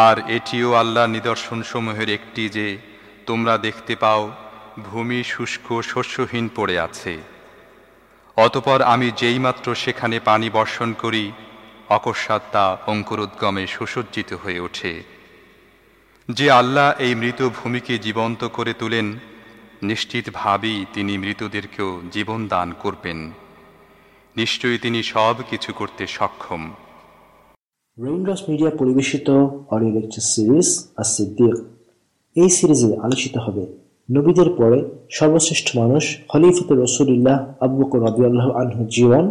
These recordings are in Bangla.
আর এটিও আল্লাহ নিদর্শনসমূহের একটি যে, তোমরা দেখতে পাও, ভূমি শুষ্ক শস্যহীন পড়ে আছে। অতপর আমি যেইমাত্র সেখানে পানি বর্ষণ করি, অকস্মাৎ তা অঙ্কুরোদ্গমে সুসজ্জিত হয়ে ওঠে। যে আল্লাহ এই মৃত ভূমিকে জীবন্ত করে তোলেন নিশ্চিতভাবেই তিনি মৃতদেরকেও জীবন দান করবেন। নিশ্চয়ই তিনি সব কিছু করতে সক্ষম। রেইনড্রপস মিডিয়া পরিবেশিত অডিও লেকচার সিরিজ আর সিদ্দিক এই সিরিজে আলোচিত হবে নবীদের পরে সর্বশ্রেষ্ঠ মানুষ খলিফতুর রসুলিল্লাহ আবু বকর রাদিয়াল্লাহ আনহু জীবন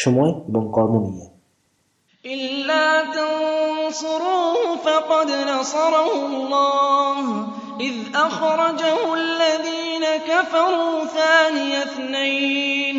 সময় এবং কর্ম নিয়ে إلا تنصروه فقد نصره الله إذ أخرجه الذين كفروا ثاني اثنين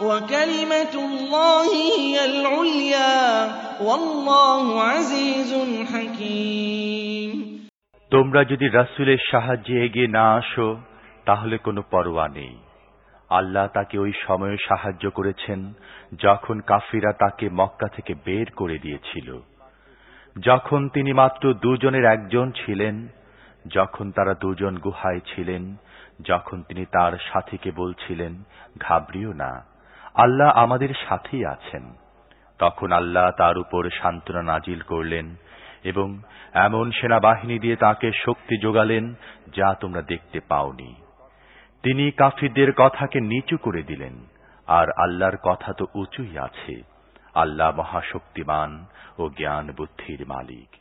وكلمة الله هي العليا والله عزيز حكيم তোমরা যদি রাসূলের সাহায্যে এগিয়ে না আসো তাহলে কোনো পরোয়া নেই আল্লাহ তাকে ওই সময়ে সাহায্য করেছেন যখন কাফিরা তাকে মক্কা থেকে বের করে দিয়েছিল যখন তিনি মাত্র দুজনের একজন ছিলেন যখন তারা দুজন গুহায় ছিলেন যখন তিনি তার সাথীকে বলছিলেন ঘাবড়িও না আল্লাহ আমাদের সাথেই আছেন। তখন আল্লাহ তার উপর সান্ত্বনা নাজিল করলেন এবং এমন সেনাবাহিনী দিয়ে তাকে শক্তি যোগালেন যা তোমরা দেখতে পাওনি। তিনি কাফিরদের কথাকে নিচু করে দিলেন, আর আল্লাহর কথা তো উঁচুই আছে। আল্লাহ মহাশক্তিমান ও জ্ঞান বুদ্ধির মালিক।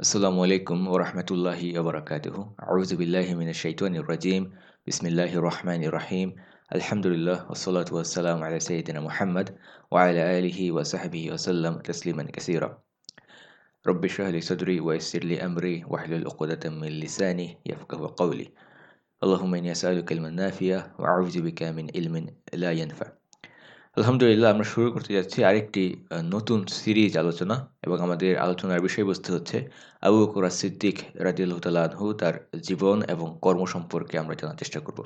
আসসালামু আলাইকুম ওরহমতুল্লাহি ওবরাকাতুহু আউযুবিল্লাহি মিনাশ শাইতানির রাজিম। বিসমিল্লাহির রহমানির রহিম। আলহামদুলিল্লাহ ওসসালাতু ওয়াসসালামু আলা সাইয়্যিদিনা মুহাম্মদ ওয়া আলা আলিহি ওয়া সাহবিহি ওয়াসাল্লাম তাসলিমান কাসীরা رب اشرح لي صدري ويسر لي أمري واحلل عقدة من لساني يفقه قولي اللهم إني أسألك علما نافعا وأعوذ بك من علم لا ينفع আলহামদুলিল্লাহ আমরা শুরু করতে যাচ্ছি আরেকটি আহ, নতুন সিরিজ আলোচনা এবং আমাদের আলোচনার বিষয়বস্তু হচ্ছে আবু বকর সিদ্দিক রাজিউল্লাহ তাআলা আনহু তার জীবন এবং কর্ম সম্পর্কে আমরা জানার চেষ্টা করব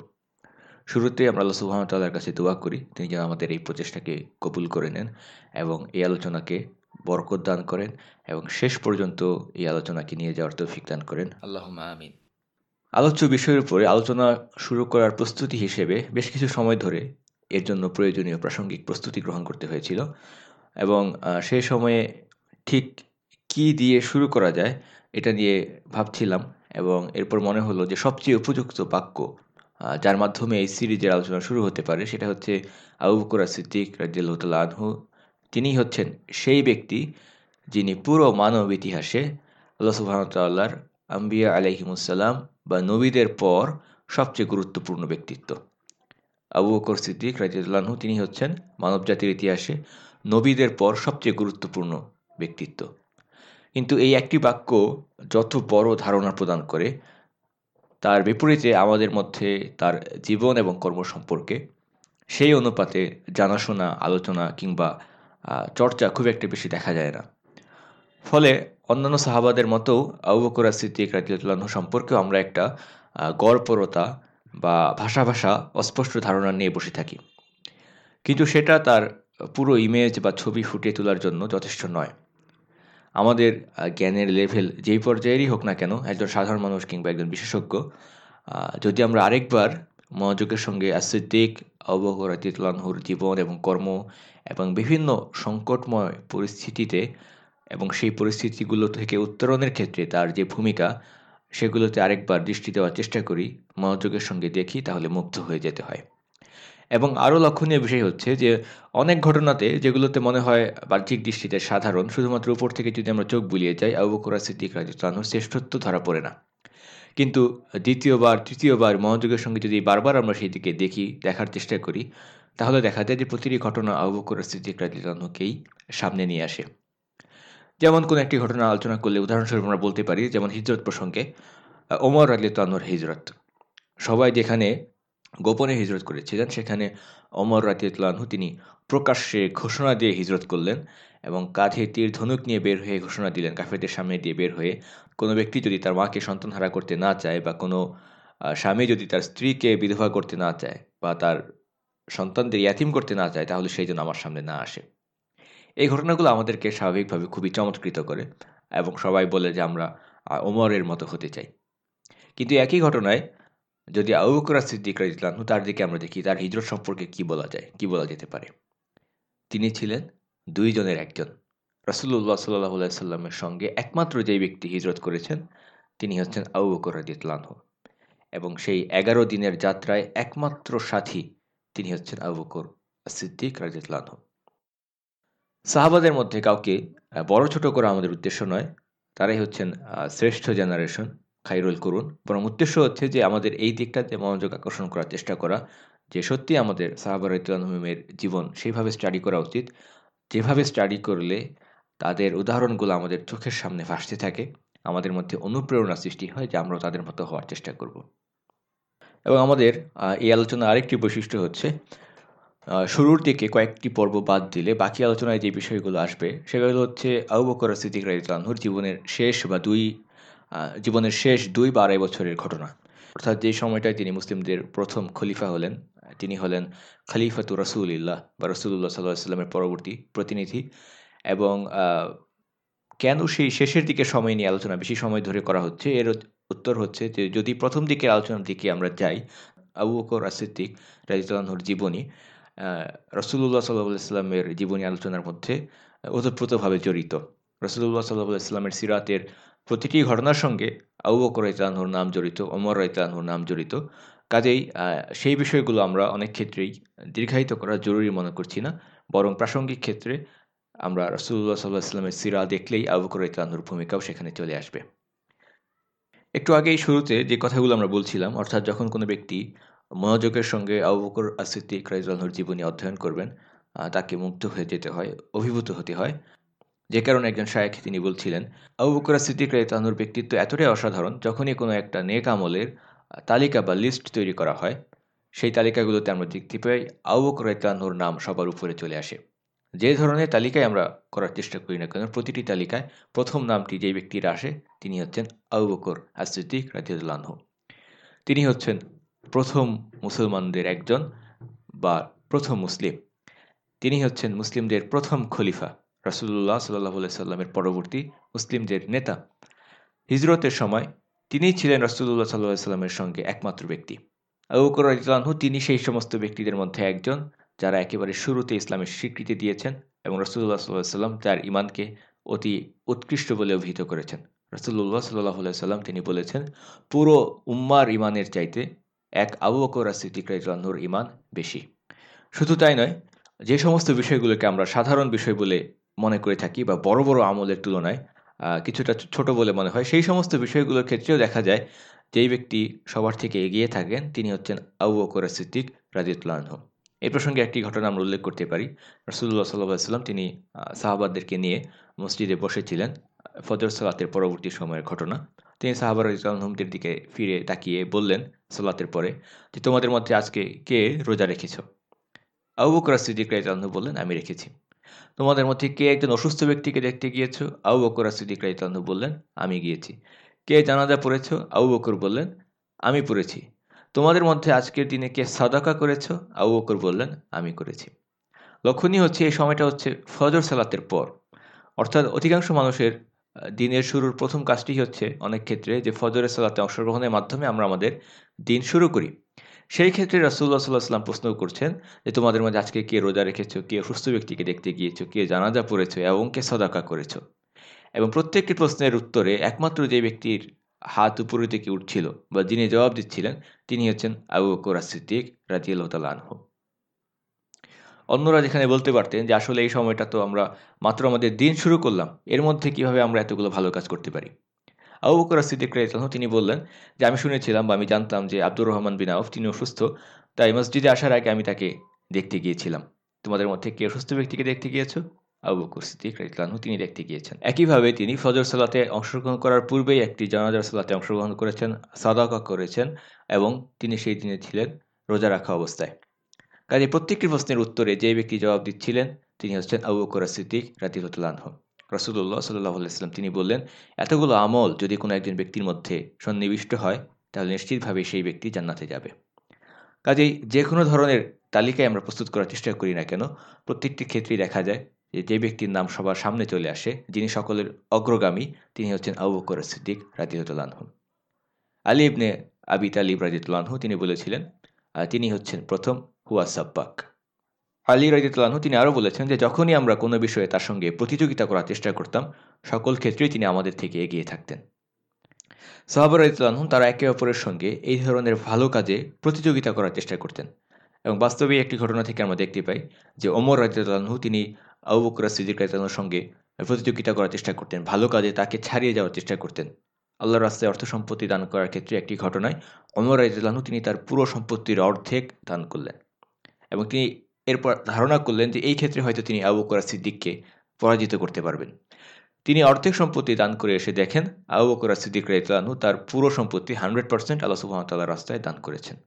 শুরুতে আমরা আল্লাহ সুবহানাহু ওয়া তাআলার কাছে দোয়া করি তিনি যেন আমাদের এই প্রচেষ্টাকে কবুল করে নেন এবং এই আলোচনাকে বরকত দান করেন এবং শেষ পর্যন্ত এই আলোচনাকে নিয়ে যাওয়ার তৌফিক দান করেন। আল্লাহ আমিন। আলোচ্য বিষয়ের উপরে আলোচনা শুরু করার প্রস্তুতি হিসেবে বেশ কিছু সময় ধরে এর জন্য প্রয়োজনীয় প্রাসঙ্গিক প্রস্তুতি গ্রহণ করতে হয়েছিল এবং সেই সময়ে ঠিক কি দিয়ে শুরু করা যায় এটা নিয়ে ভাবছিলাম এবং এরপর মনে হলো যে সবচেয়ে উপযুক্ত বাক্য যার মাধ্যমে এই সিরিজের আলোচনা শুরু হতে পারে, সেটা হচ্ছে আবু বকর সিদ্দিক তাআলা আনহু। তিনিই হচ্ছেন সেই ব্যক্তি যিনি পুরো মানব ইতিহাসে আল্লাহ ওয়া আম্বিয়া আলাইহিমুসসালাম বা নবীদের পর সবচেয়ে গুরুত্বপূর্ণ ব্যক্তিত্ব। আবু বকর সিদ্দিক রাজিউল্লাহু তিনি হচ্ছেন মানবজাতির ইতিহাসে নবীদের পর সবচেয়ে গুরুত্বপূর্ণ ব্যক্তিত্ব। কিন্তু এই একটি বাক্য যত বড় ধারণা প্রদান করে তার বিপরীতে আমাদের মধ্যে তার জীবন এবং কর্ম সম্পর্কে সেই অনুপাতে জানাশোনা, আলোচনা কিংবা চর্চা খুব একটা বেশি দেখা যায় না। ফলে অন্যান্য সাহাবাদের মতো আবু বকর সিদ্দিক রাজিউল্লাহ সম্পর্কেও আমরা একটা গড়পরতা বা ভাষা ভাষা অস্পষ্ট ধারণা নিয়ে বসে থাকি। কিন্তু সেটা তার পুরো ইমেজ বা ছবি ফুটিয়ে তোলার জন্য যথেষ্ট নয়। আমাদের জ্ঞানের লেভেল যেই পর্যায়েরই হোক না কেন, একজন সাধারণ মানুষ কিংবা একজন বিশেষজ্ঞ যদি আমরা আরেকবার মনোযোগের সঙ্গে আসিদ্দিক অবহরাতিতুল্লাহর জীবন এবং কর্ম এবং বিভিন্ন সংকটময় পরিস্থিতিতে এবং সেই পরিস্থিতিগুলো থেকে উত্তরণের ক্ষেত্রে তার যে ভূমিকা, সেগুলোতে আরেকবার দৃষ্টি দেওয়ার চেষ্টা করি, মনোযোগের সঙ্গে দেখি, তাহলে মুগ্ধ হয়ে যেতে হয়। এবং আরও লক্ষণীয় বিষয় হচ্ছে যে, অনেক ঘটনাতে যেগুলোতে মনে হয় বাহ্যিক দৃষ্টিতে সাধারণ, শুধুমাত্র উপর থেকে যদি আমরা চোখ বুলিয়ে যাই, আবু বকর সিদ্দিক রাজিউল্লাহর শ্রেষ্ঠত্ব ধরা পড়ে না। কিন্তু দ্বিতীয়বার, তৃতীয়বার মনোযোগের সঙ্গে যদি বারবার আমরা সেই দিকে দেখি, দেখার চেষ্টা করি, তাহলে দেখা যায় যে প্রতিটি ঘটনা আবু বকর সিদ্দিক রাজিউল্লাহকেই সামনে নিয়ে আসে। যেমন কোনো একটি ঘটনা আলোচনা করলে, উদাহরণস্বরূপ আমরা বলতে পারি, যেমন হিজরত প্রসঙ্গে ওমর রাজিউল্লাহর হিজরত। সবাই যেখানে গোপনে হিজরত করেছিলেন সেখানে অমর রাতিউল্লাহু তিনি প্রকাশ্যে ঘোষণা দিয়ে হিজরত করলেন এবং কাঁধে তীর ধনুক নিয়ে বের হয়ে ঘোষণা দিলেন, কাফেরদের সামনে দিয়ে বের হয়ে। কোনো ব্যক্তি যদি তার মাকে সন্তান হারা করতে না চায় বা কোনো স্বামী যদি তার স্ত্রীকে বিধবা করতে না চায় বা তার সন্তানদের ইয়াতিম করতে না চায়, তাহলে সেই জন্য আমার সামনে না আসে। এই ঘটনাগুলো আমাদেরকে স্বাভাবিকভাবে খুবই চমৎকৃত করে এবং সবাই বলে যে আমরা ওমরের মতো হতে চাই। কিন্তু একই ঘটনায় যদি আবু বকর সিদ্দিক তার দিকে আমরা দেখি, তার হিজরত সম্পর্কে কি বলা যায়? কি বলা যেতে পারে? তিনি ছিলেন দুইজনের একজন। রাসুল্লাহ সাল্লাহ সাল্লামের সঙ্গে একমাত্র যেই ব্যক্তি হিজরত করেছেন, তিনি হচ্ছেন আবু বকর এবং সেই এগারো দিনের যাত্রায় একমাত্র সাথী তিনি হচ্ছেন আবু সিদ্দিক রাজিউল্লাহু সাহাবাদের মধ্যে কাউকে বড় ছোট করা আমাদের উদ্দেশ্য নয়, তারাই হচ্ছেন শ্রেষ্ঠ জেনারেশন খাইরুল করুন। বরং উদ্দেশ্য হচ্ছে যে, আমাদের এই দিকটাতে মনোযোগ আকর্ষণ করার চেষ্টা করা যে সত্যি আমাদের সাহাবার ইতলানহমের জীবন সেইভাবে স্টাডি করা উচিত। যেভাবে স্টাডি করলে তাদের উদাহরণগুলো আমাদের চোখের সামনে ভাসতে থাকে। আমাদের মধ্যে অনুপ্রেরণা সৃষ্টি হয় যে আমরা তাদের মতো হওয়ার চেষ্টা করব। এবং আমাদের এই আলোচনা আরেকটি বৈশিষ্ট্য হচ্ছে শুরুর দিকে কয়েকটি পর্ব বাদ দিলে বাকি আলোচনায় যে বিষয়গুলো আসবে, সেগুলো হচ্ছে আবু বকর সিদ্দিক রাজিউল্লাহর জীবনের শেষ বা দুই জীবনের শেষ দুই বা আড়াই বছরের ঘটনা। অর্থাৎ যে সময়টায় তিনি মুসলিমদের প্রথম খলিফা হলেন, তিনি হলেন খলিফাতু রসুল্লাহ বা রসুল্লাহ সাল্লাহ সাল্লামের পরবর্তী প্রতিনিধি এবং কেন সেই শেষের দিকে সময় নিয়ে আলোচনা বেশি সময় ধরে করা হচ্ছে? এর উত্তর হচ্ছে যে, যদি প্রথম দিকের আলোচনার দিকে আমরা যাই, আবু বকর আসিদ্দিক রাজিউল্লাহর জীবনী রসুল্লাহ সাল্লাহ জীবনী আলোচনার মধ্যে ওতপ্রোতভাবে জড়িত। রসুল্লাহ সাল্লাহ সাল্লামের সিরাতের প্রতিটি ঘটনার সঙ্গে আবু বকর নাম জড়িত অমর রাইতানহুর নাম জড়িত। কাজেই সেই বিষয়গুলো আমরা অনেক ক্ষেত্রেই দীর্ঘায়িত করা জরুরি মনে করছি না। বরং প্রাসঙ্গিক ক্ষেত্রে আমরা রসুল্লাহ সাল্লাহ ইসলামের সিরা দেখলেই আবু বকর ভূমিকাও সেখানে চলে আসবে। একটু আগেই শুরুতে যে কথাগুলো আমরা বলছিলাম, অর্থাৎ যখন কোনো ব্যক্তি মনোযোগের সঙ্গে আবু বকর আসিদ্দিক রাইজানহুর জীবনী অধ্যয়ন করবেন তাকে মুগ্ধ হয়ে যেতে হয়, অভিভূত হতে হয়। যে কারণে একজন শায়েখ তিনি বলছিলেন, আবু বকর সিদ্দিক রাইতানুর ব্যক্তিত্ব এতটাই অসাধারণ, যখনই কোনো একটা নেক আমলের তালিকা বা লিস্ট তৈরি করা হয়, সেই তালিকাগুলোতে আমরা দেখতে পাই আবু বকর নাম সবার উপরে চলে আসে। যে ধরনের তালিকায় আমরা করার চেষ্টা করি না কেন, প্রতিটি তালিকায় প্রথম নামটি যে ব্যক্তির আসে, তিনি হচ্ছেন আবু বকর আসিদ্দিক রাজিউল্লাহ তিনি হচ্ছেন প্রথম মুসলমানদের একজন বা প্রথম মুসলিম। তিনি হচ্ছেন মুসলিমদের প্রথম খলিফা। রাসুল্লাহ সাল্লাহ সাল্লামের পরবর্তী মুসলিমদের নেতা, হিজরতের সময় তিনিই ছিলেন রাসুল্লাহ সাল্লাহ সাল্লামের সঙ্গে একমাত্র ব্যক্তি। আবুকর রাজু তিনি সেই সমস্ত ব্যক্তিদের মধ্যে একজন যারা একেবারে শুরুতে ইসলামের স্বীকৃতি দিয়েছেন এবং রসুল্লাহ সাল্লাহ সাল্লাম তার ইমানকে অতি উৎকৃষ্ট বলে অভিহিত করেছেন। রসুল্লাহ সাল্লাহ সাল্লাম তিনি বলেছেন, পুরো উম্মার ইমানের চাইতে এক আবু বকর সিদ্দিক রাজুর ইমান বেশি। শুধু তাই নয়, যে সমস্ত বিষয়গুলোকে আমরা সাধারণ বিষয় বলে মনে করে থাকি বা বড় বড় আমলের তুলনায় কিছুটা ছোট বলে মনে হয়। সেই সমস্ত বিষয়গুলোর ক্ষেত্রেও দেখা যায়, যেই ব্যক্তি সবার থেকে এগিয়ে থাকেন, তিনি হচ্ছেন আবু বকর সিদ্দিক রাজিউল্লাহ এই প্রসঙ্গে একটি ঘটনা আমরা উল্লেখ করতে পারি। রসুল্লাহ সাল্লাহ সাল্লাম তিনি সাহাবাদদেরকে নিয়ে মসজিদে বসেছিলেন, ফজর সালাতের পরবর্তী সময়ের ঘটনা। তিনি সাহাবার ইসলামদের দিকে ফিরে তাকিয়ে বললেন সালাতের পরে যে, তোমাদের মধ্যে আজকে কে রোজা রেখেছ? আবু বকর সিদ্দিক রাইতালহু বললেন, আমি রেখেছি। তোমাদের মধ্যে কে একজন অসুস্থ ব্যক্তিকে দেখতে গিয়েছ? আউ বকর সিদ্দিক রাইতালহু বললেন, আমি গিয়েছি। কে জানাজা পড়েছ? আউ বকর বললেন, আমি পড়েছি। তোমাদের মধ্যে আজকের দিনে কে সাদাকা করেছ? আউ বকর বললেন, আমি করেছি। লক্ষণীয় হচ্ছে এই সময়টা হচ্ছে ফজর সালাতের পর। অর্থাৎ অধিকাংশ মানুষের দিনের শুরুর প্রথম কাজটি হচ্ছে অনেক ক্ষেত্রে যে ফজরের সালাতে অংশগ্রহণের মাধ্যমে আমরা আমাদের দিন শুরু করি। সেই ক্ষেত্রে রাসুল্লাহ সাল্লাহ সাল্লাম প্রশ্ন করছেন যে তোমাদের মধ্যে আজকে কে রোজা রেখেছো, কে সুস্থ ব্যক্তিকে দেখতে গিয়েছো, কে জানাজা পড়েছো এবং কে সদাকা করেছ? এবং প্রত্যেকটি প্রশ্নের উত্তরে একমাত্র যে ব্যক্তির হাত উপরে থেকে উঠছিল বা যিনি জবাব দিচ্ছিলেন, তিনি হচ্ছেন আবু বকর সিদ্দিক রাজিয়াল আনহু। অন্যরা যেখানে বলতে পারতেন যে আসলে এই সময়টা তো আমরা মাত্র আমাদের দিন শুরু করলাম, এর মধ্যে কীভাবে আমরা এতগুলো ভালো কাজ করতে পারি? আবু বকর সিদ্দিক রাইতলাহ তিনি বললেন যে, আমি শুনেছিলাম বা আমি জানতাম যে আব্দুর রহমান বিন আউফ তিনি অসুস্থ তাই মসজিদে আসার আগে আমি তাকে দেখতে গিয়েছিলাম। তোমাদের মধ্যে কে অসুস্থ ব্যক্তিকে দেখতে গিয়েছো? আবু বকর সিদ্দিক রাইতলাহু তিনি দেখতে গিয়েছেন। একইভাবে তিনি ফজর সালাতে অংশগ্রহণ করার পূর্বেই একটি জানাজার সালাতে অংশগ্রহণ করেছেন, সাদাকা করেছেন এবং তিনি সেই দিনে ছিলেন রোজা রাখা অবস্থায়। কাজে প্রত্যেকটি প্রশ্নের উত্তরে যে ব্যক্তি জবাব দিচ্ছিলেন তিনি হচ্ছেন আবু বকর সিদ্দিক রাতিহতুল্লাহ রসুল্লাহ সাল্লাহ আলাইসলাম তিনি বললেন, এতগুলো আমল যদি কোনো একজন ব্যক্তির মধ্যে সন্নিবিষ্ট হয়, তাহলে নিশ্চিতভাবে সেই ব্যক্তি জান্নাতে যাবে। কাজেই যে কোনো ধরনের তালিকায় আমরা প্রস্তুত করার চেষ্টা করি না কেন, প্রত্যেকটি ক্ষেত্রেই দেখা যায় যে যে ব্যক্তির নাম সবার সামনে চলে আসে, যিনি সকলের অগ্রগামী, তিনি হচ্ছেন আবু বকর সিদ্দিক রাজিউদ্দানহু আলী ইবনে আবি তালিব রাজিউদ্দানহু তিনি বলেছিলেন তিনি হচ্ছেন প্রথম হুয়া সাব্বাক। আলী রাজিউদ্দানহু তিনি আরও বলেছেন যে, যখনই আমরা কোনো বিষয়ে তার সঙ্গে প্রতিযোগিতা করার চেষ্টা করতাম, সকল ক্ষেত্রেই তিনি আমাদের থেকে এগিয়ে থাকতেন। সাহাবার রাজিউদ্দানহু তারা একে অপরের সঙ্গে এই ধরনের ভালো কাজে প্রতিযোগিতা করার চেষ্টা করতেন। এবং বাস্তবে একটি ঘটনা থেকে আমরা দেখতে পাই যে, ওমর রাজিউদ্দানহু তিনি আবু বকর সিদ্দিক রাজিউল্লাহর সঙ্গে প্রতিযোগিতা করার চেষ্টা করতেন, ভালো কাজে তাকে ছাড়িয়ে যাওয়ার চেষ্টা করতেন। আল্লাহর রাস্তায় অর্থ সম্পত্তি দান করার ক্ষেত্রে একটি ঘটনায় অমর রাজিউল্লাহু তিনি তার পুরো সম্পত্তির অর্ধেক দান করলেন। এবং তিনি এরপর ধারণা করলেন যে এই ক্ষেত্রে হয়তো তিনি আবু বকর সিদ্দিককে পরাজিত করতে পারবেন। তিনি অর্ধেক সম্পত্তি দান করে এসে দেখেন, আবু বকর সিদ্দিক রাইতলানহু তার পুরো সম্পত্তি হান্ড্রেড পার্সেন্ট আল্লাহ সুহামতাল্লাহ রাস্তায় দান করেছেন।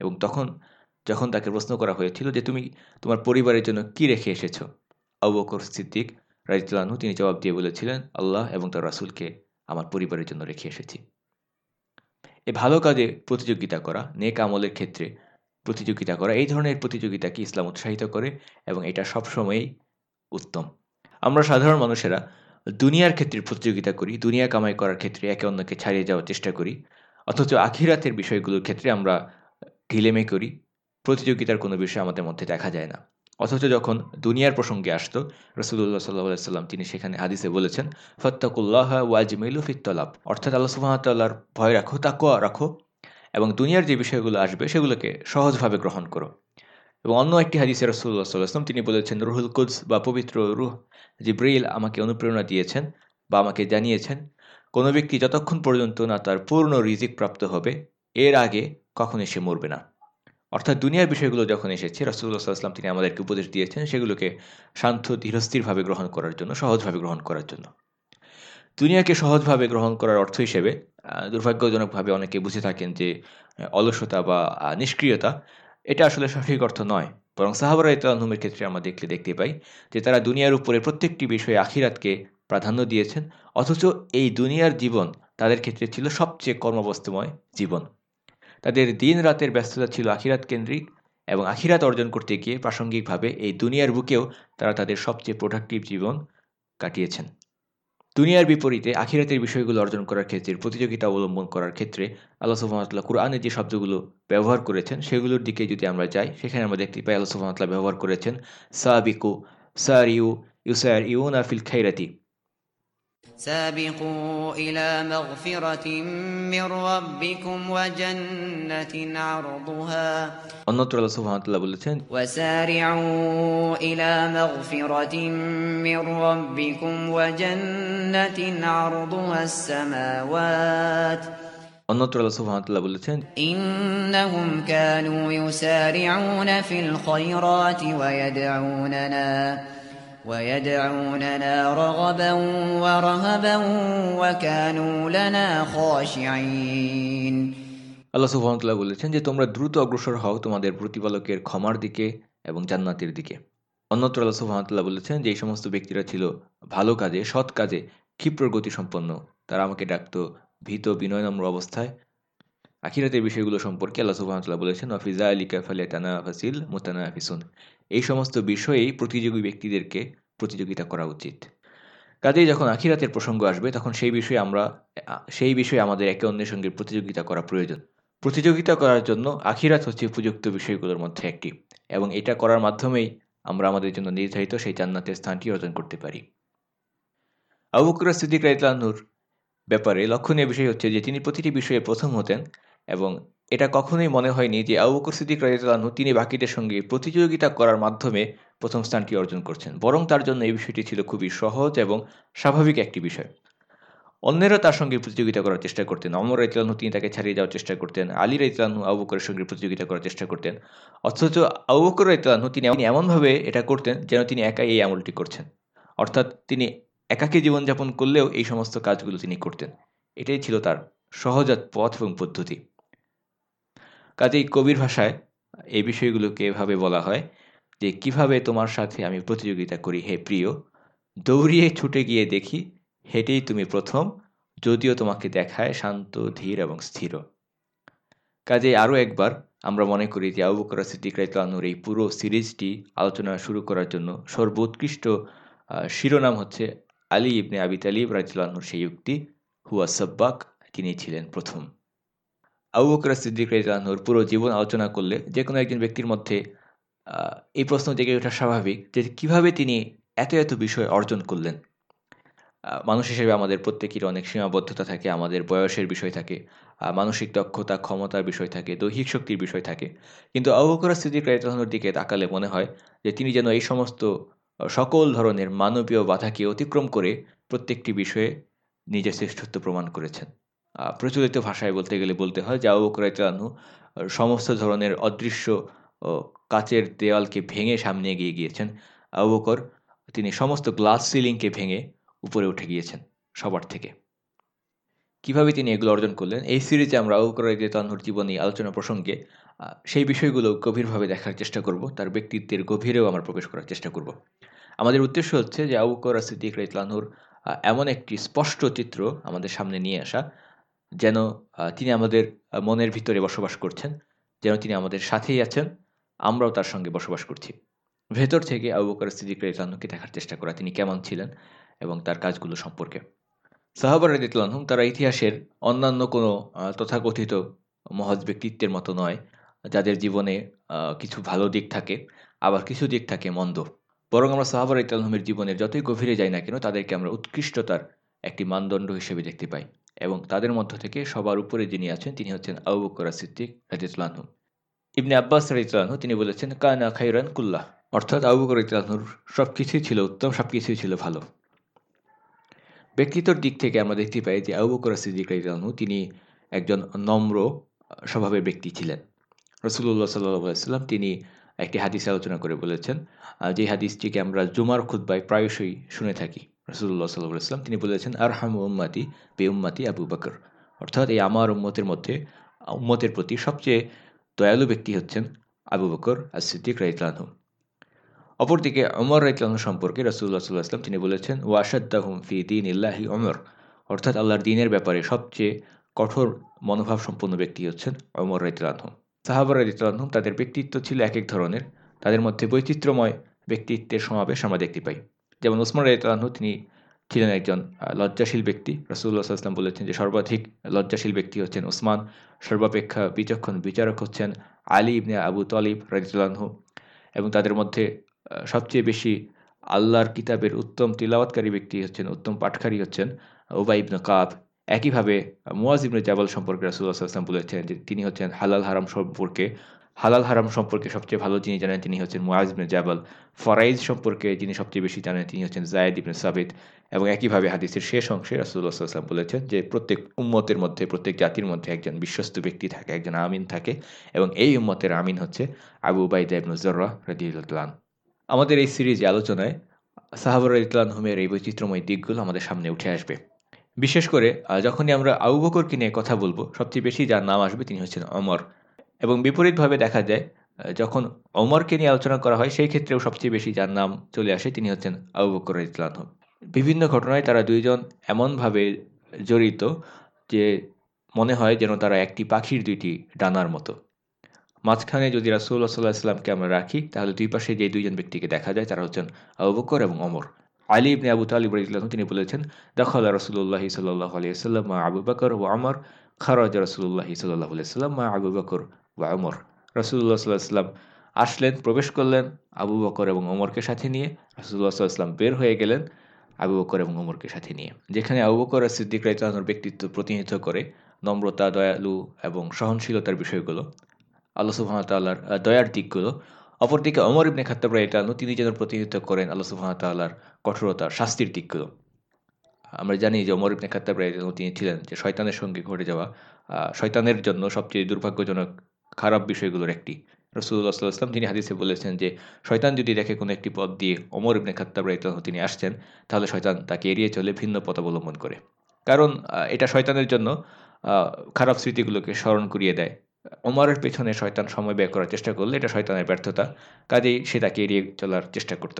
এবং তখন, যখন তাকে প্রশ্ন করা হয়েছিল যে তুমি তোমার পরিবারের জন্য কি রেখে এসেছ, আবু বকর সিদ্দিক রাজিতুল্লাহু তিনি জবাব দিয়ে বলেছিলেন, আল্লাহ এবং তার রাসুলকে আমার পরিবারের জন্য রেখে এসেছি। এ ভালো কাজে প্রতিযোগিতা করা, নেক আমলের ক্ষেত্রে প্রতিযোগিতা করা। এই ধরনের প্রতিযোগিতাকে ইসলাম উৎসাহিত করে এবং এটা সবসময়ই উত্তম। আমরা সাধারণ মানুষেরা দুনিয়ার ক্ষেত্রে প্রতিযোগিতা করি, দুনিয়া কামাই করার ক্ষেত্রে একে অন্যকে ছাড়িয়ে যাওয়ার চেষ্টা করি, অথচ আখিরাতের বিষয়গুলোর ক্ষেত্রে আমরা ঢিলেমে করি, প্রতিযোগিতার কোনো বিষয় আমাদের মধ্যে দেখা যায় না। অথচ যখন দুনিয়ার প্রসঙ্গে আসতো রসুল্লাহ সাল্লাহ সাল্লাম তিনি সেখানে হাদিসে বলেছেন, ফত্তাকুল্লাহ ওয়াজমিলু ফিত্তলাব অর্থাৎ আল্লাহ সুহামতাল্লাহর ভয় রাখো তাকুয়া রাখো এবং দুনিয়ার যে বিষয়গুলো আসবে সেগুলোকে সহজভাবে গ্রহণ করো। এবং অন্য একটি হাদিসে রসুল্লাহ সাল্লাহাম তিনি বলেছেন, রুহুল কুদ্স বা পবিত্র রুহ জিব্রিল আমাকে অনুপ্রেরণা দিয়েছেন বা আমাকে জানিয়েছেন। কোনো ব্যক্তি যতক্ষণ পর্যন্ত না তার পূর্ণ রিজিক প্রাপ্ত হবে, এর আগে কখনই সে মরবে না। অর্থাৎ দুনিয়ার বিষয়গুলো যখন এসেছে রাসুল্লাহ সাল্লাম তিনি আমাদেরকে উপদেশ দিয়েছেন সেগুলোকে শান্ত, ধীরস্থিরভাবে গ্রহণ করার জন্য, সহজভাবে গ্রহণ করার জন্য। দুনিয়াকে সহজভাবে গ্রহণ করার অর্থ হিসেবে দুর্ভাগ্যজনকভাবে অনেকে বুঝে থাকেন যে অলসতা বা নিষ্ক্রিয়তা, এটা আসলে সঠিক অর্থ নয়। বরং সাহাবারা ইতালহুমের ক্ষেত্রে আমরা দেখলে দেখতে পাই যে, তারা দুনিয়ার উপরে প্রত্যেকটি বিষয়ে আখিরাতকে প্রাধান্য দিয়েছেন, অথচ এই দুনিয়ার জীবন তাদের ক্ষেত্রে ছিল সবচেয়ে কর্মবস্তুময় জীবন। তাদের দিন রাতের ব্যস্ততা ছিল আখিরাত কেন্দ্রিক এবং আখিরাত অর্জন করতে গিয়ে প্রাসঙ্গিকভাবে এই দুনিয়ার বুকেও তারা তাদের সবচেয়ে প্রোডাক্টিভ জীবন কাটিয়েছেন। দুনিয়ার বিপরীতে আখিরাতের বিষয়গুলো অর্জন করার ক্ষেত্রে, প্রতিযোগিতা অবলম্বন করার ক্ষেত্রে আল্লাহ সুফানতলা কোরআনে যে শব্দগুলো ব্যবহার করেছেন, সেগুলোর দিকে যদি আমরা যাই, সেখানে আমরা দেখতে পাই আল্লাহ সুফানতলা ব্যবহার করেছেন, সাবিকু, সারিউ ইউসার ইউনা ফিল খাইরাতি। سابقوا إلى مغفرة من ربكم وجنة عرضها অন্যত্র আল্লাহ সুবহানাহু বলেছেন وسارعوا إلى مغفرة من ربكم وجنة عرضها السماوات অন্যত্র আল্লাহ সুবহানাহু বলেছেন إنهم كانوا يسارعون في الخيرات ويدعوننا ويدعوننا رغبا ورهبا وكانوا لنا خاشعين আল্লাহ সুবহানাহু বলেছেন যে তোমরা দ্রুত অগ্রসর হও তোমাদের প্রতিপালকের ক্ষমার দিকে এবং জান্নাতের দিকে অন্যত্র আল্লাহ সুবহানাহু বলেছেন যে এই সমস্ত ব্যক্তিরা ছিল ভালো কাজে সৎ কাজে ক্ষিপ্র গতি সম্পন্ন তারা আমাকে ডাকত ভীত বিনয়নম্র অবস্থায় আখিরাতের বিষয়গুলো সম্পর্কে আল্লাহ সুবাহতাল্লাহ বলেছেন অফিজা আলিকা ফালে তানা ফাসিল মোতানা হাফিসুন এই সমস্ত বিষয়েই প্রতিযোগী ব্যক্তিদেরকে প্রতিযোগিতা করা উচিত। কাজেই যখন আখিরাতের প্রসঙ্গ আসবে, তখন সেই বিষয়ে আমরা সেই বিষয়ে আমাদের একে অন্যের সঙ্গে প্রতিযোগিতা করা প্রয়োজন। প্রতিযোগিতা করার জন্য আখিরাত হচ্ছে উপযুক্ত বিষয়গুলোর মধ্যে একটি, এবং এটা করার মাধ্যমেই আমরা আমাদের জন্য নির্ধারিত সেই জান্নাতের স্থানটি অর্জন করতে পারি। আবুকুর সিদ্দিক রাইতলানুর ব্যাপারে লক্ষণীয় বিষয় হচ্ছে যে, তিনি প্রতিটি বিষয়ে প্রথম হতেন এবং এটা কখনোই মনে হয়নি যে আবু বকর সিদ্দিক রাজিউল্লাহু তিনি বাকিদের সঙ্গে প্রতিযোগিতা করার মাধ্যমে প্রথম স্থানটি অর্জন করছেন। বরং তার জন্য এই বিষয়টি ছিল খুবই সহজ এবং স্বাভাবিক একটি বিষয়। অন্যেরা তার সঙ্গে প্রতিযোগিতা করার চেষ্টা করতেন। অমর রাইতলানহু তিনি তাকে ছাড়িয়ে যাওয়ার চেষ্টা করতেন। আলী রাইতলানহু আবু বকরের সঙ্গে প্রতিযোগিতা করার চেষ্টা করতেন। অথচ আবু বকর রাইতলানহু তিনি এমনভাবে এটা করতেন যেন তিনি একাই এই আমলটি করছেন। অর্থাৎ তিনি একাকী জীবনযাপন করলেও এই সমস্ত কাজগুলো তিনি করতেন। এটাই ছিল তার সহজাত পথ এবং পদ্ধতি। কাজেই কবির ভাষায় এই বিষয়গুলোকে এভাবে বলা হয় যে, কীভাবে তোমার সাথে আমি প্রতিযোগিতা করি, হে প্রিয়? দৌড়িয়ে ছুটে গিয়ে দেখি, হেঁটেই তুমি প্রথম, যদিও তোমাকে দেখায় শান্ত, ধীর এবং স্থির। কাজে আরও একবার আমরা মনে করি যে, আবু বকর সিদ্দিক রাইতলানুর এই পুরো সিরিজটি আলোচনা শুরু করার জন্য সর্বোৎকৃষ্ট শিরোনাম হচ্ছে আলী ইবনে আবি তালিব রাইতলানুর সেই উক্তি, হুয়া সব্বাক তিনি ছিলেন প্রথম। আবু বকর সিদ্দিক রাইতলানুর পুরো জীবন আলোচনা করলে যে কোনো একজন ব্যক্তির মধ্যে এই প্রশ্ন জেগে ওঠা স্বাভাবিক যে কীভাবে তিনি এত এত বিষয় অর্জন করলেন। মানুষ হিসেবে আমাদের প্রত্যেকের অনেক সীমাবদ্ধতা থাকে, আমাদের বয়সের বিষয় থাকে মানসিক দক্ষতা, ক্ষমতার বিষয় থাকে, দৈহিক শক্তির বিষয় থাকে। কিন্তু আবুকরা সিদ্দিক রাইতাহনুর দিকে তাকালে মনে হয় যে তিনি যেন এই সমস্ত সকল ধরনের মানবীয় বাধাকে অতিক্রম করে প্রত্যেকটি বিষয়ে নিজের শ্রেষ্ঠত্ব প্রমাণ করেছেন। প্রচলিত ভাষায় বলতে গেলে বলতে হয়, যে আবু রাইতাহনু সমস্ত ধরনের অদৃশ্য কাচের দেওয়ালকে ভেঙে সামনে এগিয়ে গিয়েছেন। আবু বকর তিনি সমস্ত গ্লাস সিলিংকে ভেঙে উপরে উঠে গিয়েছেন সবার থেকে। কীভাবে তিনি এগুলো অর্জন করলেন? এই সিরিজে আমরা আবুকরাইদে তানহুর জীবনী আলোচনা প্রসঙ্গে সেই বিষয়গুলো গভীরভাবে দেখার চেষ্টা করব। তার ব্যক্তিত্বের গভীরেও আমরা প্রবেশ করার চেষ্টা করব। আমাদের উদ্দেশ্য হচ্ছে যে আবুকর সিদ্দিক রাইতলানহুর এমন একটি স্পষ্ট চিত্র আমাদের সামনে নিয়ে আসা। যেন তিনি আমাদের মনের ভিতরে বসবাস করছেন, যেন তিনি আমাদের সাথেই আছেন, আমরাও তার সঙ্গে বসবাস করছি। ভেতর থেকে আবু বকর সিদ্দিক রাইতলানহুকে দেখার চেষ্টা করা তিনি কেমন ছিলেন এবং তার কাজগুলো সম্পর্কে। সাহাবার রাদিতুল্লাহম তারা ইতিহাসের অন্যান্য কোনো তথাকথিত মহৎ ব্যক্তিত্বের মতো নয়, যাদের জীবনে কিছু ভালো দিক থাকে, আবার কিছু দিক থাকে মন্দ। বরং আমরা সাহাবার ইতালহমের জীবনের যতই গভীরে যাই না কেন, তাদেরকে আমরা উৎকৃষ্টতার একটি মানদণ্ড হিসেবে দেখতে পাই। এবং তাদের মধ্য থেকে সবার উপরে যিনি আছেন, তিনি হচ্ছেন আবু বকরা সিদ্দিক রাজিতুল্লাহম ইবনে আব্বাস রাজিতুল্লাহ তিনি বলেছেন, কানা খাইরান কুল্লাহ। অর্থাৎ আবু বকর সব কিছুই ছিল উত্তম সব কিছুই ছিল ভালো। ব্যক্তিত্বর দিক থেকে আমরা দেখতে পাই যে আবু বকর সিদ্দিক রাইতানহু তিনি একজন নম্র স্বভাবের ব্যক্তি ছিলেন। রসুল্লাহ সাল্লাম তিনি একটি হাদিস আলোচনা করে বলেছেন যে হাদিসটিকে আমরা জুমার খুদ্বায় প্রায়শই শুনে থাকি। রসুল্লাহ সাল্লাহ ইসলাম তিনি বলেছেন আর হাম উম্মাতি বে উম্মাতি আবু বকর। অর্থাৎ এই আমার উম্মতের মধ্যে, উম্মতের প্রতি সবচেয়ে দয়ালু ব্যক্তি হচ্ছেন আবু বকর আর সিদ্দিক রাইতলানহু অপরদিকে অমর রাইতলাহ সম্পর্কে রসুল্লাহ সাল্লাহ আসলাম তিনি বলেছেন ওয়াসাদ্দাহুম ফি দিন ইল্লাহি অমর অর্থাৎ আল্লাহর দিনের ব্যাপারে সবচেয়ে কঠোর মনোভাব সম্পন্ন ব্যক্তি হচ্ছেন অমর রাইতলাহ সাহাবার রাইতলাহ তাদের ব্যক্তিত্ব ছিল এক এক ধরনের। তাদের মধ্যে বৈচিত্র্যময় ব্যক্তিত্বের সমাবেশ আমরা দেখতে পাই। যেমন ওসমান রাইতলাহ তিনি ছিলেন একজন লজ্জাশীল ব্যক্তি। রসুল্লাহ আসলাম বলেছেন যে সর্বাধিক লজ্জাশীল ব্যক্তি হচ্ছেন ওসমান, সর্বাপেক্ষা বিচক্ষণ বিচারক হচ্ছেন আলী ইবনে আবু তলিব রাজিতুল্লাহ এবং তাদের মধ্যে সবচেয়ে বেশি আল্লাহর কিতাবের উত্তম তিলাওয়াতকারী ব্যক্তি হচ্ছেন, উত্তম পাঠকারী হচ্ছেন ওবাই ইবনু কাব। একইভাবে মুয়াজ ইবনে জাবাল সম্পর্কে রাসুল্লাহ আসলাম বলেছেন যে তিনি হচ্ছেন হালাল হারাম সম্পর্কে হালাল হারাম সম্পর্কে সবচেয়ে ভালো যিনি জানেন তিনি হচ্ছেন মুয়াজ ইবনে জাবাল। ফরাইজ সম্পর্কে যিনি সবচেয়ে বেশি জানেন তিনি হচ্ছেন জায়দ ইবনে সাবিদ এবং একইভাবে হাদিসের শেষ অংশে রাসুল্লাহ বলেছেন যে প্রত্যেক উম্মতের মধ্যে, প্রত্যেক জাতির মধ্যে একজন বিশ্বস্ত ব্যক্তি থাকে, একজন আমিন থাকে। এবং এই উম্মতের আমিন হচ্ছে আবু বাইদা ইবনুজর্রা রদিউল্লাহ আমাদের এই সিরিজে আলোচনায় সাহাবর ইতলানহমের এই বৈচিত্র্যময় দিকগুলো আমাদের সামনে উঠে আসবে। বিশেষ করে যখনই আমরা আবু বকরকে নিয়ে কথা বলব, সবচেয়ে বেশি যার নাম আসবে তিনি হচ্ছেন অমর এবং বিপরীতভাবে দেখা যায় যখন অমরকে নিয়ে আলোচনা করা হয়, সেই ক্ষেত্রেও সবচেয়ে বেশি যার নাম চলে আসে তিনি হচ্ছেন আবু বকর ইতলানহ বিভিন্ন ঘটনায় তারা দুইজন এমনভাবে জড়িত যে মনে হয় যেন তারা একটি পাখির দুইটি ডানার মতো। মাঝখানে যদি রাসুল্লাহ সাল্লাহ ইসলামকে আমরা রাখি, তাহলে দুই পাশে যে দুইজন ব্যক্তিকে দেখা যায়, তারা হচ্ছেন আবু বকর এবং অমর আলী ইবনে আবু তালিব রাইতলাহ তিনি বলেছেন, দখলা রসুল্লাহ সাল্লাহ আলিয়াল্লাম মা আবু বকর ও আমর খারজ রসুল্লাহ সাল্লাহ আলিয়াল্লাম মা আবু বকর ও অমর রসুল্লাহ সাল্লাহ সাল্লাম আসলেন, প্রবেশ করলেন আবু বকর এবং ওমরকে সাথে নিয়ে। রসুল্লাহ সাল্লাম বের হয়ে গেলেন আবু বকর এবং ওমরকে সাথে নিয়ে, যেখানে আবু বকর সিদ্দিক রাইতলানোর ব্যক্তিত্ব প্রতিনিধিত্ব করে নম্রতা, দয়ালু এবং সহনশীলতার বিষয়গুলো, আল্লাহ সুহামতাল্লাহর দয়ার দিকগুলো। অপরদিকে অমর ইবনে খাত্তাব রাইতালু তিনি যেন প্রতিনিধিত্ব করেন আল্লাহ সুহামতাল্লাহর কঠোরতা শাস্তির দিকগুলো। আমরা জানি যে অমর ইবনে খাত্তাব রাইতালু তিনি ছিলেন যে শয়তানের সঙ্গে ঘটে যাওয়া শয়তানের জন্য সবচেয়ে দুর্ভাগ্যজনক খারাপ বিষয়গুলোর একটি। রসুল্লাহ সাল্লাহাম তিনি হাদিসে বলেছেন যে, শয়তান যদি দেখে কোনো একটি পথ দিয়ে অমর ইবনে খাত্তাব রাইতালু তিনি আসছেন, তাহলে শয়তান তাকে এড়িয়ে চলে ভিন্ন পথ অবলম্বন করে। কারণ এটা শয়তানের জন্য খারাপ স্মৃতিগুলোকে স্মরণ করিয়ে দেয়। অমরের পেছনে শয়তান সময় ব্যয় করার চেষ্টা করলে এটা শয়তানের ব্যর্থতা, কাজেই সে তাকে এড়িয়ে চলার চেষ্টা করত।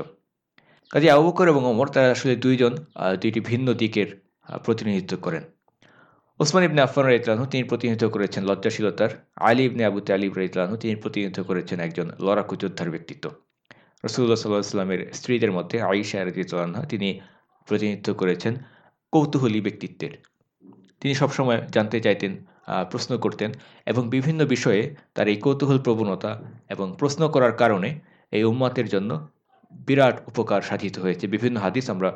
কাজে আবু বকর এবং অমর তারা আসলে দুইজন দুইটি ভিন্ন দিকের প্রতিনিধিত্ব করেন। ওসমান ইবনে আফান রাইতলানহু তিনি প্রতিনিধিত্ব করেছেন লজ্জাশীলতার। আলী ইবনে আবু তালিব রাইতলানহু তিনি প্রতিনিধিত্ব করেছেন একজন লড়াকু যোদ্ধার ব্যক্তিত্ব। রসুল্লাহ সাল্লাহ সাল্লামের স্ত্রীদের মধ্যে আইসা রাজিউল্লাহ তিনি প্রতিনিধিত্ব করেছেন কৌতূহলী ব্যক্তিত্বের। তিনি সবসময় জানতে চাইতেন প্রশ্ন করতেন এবং বিভিন্ন বিষয়ে তার এই কৌতূহল প্রবণতা এবং প্রশ্ন করার কারণে এই উম্মাতের জন্য বিরাট উপকার সাধিত হয়েছে। বিভিন্ন হাদিস আমরা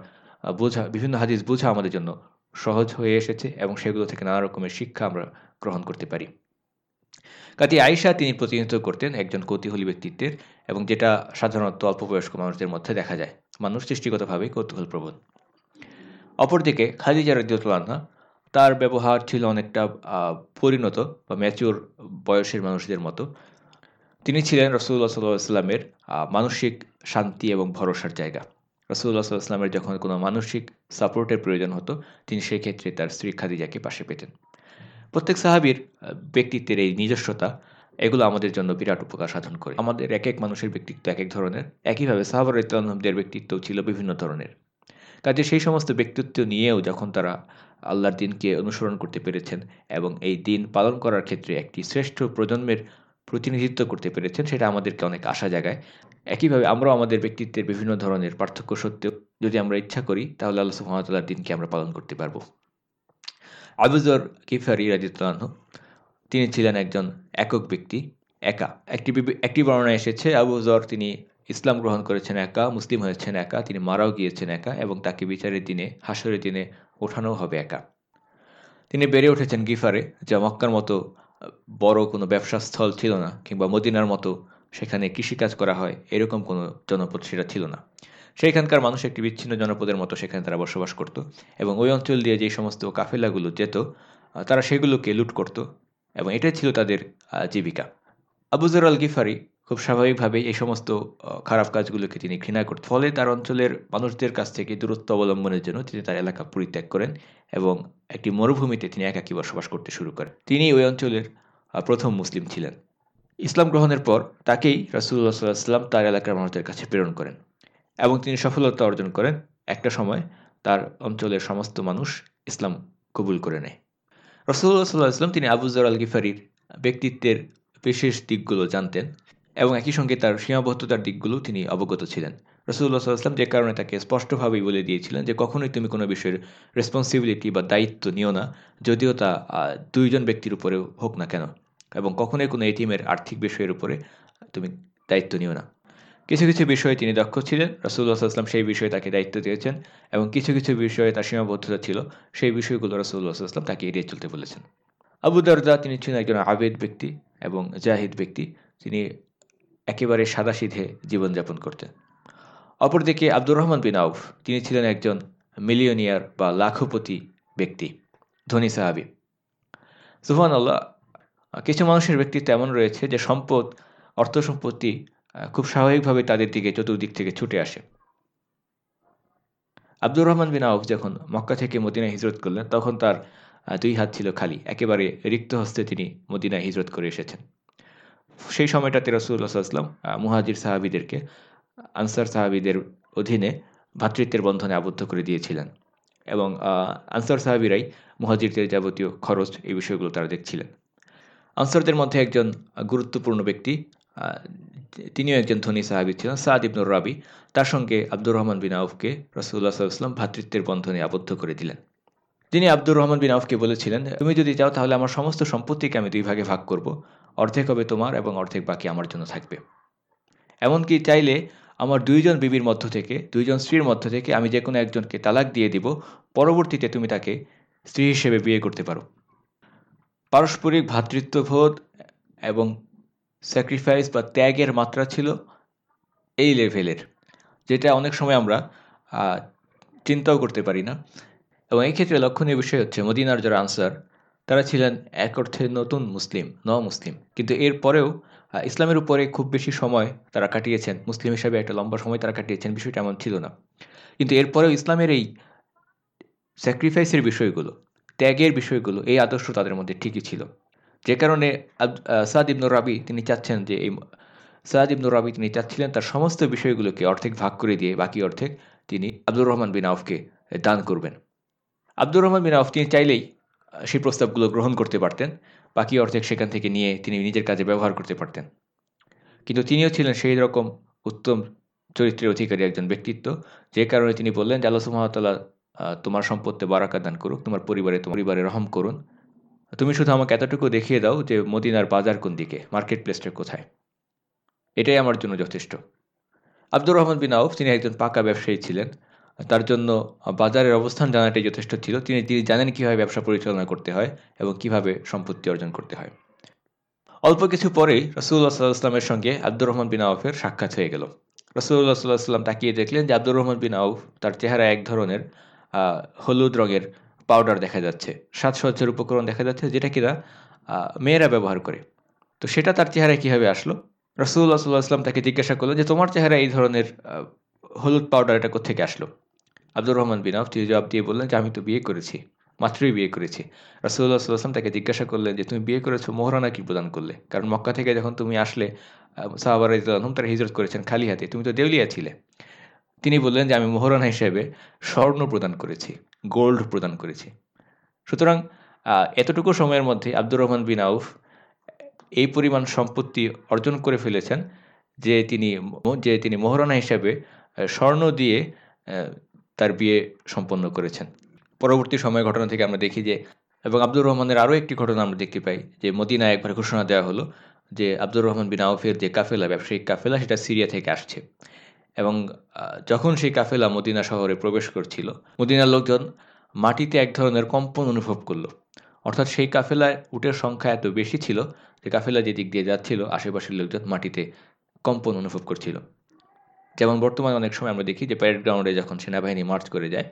বোঝা, বিভিন্ন হাদিস বোঝা আমাদের জন্য সহজ হয়ে এসেছে এবং সেগুলো থেকে নানা রকমের শিক্ষা আমরা গ্রহণ করতে পারি। কাজে আয়সা তিনি প্রতিনিধিত্ব করতেন একজন কৌতূহলী ব্যক্তিত্বের এবং যেটা সাধারণত অল্প বয়স্ক মানুষদের মধ্যে দেখা যায়। মানুষ সৃষ্টিগতভাবেই কৌতূহল প্রবণ অপরদিকে খাদিজা রদিউল্লাহা তার ব্যবহার ছিল অনেকটা পরিণত বা ম্যাচিওর বয়সের মানুষদের মতো। তিনি ছিলেন রসুল্লাহ সাল্লামের মানসিক শান্তি এবং ভরসার জায়গা। রসুল্লাহ সাল্লামের যখন কোনো মানসিক সাপোর্টের প্রয়োজন হতো, তিনি সেক্ষেত্রে তার স্ত্রী খাদিজাকে পাশে পেতেন। প্রত্যেক সাহাবির ব্যক্তিত্বের এই নিজস্বতা, এগুলো আমাদের জন্য বিরাট উপকার সাধন করে। আমাদের এক এক মানুষের ব্যক্তিত্ব এক এক ধরনের। একইভাবে সাহাবার ইতলামদের ব্যক্তিত্ব ছিল বিভিন্ন ধরনের। কাজে সেই সমস্ত ব্যক্তিত্ব নিয়েও যখন তারা আল্লাহর দিনকে অনুসরণ করতে পেরেছেন এবং এই দিন পালন করার ক্ষেত্রে একটি শ্রেষ্ঠ প্রজন্মের প্রতিনিধিত্ব করতে পেরেছেন, সেটা আমাদেরকে অনেক আশা জাগায়। একইভাবে আমরাও আমাদের ব্যক্তিত্বের বিভিন্ন ধরনের পার্থক্য সত্ত্বেও যদি আমরা ইচ্ছা করি, তাহলে আল্লাহ সুহামতাল্লাহর দিনকে আমরা পালন করতে পারব। আবুজর কিফারি রাজিতাহ তিনি ছিলেন একজন একক ব্যক্তি, একা। একটি একটি বর্ণনা এসেছে আবুজর তিনি ইসলাম গ্রহণ করেছেন একা, মুসলিম হয়েছেন একা, তিনি মারাও গিয়েছেন একা এবং তাকে বিচারের দিনে, হাসরের দিনে ওঠানোও হবে একা। তিনি বেড়ে উঠেছেন গিফারে, যা মক্কার মতো বড় কোনো ব্যবসাস্থল ছিল না, কিংবা মদিনার মতো সেখানে কৃষিকাজ করা হয়, এরকম কোনো জনপদ সেটা ছিল না। সেইখানকার মানুষ একটি বিচ্ছিন্ন জনপদের মতো সেখানে তারা বসবাস করত এবং ওই অঞ্চল দিয়ে যে সমস্ত কাফেলাগুলো যেত তারা সেগুলোকে লুট করত এবং এটাই ছিল তাদের জীবিকা। আবুজর আল গিফারি খুব স্বাভাবিকভাবেই এই সমস্ত খারাপ কাজগুলোকে তিনি ঘৃণা করতেন ফলে তার অঞ্চলের মানুষদের কাছ থেকে দূরত্ব অবলম্বনের জন্য তিনি তার এলাকা পরিত্যাগ করেন এবং একটি মরুভূমিতে তিনি একাকী বসবাস করতে শুরু করেন। তিনি ওই অঞ্চলের প্রথম মুসলিম ছিলেন। ইসলাম গ্রহণের পর তাকেই রাসুল্লাহ সাল্লাম তার এলাকার মানুষদের কাছে প্রেরণ করেন এবং তিনি সফলতা অর্জন করেন একটা সময় তার অঞ্চলের সমস্ত মানুষ ইসলাম কবুল করে নেয়। রসুল্লাহ সাল্লাহ ইসলাম তিনি আবুজর আল গিফারির ব্যক্তিত্বের বিশেষ দিকগুলো জানতেন এবং একই সঙ্গে তার সীমাবদ্ধতার দিকগুলো তিনি অবগত ছিলেন। রসুল্লাহ সাল্লাম যে কারণে তাকে স্পষ্টভাবেই বলে দিয়েছিলেন যে কখনোই তুমি কোনো বিষয়ের রেসপন্সিবিলিটি বা দায়িত্ব নিও না, যদিও তা দুইজন ব্যক্তির উপরে হোক না কেন। এবং কখনোই কোনো এটিএমের আর্থিক বিষয়ের উপরে তুমি দায়িত্ব নিও না। কিছু কিছু বিষয়ে তিনি দক্ষ ছিলেন রসুল্লাহ আসলাম সেই বিষয়ে তাকে দায়িত্ব দিয়েছেন এবং কিছু কিছু বিষয়ে তার সীমাবদ্ধতা ছিল, সেই বিষয়গুলো রসুল্লাহ আসলাম তাকে এড়িয়ে চলতে বলেছেন। আবু দরদা তিনি ছিলেন একজন আবেদ ব্যক্তি এবং জাহিদ ব্যক্তি, তিনি একেবারে সাদাসিধে জীবনযাপন করতেন। অপরদিকে আব্দুর রহমান বিন আউফ, তিনি ছিলেন একজন মিলিয়নিয়ার বা লাখপতি ব্যক্তি, ধনী সাহাবি। সুহান আল্লাহ কিছু মানুষের ব্যক্তিত্ব এমন রয়েছে যে সম্পদ, অর্থ সম্পত্তি খুব স্বাভাবিকভাবে তাদের দিকে চতুর্দিক থেকে ছুটে আসে। আব্দুর রহমান বিন আউফ যখন মক্কা থেকে মদিনায় হিজরত করলেন, তখন তার দুই হাত ছিল খালি। একেবারে রিক্ত হস্তে তিনি মদিনায় হিজরত করে এসেছেন। সেই সময়টাতে রসুল্লাহ আসলাম মুহাজির সাহাবিদেরকে, আনসার সাহাবিদের অধীনে ভাতৃত্বের বন্ধনে আবদ্ধ করে দিয়েছিলেন এবং আনসার সাহাবিরাই মুহাজিরদের যাবতীয় খরচ এই বিষয়গুলো তারা দেখছিলেন। আনসারদের মধ্যে একজন গুরুত্বপূর্ণ ব্যক্তি তিনিও একজন ধনী সাহাবি ছিলেন, সাদ ইবনুর রাবি। তার সঙ্গে আব্দুর রহমান বিন আউফকে রসুল্লাহ সাল্লাম ভাতৃত্বের বন্ধনে আবদ্ধ করে দিলেন। তিনি আব্দুর রহমান বিন আউফকে বলেছিলেন, তুমি যদি চাও তাহলে আমার সমস্ত সম্পত্তিকে আমি দুই ভাগে ভাগ করব, অর্ধেক হবে তোমার এবং অর্ধেক বাকি আমার জন্য থাকবে। এমনকি চাইলে আমার দুইজন বিবির মধ্য থেকে, দুইজন স্ত্রীর মধ্য থেকে আমি যে কোনো একজনকে তালাক দিয়ে দিব, পরবর্তীতে তুমি তাকে স্ত্রী হিসেবে বিয়ে করতে পারো। পারস্পরিক ভ্রাতৃত্ববোধ এবং স্যাক্রিফাইস বা ত্যাগের মাত্রা ছিল এই লেভেলের যেটা অনেক সময় আমরা চিন্তাও করতে পারি না। এবং এই ক্ষেত্রে লক্ষণীয় বিষয় হচ্ছে মদিনার যারা আনসার তারা ছিলেন এক অর্থে নতুন মুসলিম ন মুসলিম কিন্তু এরপরেও আহ, ইসলামের উপরে খুব বেশি সময় তারা কাটিয়েছেন। মুসলিম হিসাবে একটা লম্বা সময় তারা কাটিয়েছেন বিষয়টা এমন ছিল না। কিন্তু এরপরেও ইসলামের এই স্যাক্রিফাইসের বিষয়গুলো ত্যাগের বিষয়গুলো, এই আদর্শ তাদের মধ্যে ঠিকই ছিল। যে কারণে সাদ ইবনুর রাবি তিনি চাচ্ছেন যে এই সাদ ইবনুর রাবি তিনি চাচ্ছিলেন তার সমস্ত বিষয়গুলোকে অর্ধেক ভাগ করে দিয়ে বাকি অর্ধেক তিনি আব্দুর রহমান বিন আউফকে দান করবেন। আব্দুর রহমান বিন আউফ তিনি চাইলেই সেই প্রস্তাবগুলো গ্রহণ করতে পারতেন, বাকি অর্ধেক সেখান থেকে নিয়ে তিনি নিজের কাজে ব্যবহার করতে পারতেন। কিন্তু তিনিও ছিলেন সেই রকম উত্তম চরিত্রের অধিকারী একজন ব্যক্তিত্ব, যে কারণে তিনি বললেন যে আল্লাহ সুহামতাল্লাহ তোমার সম্পত্তি বারাকা দান করুক, তোমার পরিবারে তোমার পরিবারে রহম করুন। তুমি শুধু আমাকে এতটুকু দেখিয়ে দাও যে মদিনার বাজার কোন দিকে মার্কেট প্লেসটা কোথায়। এটাই আমার জন্য যথেষ্ট। আব্দুর রহমান বিন আউফ, তিনি একজন পাকা ব্যবসায়ী ছিলেন। তার জন্য বাজারের অবস্থান জানাটাই যথেষ্ট ছিল। তিনি তিনি জানেন কীভাবে ব্যবসা পরিচালনা করতে হয় এবং কীভাবে সম্পত্তি অর্জন করতে হয়। অল্প কিছু পরেই রসুল্লাহ সাল্লাহ আসলামের সঙ্গে আব্দুর রহমান বিন আউফের সাক্ষাৎ হয়ে গেল। রসুল্লাহ সাল্লাহ সাল্লাম তাকিয়ে দেখলেন যে আব্দুর রহমান বিন আউফ তার চেহারা এক ধরনের হলুদ রঙের পাউডার দেখা যাচ্ছে সাজসজ্জার উপকরণ দেখা যাচ্ছে যেটা কিনা মেয়েরা ব্যবহার করে। তো সেটা তার চেহারায় কীভাবে আসলো? রসুল্লাহ সাল্লাহ আসলাম তাকে জিজ্ঞাসা করল যে, তোমার চেহারা এই ধরনের হলুদ পাউডার এটা কোথেকে আসলো? আব্দুর রহমান বিন আউফ তিনি জবাব দিয়ে বললেন যে, আমি তো বিয়ে করেছি, মাত্রই বিয়ে করেছি। রাসুল্লাহ সাল্লাম তাকে জিজ্ঞাসা করলেন যে, তুমি বিয়ে করেছ মোহরানা কি প্রদান করলে? কারণ মক্কা থেকে যখন তুমি আসলে সাহাবার তারা হিজরত করেছেন খালি হাতে, তুমি তো দেউলিয়া ছিলে। তিনি বললেন যে, আমি মোহরানা হিসেবে স্বর্ণ প্রদান করেছি, গোল্ড প্রদান করেছি। সুতরাং এতটুকু সময়ের মধ্যে আব্দুর রহমান বিন আউফ এই পরিমাণ সম্পত্তি অর্জন করে ফেলেছেন যে তিনি যে তিনি মোহরানা হিসাবে স্বর্ণ দিয়ে তার বিয়ে সম্পন্ন করেছেন। পরবর্তী সময় ঘটনা থেকে আমরা দেখি যে, এবং আব্দুর রহমানের আরও একটি ঘটনা আমরা দেখতে পাই যে, মদিনায় একবার ঘোষণা দেওয়া হলো যে, আব্দুর রহমান বিন আউফের যে কাফেলা, ব্যবসায়িক কাফেলা, সেটা সিরিয়া থেকে আসছে। এবং যখন সেই কাফেলা মদিনা শহরে প্রবেশ করছিল, মদিনার লোকজন মাটিতে এক ধরনের কম্পন অনুভব করল। অর্থাৎ সেই কাফেলায় উটের সংখ্যা এত বেশি ছিল যে কাফেলা যেদিক দিয়ে যাচ্ছিল, আশেপাশের লোকজন মাটিতে কম্পন অনুভব করছিল। যেমন বর্তমানে অনেক সময় আমরা দেখি যে প্যারেড গ্রাউন্ডে যখন সেনাবাহিনী মার্চ করে যায়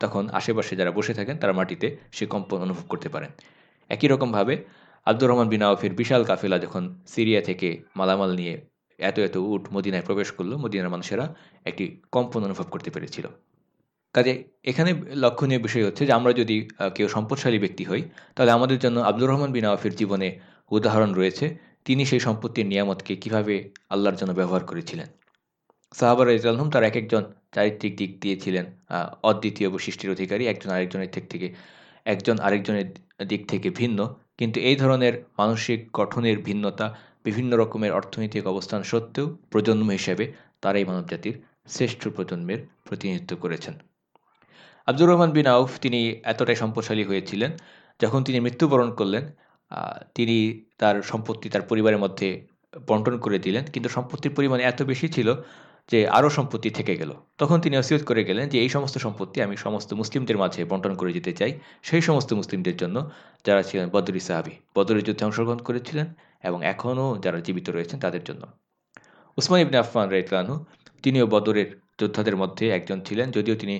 তখন আশেপাশে যারা বসে থাকেন, তারা মাটিতে সে কম্পন অনুভব করতে পারেন। একই রকমভাবে আব্দুর রহমান বিন বিশাল কাফেলা যখন সিরিয়া থেকে মালামাল নিয়ে এত এত উট মদিনায় প্রবেশ করল, মদিনার মানুষেরা একটি কম্পন অনুভব করতে পেরেছিল। কাজে এখানে লক্ষণীয় বিষয় হচ্ছে যে, আমরা যদি কেউ সম্পদশালী ব্যক্তি হই, তাহলে আমাদের জন্য আব্দুর রহমান বিন আউফের জীবনে উদাহরণ রয়েছে। তিনি সেই সম্পত্তির নিয়ামতকে কীভাবে আল্লাহর জন্য ব্যবহার করেছিলেন। সাহাবার ইসলাম তার এক একজন চারিত্রিক দিক দিয়ে ছিলেন অদ্বিতীয় বৈশিষ্ট্যের অধিকারী, একজন আরেকজনের দিক থেকে, একজন আরেকজনের দিক থেকে ভিন্ন। কিন্তু এই ধরনের মানসিক গঠনের ভিন্নতা বিভিন্ন রকমের অর্থনৈতিক অবস্থান সত্ত্বেও প্রজন্ম হিসেবে তারাই মানবজাতির শ্রেষ্ঠ প্রজন্মের প্রতিনিধিত্ব করেছেন। আব্দুর রহমান বিন আউফ তিনি এতটাই সম্পদশালী হয়েছিলেন, যখন তিনি মৃত্যুবরণ করলেন তিনি তার সম্পত্তি তার পরিবারের মধ্যে বন্টন করে দিলেন, কিন্তু সম্পত্তির পরিমাণ এত বেশি ছিল যে আরও সম্পত্তি থেকে গেল। তখন তিনি অসিয়ত করে গেলেন যে এই সমস্ত সম্পত্তি আমি সমস্ত মুসলিমদের মাঝে বন্টন করে দিতে চাই। সেই সমস্ত মুসলিমদের জন্য যারা ছিলেন বদরি সাহাবি। বদরের যুদ্ধে অংশগ্রহণ করেছিলেন এবং এখনও যারা জীবিত রয়েছেন তাদের জন্য। উসমান ইবনে আফফান রাইতলানু তিনিও বদরের যোদ্ধাদের মধ্যে একজন ছিলেন, যদিও তিনি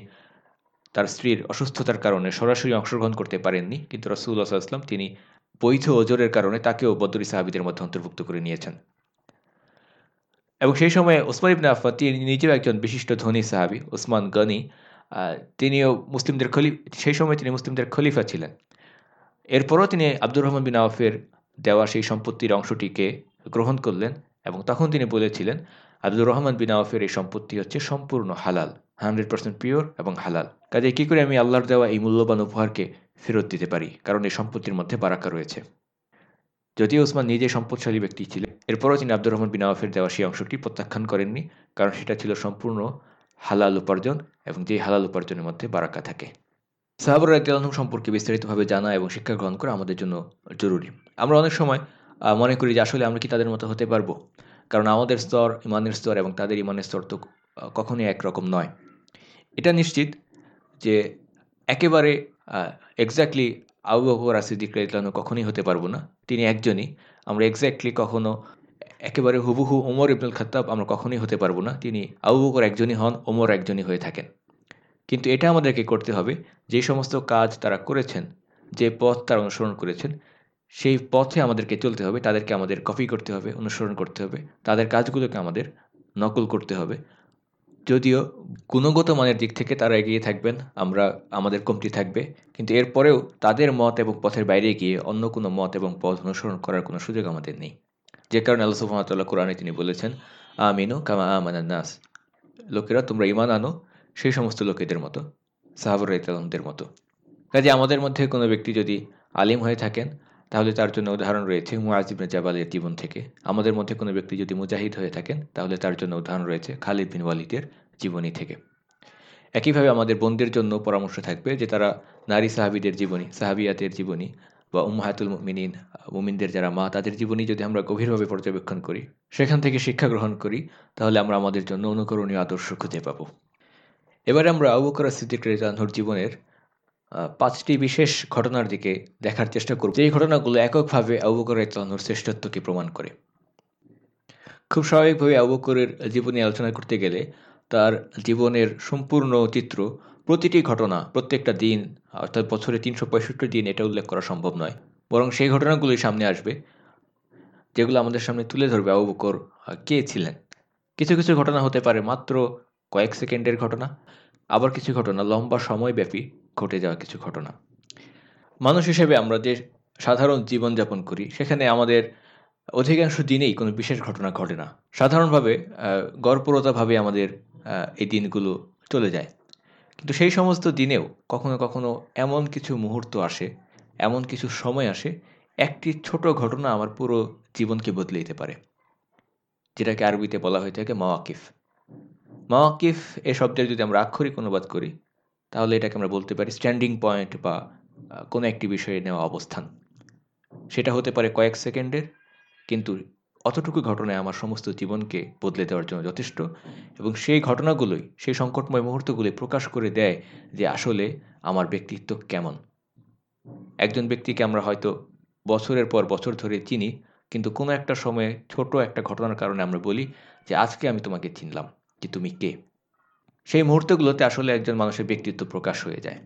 তার স্ত্রীর অসুস্থতার কারণে সরাসরি অংশগ্রহণ করতে পারেননি, কিন্তু রসুল্লাহ সাল্লাম তিনি বৈধ ওজরের কারণে তাকেও বদরি সাহাবিদের মধ্যে অন্তর্ভুক্ত করে নিয়েছেন। এবং সেই সময়ে ওসমান ইবনে আফমান তিনি নিজেও একজন বিশিষ্ট ধনী সাহাবি ওসমান গনি তিনিও মুসলিমদের খলি সেই সময় তিনি মুসলিমদের খলিফা ছিলেন। এরপরও তিনি আব্দুর রহমান বিন আউফের দেওয়া সেই সম্পত্তির অংশটিকে গ্রহণ করলেন এবং তখন তিনি বলেছিলেন, আব্দুর রহমান বিন আউফের এই সম্পত্তি হচ্ছে সম্পূর্ণ হালাল, হান্ড্রেড পার্সেন্ট পিওর এবং হালাল। কাজে কী করে আমি আল্লাহর দেওয়া এই মূল্যবান উপহারকে ফেরত দিতে পারি? কারণ এই সম্পত্তির মধ্যে বারাকা রয়েছে। যদিও ওসমান নিজে সম্পদশালী ব্যক্তি ছিলেন, এরপরও তিনি আব্দুর রহমান বিন আউফের দেওয়া সেই অংশটি প্রত্যাখ্যান করেননি, কারণ সেটা ছিল সম্পূর্ণ হালাল উপার্জন এবং যে হালাল উপার্জনের মধ্যে বারাকা থাকে। সাহাবর রাদিয়াল্লাহু সম্পর্কে বিস্তারিতভাবে জানা এবং শিক্ষা গ্রহণ করা আমাদের জন্য জরুরি। আমরা অনেক সময় মনে করি যে আসলে আমরা কি তাদের মতো হতে পারব? কারণ আমাদের স্তর ইমানের স্তর এবং তাদের ইমানের স্তর তো কখনোই একরকম নয়। এটা নিশ্চিত যে একেবারে এক্স্যাক্টলি আবু বকর আসিদ্দিক রাইতলানু কখনই হতে পারব না। তিনি একজনই। আমরা এক্স্যাক্টলি কখনো একেবারে হুবহু ওমর ইবনুল খত্তাব আমরা কখনোই হতে পারব না। তিনি আবু বকর একজনই হন, ওমর একজনই হয়ে থাকেন। কিন্তু এটা আমাদেরকে করতে হবে, যে সমস্ত কাজ তারা করেছেন, যে পথ তারা অনুসরণ করেছেন সেই পথে আমাদেরকে চলতে হবে, তাদেরকে আমাদের কপি করতে হবে, অনুসরণ করতে হবে, তাদের কাজগুলোকে আমাদের নকল করতে হবে। যদিও গুণগত মানের দিক থেকে তারা এগিয়ে থাকবেন, আমরা, আমাদের কমতি থাকবে, কিন্তু এরপরেও তাদের মত এবং পথের বাইরে গিয়ে অন্য কোনো মত এবং পথ অনুসরণ করার কোনো সুযোগ আমাদের নেই। যে কারণে আল্লাহ সুহামতাল্লাহ কোরআনে তিনি বলেছেন, আমিনু কামা আমানান নাস। লোকেরা, তোমরা ইমান আনো সেই সমস্ত লোকেদের মতো সাহাবর রাইতালমদের মতো। কাজে আমাদের মধ্যে কোনো ব্যক্তি যদি আলিম হয়ে থাকেন তাহলে তার জন্য উদাহরণ রয়েছে মুআজিব জাবালের জীবন থেকে। আমাদের মধ্যে কোনো ব্যক্তি যদি মুজাহিদ হয়ে থাকেন, তাহলে তার জন্য উদাহরণ রয়েছে খালিদ বিন ওয়ালিদের জীবনী থেকে। একইভাবে আমাদের বোনদের জন্য পরামর্শ থাকবে যে তারা নারী সাহাবিদের জীবনী, সাহাবিয়াতের জীবনী বা উম্মাহাতুল মিনিন মুমিনদের যারা মা, তাদের জীবনী যদি আমরা গভীরভাবে পর্যবেক্ষণ করি, সেখান থেকে শিক্ষা গ্রহণ করি, তাহলে আমরা আমাদের জন্য অনুকরণীয় আদর্শ খুঁজে পাব। এবারে আমরা আবু বকর সিদ্দিক রেজানহুর জীবনের পাঁচটি বিশেষ ঘটনার দিকে দেখার চেষ্টা করব। যেই ঘটনাগুলো এককভাবে আবু বকর রেজানহুর শ্রেষ্ঠত্বকে প্রমাণ করে। খুব স্বাভাবিকভাবে আবু বকরের জীবনী আলোচনা করতে গেলে তার জীবনের সম্পূর্ণ চিত্র প্রতিটি ঘটনা প্রত্যেকটা দিন, অর্থাৎ বছরে তিনশো পঁয়ষট্টি দিন এটা উল্লেখ করা সম্ভব নয়। বরং সেই ঘটনাগুলি সামনে আসবে, যেগুলো আমাদের সামনে তুলে ধরবে আবু বকর কে ছিলেন। কিছু কিছু ঘটনা হতে পারে মাত্র কয়েক সেকেন্ডের ঘটনা, আবার কিছু ঘটনা লম্বা সময়ব্যাপী ঘটে যাওয়া কিছু ঘটনা। মানুষ হিসেবে আমরা যে সাধারণ জীবনযাপন করি, সেখানে আমাদের অধিকাংশ দিনেই কোনো বিশেষ ঘটনা ঘটে না। সাধারণভাবে গর্বরতাভাবে আমাদের এই দিনগুলো চলে যায়। কিন্তু সেই সমস্ত দিনেও কখনো কখনো এমন কিছু মুহূর্ত আসে, এমন কিছু সময় আসে, একটি ছোট ঘটনা আমার পুরো জীবনকে বদলে দিতে পারে। যেটাকে আরবিতে বলা হয়ে থাকে মাওয়াকিফ। মাওয়াকিফ এ শব্দের যদি আমরা আক্ষরিক অনুবাদ করি তাহলে এটাকে আমরা বলতে পারি স্ট্যান্ডিং পয়েন্ট বা কোনো একটি বিষয়ে নেওয়া অবস্থান। সেটা হতে পারে কয়েক সেকেন্ডের, কিন্তু অতটুকু ঘটনায় আমার সমস্ত জীবনকে বদলে দেওয়ার জন্য যথেষ্ট এবং সেই ঘটনাগুলোই, সেই সংকটময় মুহূর্তগুলি প্রকাশ করে দেয় যে আসলে আমার ব্যক্তিত্ব কেমন। একজন ব্যক্তিকে আমরা হয়তো বছরের পর বছর ধরে চিনি, কিন্তু কোনো একটা সময়ে ছোট একটা ঘটনার কারণে আমরা বলি যে, আজকে আমি তোমাকে চিনলাম যে তুমি কে? সেই মুহূর্তগুলোতে আসলে একজন মানুষের ব্যক্তিত্ব প্রকাশ হয়ে যায়।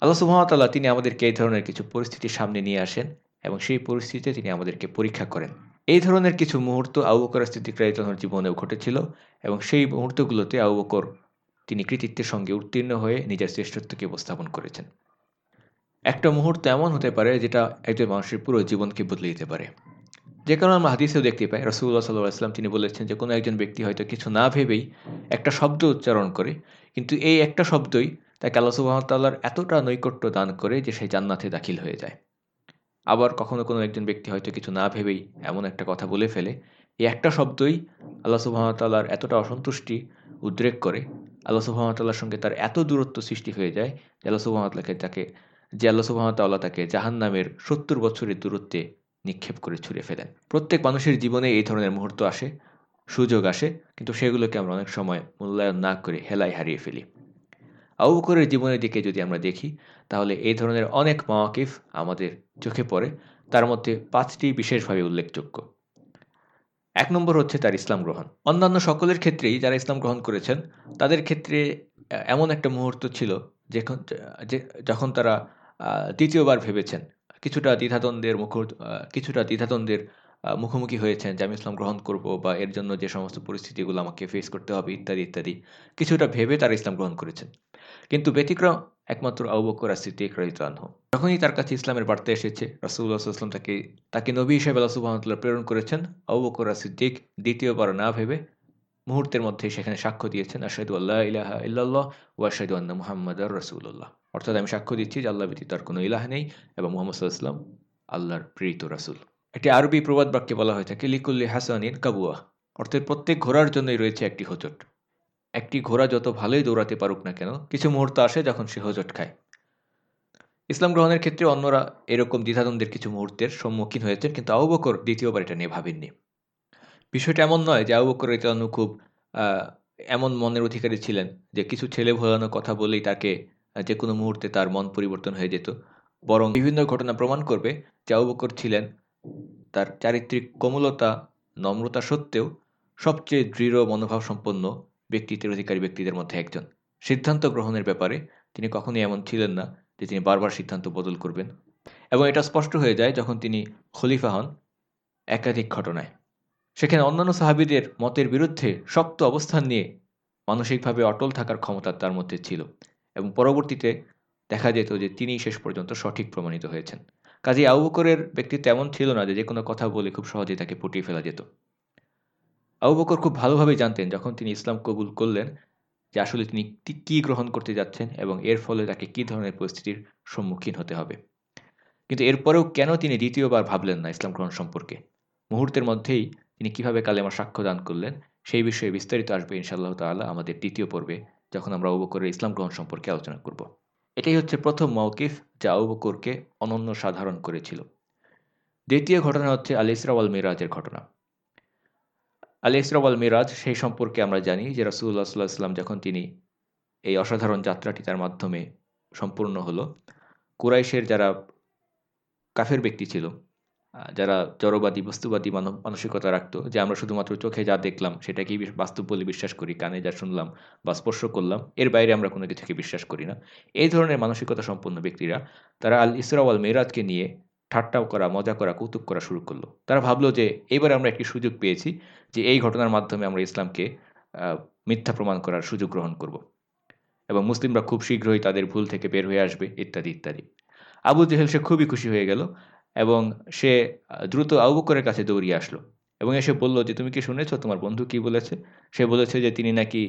আল্লাহ সুহামতাল্লাহ তিনি আমাদেরকে এই ধরনের কিছু পরিস্থিতির সামনে নিয়ে আসেন এবং সেই পরিস্থিতিতে তিনি আমাদেরকে পরীক্ষা করেন। এই ধরনের কিছু মুহূর্ত আবু বকর স্থিতিক্রায়তনের জীবনেও ঘটেছিল এবং সেই মুহূর্তগুলোতে আবু বকর তিনি কৃতিত্বের সঙ্গে উত্তীর্ণ হয়ে নিজের শ্রেষ্ঠত্বকে উপস্থাপন করেছেন। একটা মুহূর্ত এমন হতে পারে যেটা একজন মানুষের পুরো জীবনকে বদলে দিতে পারে। যে কারণে আমরা হাদিসেও দেখতে পাই রসুল্লাহ সাল্লাহ আসলাম তিনি বলেছেন যে, কোনো একজন ব্যক্তি হয়তো কিছু না ভেবেই একটা শব্দ উচ্চারণ করে, কিন্তু এই একটা শব্দই তাকে আল্লাহ সুবাহতাল্লাহর এতটা নৈকট্য দান করে যে সেই জান্নাতে দাখিল হয়ে যায়। আবার কখনো কোনো একজন ব্যক্তি হয়তো কিছু না ভেবেই এমন একটা কথা বলে ফেলে, এই একটা শব্দই আল্লাহ সুবাহতাল্লাহর এতটা অসন্তুষ্টি উদ্রেক করে, আল্লাহ সুবাহতাল্লাহর সঙ্গে তার এত দূরত্ব সৃষ্টি হয়ে যায় যে, আল্লাহ সুবাহতাল্লাহকে তাকে, যে আল্লাহ সুবাহতাল্লাহ তাকে জাহান নামের সত্তর বছরের দূরত্বে নিক্ষেপ করে ছুঁড়ে ফেলেন। প্রত্যেক মানুষের জীবনে এই ধরনের মুহূর্ত আসে, সুযোগ আসে, কিন্তু সেগুলোকে আমরা অনেক সময় মূল্যায়ন না করে হেলায় হারিয়ে ফেলি। আবু বকরের জীবনের দিকে যদি আমরা দেখি, তাহলে এই ধরনের অনেক মাওয়াকিফ আমাদের চোখে পড়ে, তার মধ্যে পাঁচটি বিশেষভাবে উল্লেখযোগ্য। এক নম্বর হচ্ছে তার ইসলাম গ্রহণ। অন্যান্য সকলের ক্ষেত্রেই যারা ইসলাম গ্রহণ করেছেন, তাদের ক্ষেত্রে এমন একটা মুহূর্ত ছিল যখন তারা দ্বিতীয়বার ভেবেছেন কিছুটা দ্বিধাদ্বন্দ্বের মুখ কিছুটা দ্বিধাদ্বন্দ্বের মুখোমুখি হয়েছেন যে আমি ইসলাম গ্রহণ করব বা এর জন্য যে সমস্ত পরিস্থিতিগুলো আমাকে ফেস করতে হবে, ইত্যাদি ইত্যাদি। কিছুটা ভেবে তারা ইসলাম গ্রহণ করেছেন। কিন্তু ব্যতিক্রম একমাত্র আবু বকর সিদ্দিক রাইতানহ যখনই তার কাছে ইসলামের বার্তা এসেছে রাসুল্লাহ আসলাম তাকে তাকে নবী হিসেবে আল্লাহ প্রেরণ করেছেন। আবু বকর সিদ্দিক দ্বিতীয়বার না ভেবে মুহূর্তের মধ্যে সেখানে সাক্ষ্য দিয়েছেন আশাদু আল্লাহ ইলাহা ইল্লাল্লাহ ও আশাদু আন্না মুহাম্মদ রসুল্লাহ অর্থাৎ আমি সাক্ষ্য দিচ্ছি যে আল্লাহ ব্যতীত তার কোনো ইলাহ নেই এবং মোহাম্মদ সাল্লাহাম আল্লাহর প্রেরিত রাসুল। একটি আরবি প্রবাদ বাক্যে বলা হয়ে থাকে লিকুল্লি হাসানিন কাবুয়া? অর্থের প্রত্যেক ঘোড়ার জন্যই রয়েছে একটি হোচট। একটি ঘোড়া যত ভালোই দৌড়াতে পারুক না কেন, কিছু মুহূর্ত আসে যখন সে হোচট খায়। ইসলাম গ্রহণের ক্ষেত্রে অন্যরা এরকম দ্বিধাদ্বন্দ্বের কিছু মুহূর্তের সম্মুখীন হয়েছেন, কিন্তু আবু বকর দ্বিতীয়বার এটা নিয়ে ভাবেননি। বিষয়টা এমন নয় যে আবু বকর রেতানু খুব এমন মনের অধিকারী ছিলেন যে কিছু ছেলে ভোলানো কথা বলেই তাকে যে কোনো মুহূর্তে তার মন পরিবর্তন হয়ে যেত। বরং বিভিন্ন ঘটনা প্রমাণ করবে যে আবু বকর ছিলেন তার চারিত্রিক কোমলতা, নম্রতা সত্ত্বেও সবচেয়ে দৃঢ় মনোভাব সম্পন্ন ব্যক্তিত্বের অধিকারী ব্যক্তিদের মধ্যে একজন। সিদ্ধান্ত গ্রহণের ব্যাপারে তিনি কখনোই এমন ছিলেন না যে তিনি বারবার সিদ্ধান্ত বদল করবেন। এবং এটা স্পষ্ট হয়ে যায় যখন তিনি খলিফা হন একাধিক ঘটনায়। সেখানে অন্যান্য সাহাবিদের মতের বিরুদ্ধে শক্ত অবস্থান নিয়ে মানসিকভাবে অটল থাকার ক্ষমতা তার মধ্যে ছিল। এবং পরবর্তীতে দেখা যেত যে তিনি শেষ পর্যন্ত সঠিক প্রমাণিত হয়েছেন। কাজী আবু বকরের ব্যক্তিত্ব এমন ছিল না যে কোনো কথা বলে খুব সহজেই তাকে ফুটিয়ে ফেলা যেত। আবু খুব ভালোভাবেই জানতেন যখন তিনি ইসলাম কবুল করলেন যে আসলে তিনি কী গ্রহণ করতে যাচ্ছেন এবং এর ফলে তাকে কী ধরনের পরিস্থিতির সম্মুখীন হতে হবে। কিন্তু এরপরেও কেন তিনি দ্বিতীয়বার ভাবলেন না ইসলাম গ্রহণ সম্পর্কে? মুহূর্তের মধ্যেই তিনি কীভাবে কালেমার সাক্ষ্য দান করলেন সেই বিষয়ে বিস্তারিত আসবে ইনশাআল্লাহ তাল্লাহ আমাদের দ্বিতীয় পর্বে যখন আমরা অবকরের ইসলাম গ্রহণ সম্পর্কে আলোচনা করব। এটাই হচ্ছে প্রথম মৌকিফ যা আবুবকরকে অনন্য সাধারণ করেছিল। দ্বিতীয় ঘটনা হচ্ছে আল ইসরাওয়াল মিরাজের ঘটনা। আল ইসরাওয়াল মিরাজ সেই সম্পর্কে আমরা জানি যে রাসুল্লাহ সাল্লাহ সাল্লাম যখন তিনি এই অসাধারণ যাত্রাটি তার মাধ্যমে সম্পূর্ণ হলো, কুরাইশের যারা কাফের ব্যক্তি ছিল যারা জড়বাদী, বস্তুবাদী মানব মানসিকতা রাখতো, যে আমরা শুধুমাত্র চোখে যা দেখলাম সেটাকেই বাস্তব বলে বিশ্বাস করি, কানে যা শুনলাম বা স্পর্শ করলাম, এর বাইরে আমরা কোনো কিছুকে বিশ্বাস করি না। এই ধরনের মানসিকতা সম্পন্ন ব্যক্তিরা, তারা আল ইসরা আল মেরাজকে নিয়ে ঠাট্টাও করা, মজা করা, কৌতুক করা শুরু করল। তারা ভাবলো যে এবার আমরা একটি সুযোগ পেয়েছি যে এই ঘটনার মাধ্যমে আমরা ইসলামকে মিথ্যা প্রমাণ করার সুযোগ গ্রহণ করব। এবং মুসলিমরা খুব শীঘ্রই তাদের ভুল থেকে বের হয়ে আসবে, ইত্যাদি ইত্যাদি। আবু জেহেল সে খুবই খুশি হয়ে গেল। এবং সে দ্রুত আবুকরের কাছে দৌড়িয়ে আসলো এবং এসে বলল যে, তুমি কি শুনেছ? তোমার বন্ধু কি বলেছে? সে বলেছে যে, তিনি নাকি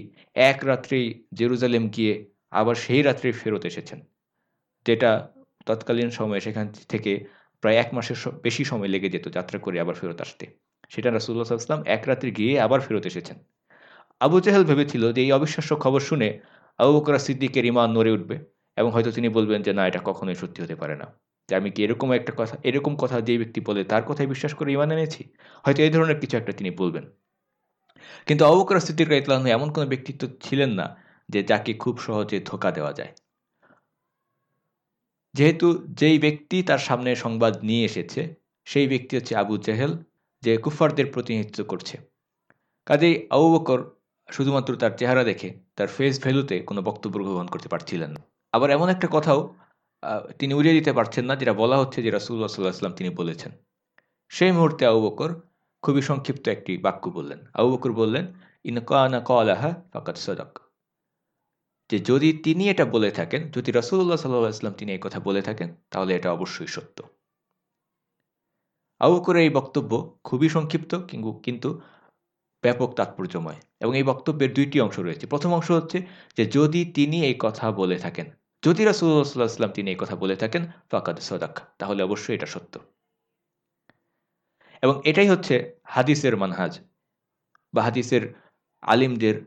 এক রাত্রেই জেরুজালেম গিয়ে আবার সেই রাত্রেই ফেরত এসেছেন, যেটা তৎকালীন সময়ে সেখান থেকে প্রায় এক মাসের বেশি সময় লেগে যেত যাত্রা করে আবার ফেরত আসতে। সেটা রাসুল্লাহ আসলাম এক রাত্রে গিয়ে আবার ফেরত এসেছেন। আবু জাহেল ভেবেছিল যে, এই অবিশ্বাস্য খবর শুনে আবু বকরা সিদ্দিকের ইমান নড়ে উঠবে এবং হয়তো তিনি বলবেন যে, না, এটা কখনোই সত্যি হতে পারে না। যে আমি কি এরকম একটা কথা, এরকম কথা যে ব্যক্তি বলে, তার কথাই বিশ্বাস করে ইমান এনেছি? হয়তো এই ধরনের কিছু একটা তিনি বলবেন। কিন্তু অবকর স্থিতির ইতলাহ এমন কোনো ব্যক্তিত্ব ছিলেন না যে যাকে খুব সহজে ধোকা দেওয়া যায়। যেহেতু যেই ব্যক্তি তার সামনে সংবাদ নিয়ে এসেছে, সেই ব্যক্তি হচ্ছে আবু জেহেল, যে কুফারদের প্রতিনিধিত্ব করছে। কাজেই আবু বকর শুধুমাত্র তার চেহারা দেখে, তার ফেস ভ্যালুতে কোনো বক্তব্য গ্রহণ করতে পারছিলেন না। আবার এমন একটা কথাও তিনি উড়িয়ে দিতে পারছেন না, যেটা বলা হচ্ছে যে রাসুল্লাহ সাল্লাহ আসলাম তিনি বলেছেন। সেই মুহূর্তে আবু বকর খুবই সংক্ষিপ্ত একটি বাক্য বললেন। আবু বকর বললেন, ইন কানা কলাহা ফাকাত সদক। যে যদি তিনি এটা বলে থাকেন, যদি রাসুল্লাহ সাল্লাহ আসলাম তিনি এই কথা বলে থাকেন, তাহলে এটা অবশ্যই সত্য। আবু বকরের এই বক্তব্য খুবই সংক্ষিপ্ত কিন্তু ব্যাপক তাৎপর্যময়। এবং এই বক্তব্যের দুইটি অংশ রয়েছে। প্রথম অংশ হচ্ছে যে যদি তিনি এই কথা বলে থাকেন যদি রাসুল্লাহাম তিনি এই কথা বলে থাকেন, ফাকাদ সদাক। তাহলে অবশ্যই এটা সত্য। এবং এটাই হচ্ছে হাদিসের মানহাজ বা হাদিসের আলিমদের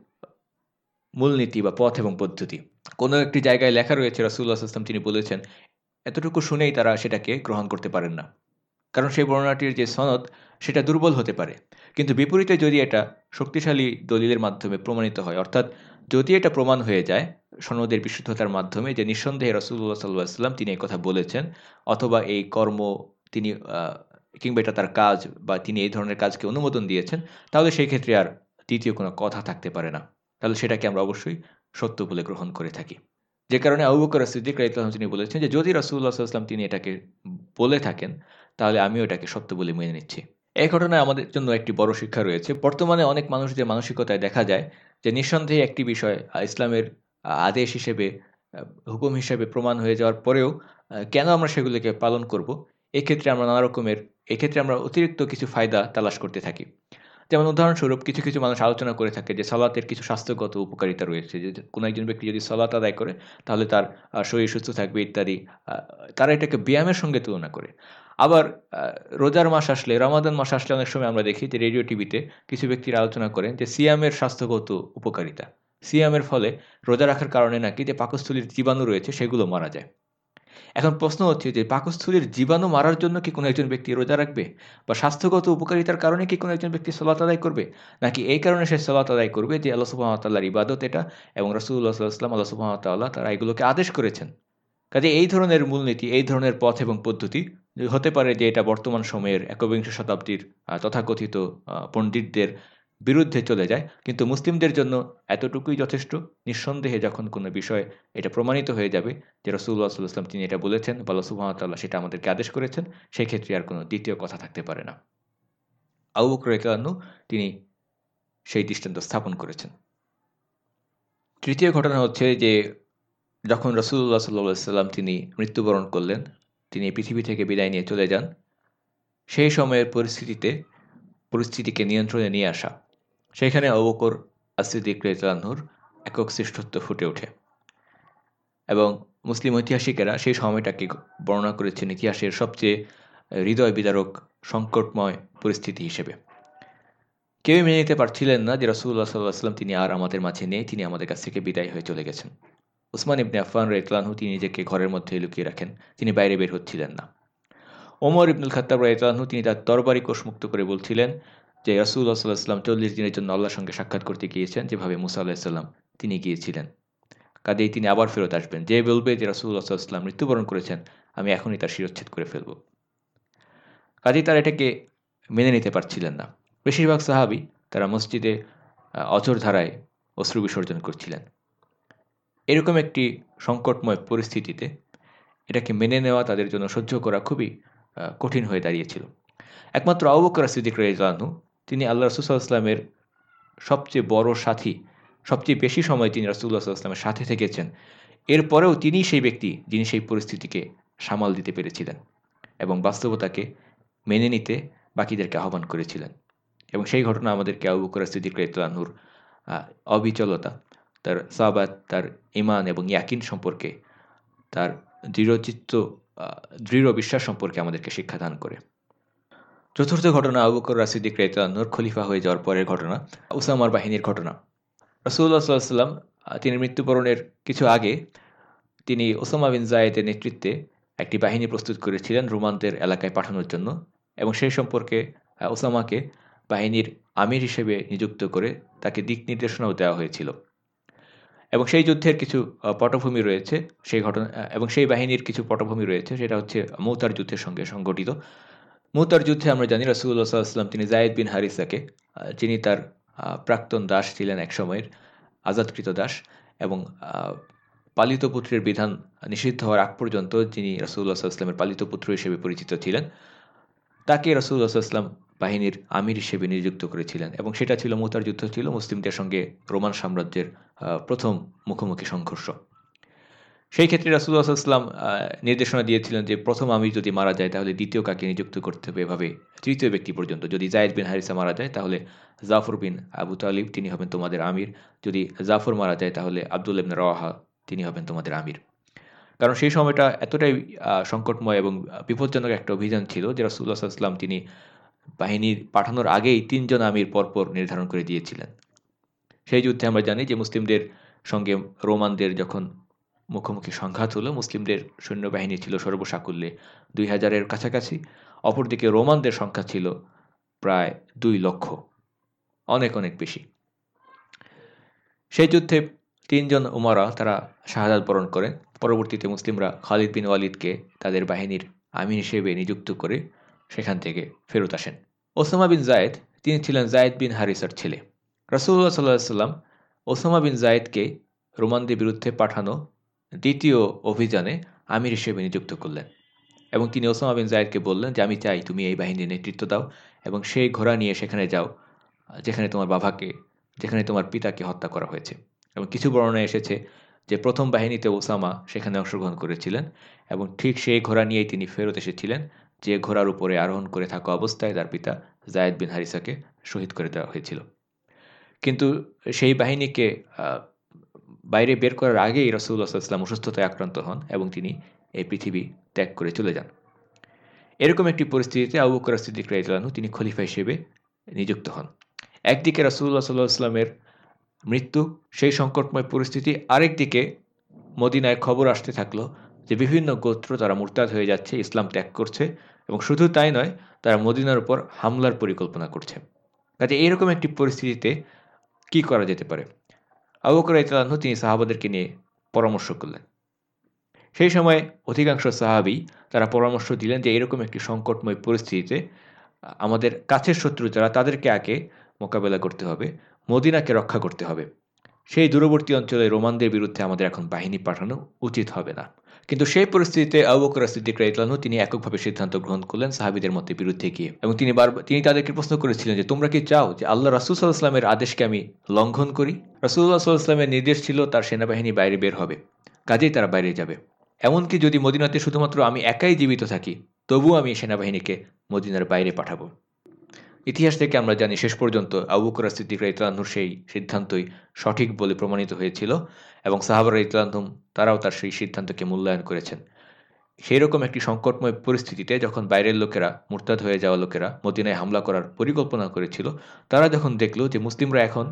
মূলনীতি বা পথ এবং পদ্ধতি। কোনো একটি জায়গায় লেখা রয়েছে রাসুল্লাহ আসলাম তিনি বলেছেন, এতটুকু শুনেই তারা সেটাকে গ্রহণ করতে পারেন না। কারণ সেই বর্ণনাটির যে সনদ, সেটা দুর্বল হতে পারে। কিন্তু বিপরীতে যদি এটা শক্তিশালী দলিলের মাধ্যমে প্রমাণিত হয়, অর্থাৎ যদি এটা প্রমাণ হয়ে যায় সনদের বিশুদ্ধতার মাধ্যমে যে নিঃসন্দেহে রসুল্লাহ সাল্লাহ সাল্লাম তিনি এই কথা বলেছেন, অথবা এই কর্ম তিনি কিংবা এটা তার কাজ বা তিনি এই ধরনের কাজকে অনুমোদন দিয়েছেন, তাহলে সেই ক্ষেত্রে আর দ্বিতীয় কোনো কথা থাকতে পারে না। তাহলে সেটাকে আমরা অবশ্যই সত্য বলে গ্রহণ করে থাকি। যে কারণে আবু সিদ্দিক রাইতলাম তিনি বলেছেন যে, যদি রসুল্লাহ সাল্লাম তিনি এটাকে বলে থাকেন, তাহলে আমিও এটাকে সত্য বলে মেনে নিচ্ছি। এই ঘটনায় আমাদের জন্য একটি বড় শিক্ষা রয়েছে। বর্তমানে অনেক মানুষদের মানসিকতায় দেখা যায় যে নিঃসন্দেহে একটি বিষয় ইসলামের আদেশ হিসেবে হুকুম হিসেবে প্রমাণ হয়ে যাওয়ার পরেও কেন আমরা সেগুলিকে পালন করব? এক্ষেত্রে আমরা নানা রকমের, এক্ষেত্রে আমরা অতিরিক্ত কিছু ফায়দা তালাশ করতে থাকি। যেমন উদাহরণস্বরূপ, কিছু কিছু মানুষ আলোচনা করে থাকে যে সালাতের কিছু স্বাস্থ্যগত উপকারিতা রয়েছে। যে কোনো একজন ব্যক্তি যদি সালাত আদায় করে, তাহলে তার শরীর সুস্থ থাকবে ইত্যাদি তারা এটাকে ব্যায়ামের সঙ্গে তুলনা করে। আবার রোজার মাস আসলে, রমাদান মাস আসলে অনেক সময় আমরা দেখি যে রেডিও টিভিতে কিছু ব্যক্তিরা আলোচনা করেন যে সিয়ামের স্বাস্থ্যগত উপকারিতা। সিয়ামের ফলে রোজা রাখার কারণে নাকি যে পাকস্থলীর জীবাণু রয়েছে সেগুলো মারা যায়। এখন প্রশ্ন হচ্ছে যে পাকস্থলীর জীবাণু মারার জন্য কি কোনো একজন ব্যক্তি রোজা রাখবে? বা স্বাস্থ্যগত উপকারিতার কারণে কি কোনো একজন ব্যক্তি সলাত আদায় করবে? নাকি এই কারণে সে সলাত আদায় করবে যে আল্লাহ সুবাহতাল্লাহর ইবাদত এটা এবং রসুল্লাহ সাল্লাম আল্লাহ সুবাহতাল্লাহ তারা এগুলোকে আদেশ করেছেন। কাজে এই ধরনের মূলনীতি, এই ধরনের পথ এবং পদ্ধতি হতে পারে যে এটা বর্তমান সময়ের একবিংশ শতাব্দীর তথাকথিত পণ্ডিতদের বিরুদ্ধে চলে যায়। কিন্তু মুসলিমদের জন্য এতটুকুই যথেষ্ট। নিঃসন্দেহে যখন কোনো বিষয় এটা প্রমাণিত হয়ে যাবে যে রসুল্লাহ সাল্লাম তিনি এটা বলেছেন বা সুহামতাল্লাহ সেটা আমাদেরকে আদেশ করেছেন সেই ক্ষেত্রে আর কোনো দ্বিতীয় কথা থাকতে পারে না। আউ বকর তিনি সেই দৃষ্টান্ত স্থাপন করেছেন। তৃতীয় ঘটনা হচ্ছে যে যখন রসুল্লাহ সাল্লা সাল্লাম তিনি মৃত্যুবরণ করলেন তিনি পৃথিবী থেকে বিদায় নিয়ে চলে যান। সেই সময়ের পরিস্থিতিতে, পরিস্থিতিকে নিয়ন্ত্রণে নিয়ে আসা। সেখানে অবকর আসিদিক রেজানুর একক শ্রেষ্ঠত্ব ফুটে ওঠে। এবং মুসলিম ঐতিহাসিকেরা সেই সময়টাকে বর্ণনা করেছেন ইতিহাসের সবচেয়ে হৃদয় বিদারক, সংকটময় পরিস্থিতি হিসেবে। কেউই মেনে নিতে পারছিলেন না যে রসুল্লাহ সাল্লাহ সাল্লাম তিনি আর আমাদের মাঝে নেই, তিনি আমাদের কাছ থেকে বিদায় হয়ে চলে গেছেন। উসমান ইবনে আফান রেতলানহু তিনি নিজেকে ঘরের মধ্যে লুকিয়ে রাখেন। তিনি বাইরে বের হচ্ছিলেন না। ওমর ইবনুল খাত্তাব রায়তলানহু তিনি তার তরবারি কোষমুক্ত করে বলছিলেন যে রসুল্লাহ সাল্লাহ সাল্লাম চল্লিশ দিনের জন্য আল্লাহর সঙ্গে সাক্ষাৎ করতে গিয়েছেন, যেভাবে মুসা আল্লাহিসাল্লাম তিনি গিয়েছিলেন। কাজেই তিনি আবার ফেরত আসবেন। যে বলবে যে রসুল্লাহ সাল্লাম মৃত্যুবরণ করেছেন, আমি এখনই তার শিরচ্ছেদ করে ফেলব। কাজেই তারা এটাকে মেনে নিতে পারছিলেন না। বেশিরভাগ সাহাবি তারা মসজিদে অচর ধারায় অশ্রু বিসর্জন করছিলেন। এরকম একটি সংকটময় পরিস্থিতিতে এটাকে মেনে নেওয়া, তাদের জন্য সহ্য করা খুবই কঠিন হয়ে দাঁড়িয়েছিল। একমাত্র আবুবকর সিদ্দিক রাইজানহু তিনি আল্লাহ রসুল্লাহামের সবচেয়ে বড় সাথী, সবচেয়ে বেশি সময় তিনি রাসুল্লাহ সাল্লামের সাথে থেকেছেন। এরপরেও তিনি সেই ব্যক্তি, যিনি সেই পরিস্থিতিকে সামাল দিতে পেরেছিলেন এবং বাস্তবতাকে মেনে নিতে বাকিদেরকে আহ্বান করেছিলেন। এবং সেই ঘটনা আমাদেরকে আবু সিদ্দিক রাইতুল্লাহুর অবিচলতা তার সাবাত তার ইমান এবং ইয়াকিন সম্পর্কে, তার দৃঢ়চিত্ত দৃঢ় বিশ্বাস সম্পর্কে আমাদেরকে শিক্ষাদান করে। চতুর্থ ঘটনা আবুকর রাসিদিক রেতানুর খলিফা হয়ে যাওয়ার পরের ঘটনা, উসামার বাহিনীর ঘটনা। রসুল্লাহ সাল্লাম তিনি মৃত্যুবরণের কিছু আগে, তিনি ওসামা বিন জায়েদের নেতৃত্বে একটি বাহিনী প্রস্তুত করেছিলেন রোমানদের এলাকায় পাঠানোর জন্য এবং সেই সম্পর্কে ওসামাকে বাহিনীর আমির হিসেবে নিযুক্ত করে তাকে দিক নির্দেশনাও দেওয়া হয়েছিল। এবং সেই যুদ্ধের কিছু পটভূমি রয়েছে, সেই ঘটনা এবং সেই বাহিনীর কিছু পটভূমি রয়েছে, সেটা হচ্ছে মৌতার যুদ্ধের সঙ্গে সংগঠিত। মৌতার যুদ্ধে আমরা জানি রাসুল্লাহ সাল্লাম তিনি জায়েদ বিন হারিসাকে যিনি তার প্রাক্তন দাস ছিলেন এক সময়ের, আজাদকৃত দাস এবং পালিত পুত্রের বিধান নিষিদ্ধ হওয়ার আগ পর্যন্ত যিনি রাসুল্লাহ সাল্লামের পালিত পুত্র হিসেবে পরিচিত ছিলেন। তাকে রাসুল্লাহ সাল্লাম বাহিনীর আমির হিসেবে নিযুক্ত করেছিলেন এবং সেটা ছিল মুতার যুদ্ধ ছিল মুসলিমদের সঙ্গে রোমান সাম্রাজ্যের প্রথম মুখোমুখি সংঘর্ষ। সেই ক্ষেত্রে রাসুল্লাহ সাল্লাম নির্দেশনা দিয়েছিলেন যে প্রথম আমির যদি মারা যায় তাহলে দ্বিতীয় কাকে নিযুক্ত করতে হবে এভাবে তৃতীয় ব্যক্তি পর্যন্ত। যদি জায়দ বিন হারিসা মারা যায় তাহলে জাফর বিন আবু তালিব, তিনি হবেন তোমাদের আমির। যদি জাফর মারা যায় তাহলে আবদুল ইবন রাহা তিনি হবেন তোমাদের আমির। কারণ সেই সময়টা এতটাই সংকটময় এবং বিপজ্জনক একটা অভিযান ছিল যে রাসুল্লাহ সাল্লাম তিনি বাহিনীর পাঠানোর আগেই তিনজন আমির পরপর নির্ধারণ করে দিয়েছিলেন। সেই যুদ্ধে আমরা জানি যে মুসলিমদের সঙ্গে রোমানদের যখন মুখোমুখি সংঘাত হলো, মুসলিমদের সৈন্যবাহিনী ছিল সর্বসাকুল্যে দুই হাজারের কাছাকাছি। অপরদিকে রোমানদের সংখ্যা ছিল প্রায় দুই লক্ষ, অনেক অনেক বেশি। সেই যুদ্ধে তিনজন উমারা তারা শাহাদাত বরণ করেন। পরবর্তীতে মুসলিমরা খালিদ বিন ওয়ালিদকে তাদের বাহিনীর আমির হিসেবে নিযুক্ত করে সেখান থেকে ফেরত আসেন। ওসামা বিন জায়েদ, তিনি ছিলেন জায়েদ বিন হারিসার ছেলে। রাসুল্লাহ সাল্লাহ সাল্লাম ওসামা বিন জায়েদকে রোমানদের বিরুদ্ধে পাঠানো দ্বিতীয় অভিযানে আমির হিসেবে নিযুক্ত করলেন এবং তিনি ওসামা বিন জায়েদকে বললেন যে, আমি চাই তুমি এই বাহিনীর নেতৃত্ব দাও এবং সেই ঘোড়া নিয়ে সেখানে যাও, যেখানে তোমার বাবাকে, যেখানে তোমার পিতাকে হত্যা করা হয়েছে। এবং কিছু বর্ণনায় এসেছে যে, প্রথম বাহিনীতে ওসামা সেখানে অংশগ্রহণ করেছিলেন এবং ঠিক সেই ঘোড়া নিয়েই তিনি ফেরত এসেছিলেন যে ঘোড়ার উপরে আরোহণ করে থাকা অবস্থায় তার পিতা জায়েদ বিন হারিসাকে শহীদ করে দেওয়া হয়েছিল। কিন্তু সেই বাহিনীকে বাইরে বের করার আগেই রসুল্লাহ সাল্লাম অসুস্থতায় আক্রান্ত হন এবং তিনি এই পৃথিবী ত্যাগ করে চলে যান। এরকম একটি পরিস্থিতিতে আবু বকর সিদ্দিক রাইতলানহু তিনি খলিফা হিসেবে নিযুক্ত হন। একদিকে রাসুল্লাহ সাল্লাহ আসলামের মৃত্যু, সেই সংকটময় পরিস্থিতি, আরেকদিকে মদিনায় খবর আসতে থাকল যে বিভিন্ন গোত্র তারা মুরতাদ হয়ে যাচ্ছে, ইসলাম ত্যাগ করছে এবং শুধু তাই নয়, তারা মদিনার উপর হামলার পরিকল্পনা করছে। কাজে এইরকম একটি পরিস্থিতিতে কি করা যেতে পারে? আবুকর ইতলাহ তিনি সাহাবাদেরকে নিয়ে পরামর্শ করলেন। সেই সময় অধিকাংশ সাহাবি তারা পরামর্শ দিলেন যে এরকম একটি সংকটময় পরিস্থিতিতে আমাদের কাছের শত্রু যারা, তাদেরকে আগে মোকাবেলা করতে হবে, মদিনাকে রক্ষা করতে হবে। সেই দূরবর্তী অঞ্চলে রোমানদের বিরুদ্ধে আমাদের এখন বাহিনী পাঠানো উচিত হবে না। কিন্তু সেই পরিস্থিতিতে আবুকর সিদ্দিক রাইতলানু তিনি এককভাবে সিদ্ধান্ত গ্রহণ করলেন সাহাবিদের মধ্যে বিরুদ্ধে গিয়ে। এবং তিনি বার তিনি তাদেরকে প্রশ্ন করেছিলেন যে, তোমরা কি চাও যে আল্লাহ রাসুল সাল্লাহামের আদেশকে আমি লঙ্ঘন করি? রাসুল্লাহ সাল্লাহামের নির্দেশ ছিল তার সেনাবাহিনী বাইরে বের হবে। কাজেই তারা বাইরে যাবে। এমনকি যদি মদিনাতে শুধুমাত্র আমি একাই জীবিত থাকি, তবুও আমি সেনাবাহিনীকে মদিনার বাইরে পাঠাবো। ইতিহাস থেকে আমরা জানি শেষ পর্যন্ত আবুকরা সিদ্দিক রাইতলানহুর সেই সিদ্ধান্তই সঠিক বলে প্রমাণিত হয়েছিল এবং সাহাবার রাইতলানহুম তারাও তার সেই সিদ্ধান্তকে মূল্যায়ন করেছেন। সেই রকম একটি সংকটময় পরিস্থিতিতে যখন বাইরের লোকেরা, মুরতাদ হয়ে যাওয়া লোকেরা মদিনায় হামলা করার পরিকল্পনা করেছিল, তারা যখন দেখল যে মুসলিমরা এখন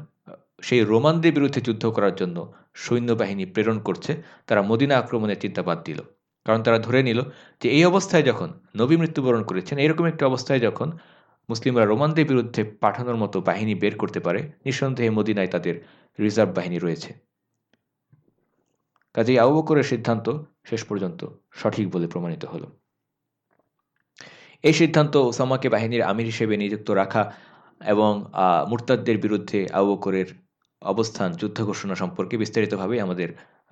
সেই রোমানদের বিরুদ্ধে যুদ্ধ করার জন্য সৈন্যবাহিনী প্রেরণ করছে, তারা মদিনা আক্রমণের চিন্তা বাদ দিল। কারণ তারা ধরে নিল যে এই অবস্থায় যখন নবী মৃত্যুবরণ করেছেন, এরকম একটি অবস্থায় যখন মুসলিমরা রোমানদের বিরুদ্ধে পাঠানোর মতো বাহিনী বের করতে পারে, নিঃসন্দেহে মদিনায় তাদের রিজার্ভ বাহিনী রয়েছে। কাজেই আবু বকরের সিদ্ধান্ত শেষ পর্যন্ত সঠিক বলে প্রমাণিত হল। এই সিদ্ধান্ত ওসামাকে বাহিনীর আমির হিসেবে নিযুক্ত রাখা এবং মুরতাদদের বিরুদ্ধে আবু বকরের অবস্থান যুদ্ধ ঘোষণা সম্পর্কে বিস্তারিতভাবে আমাদের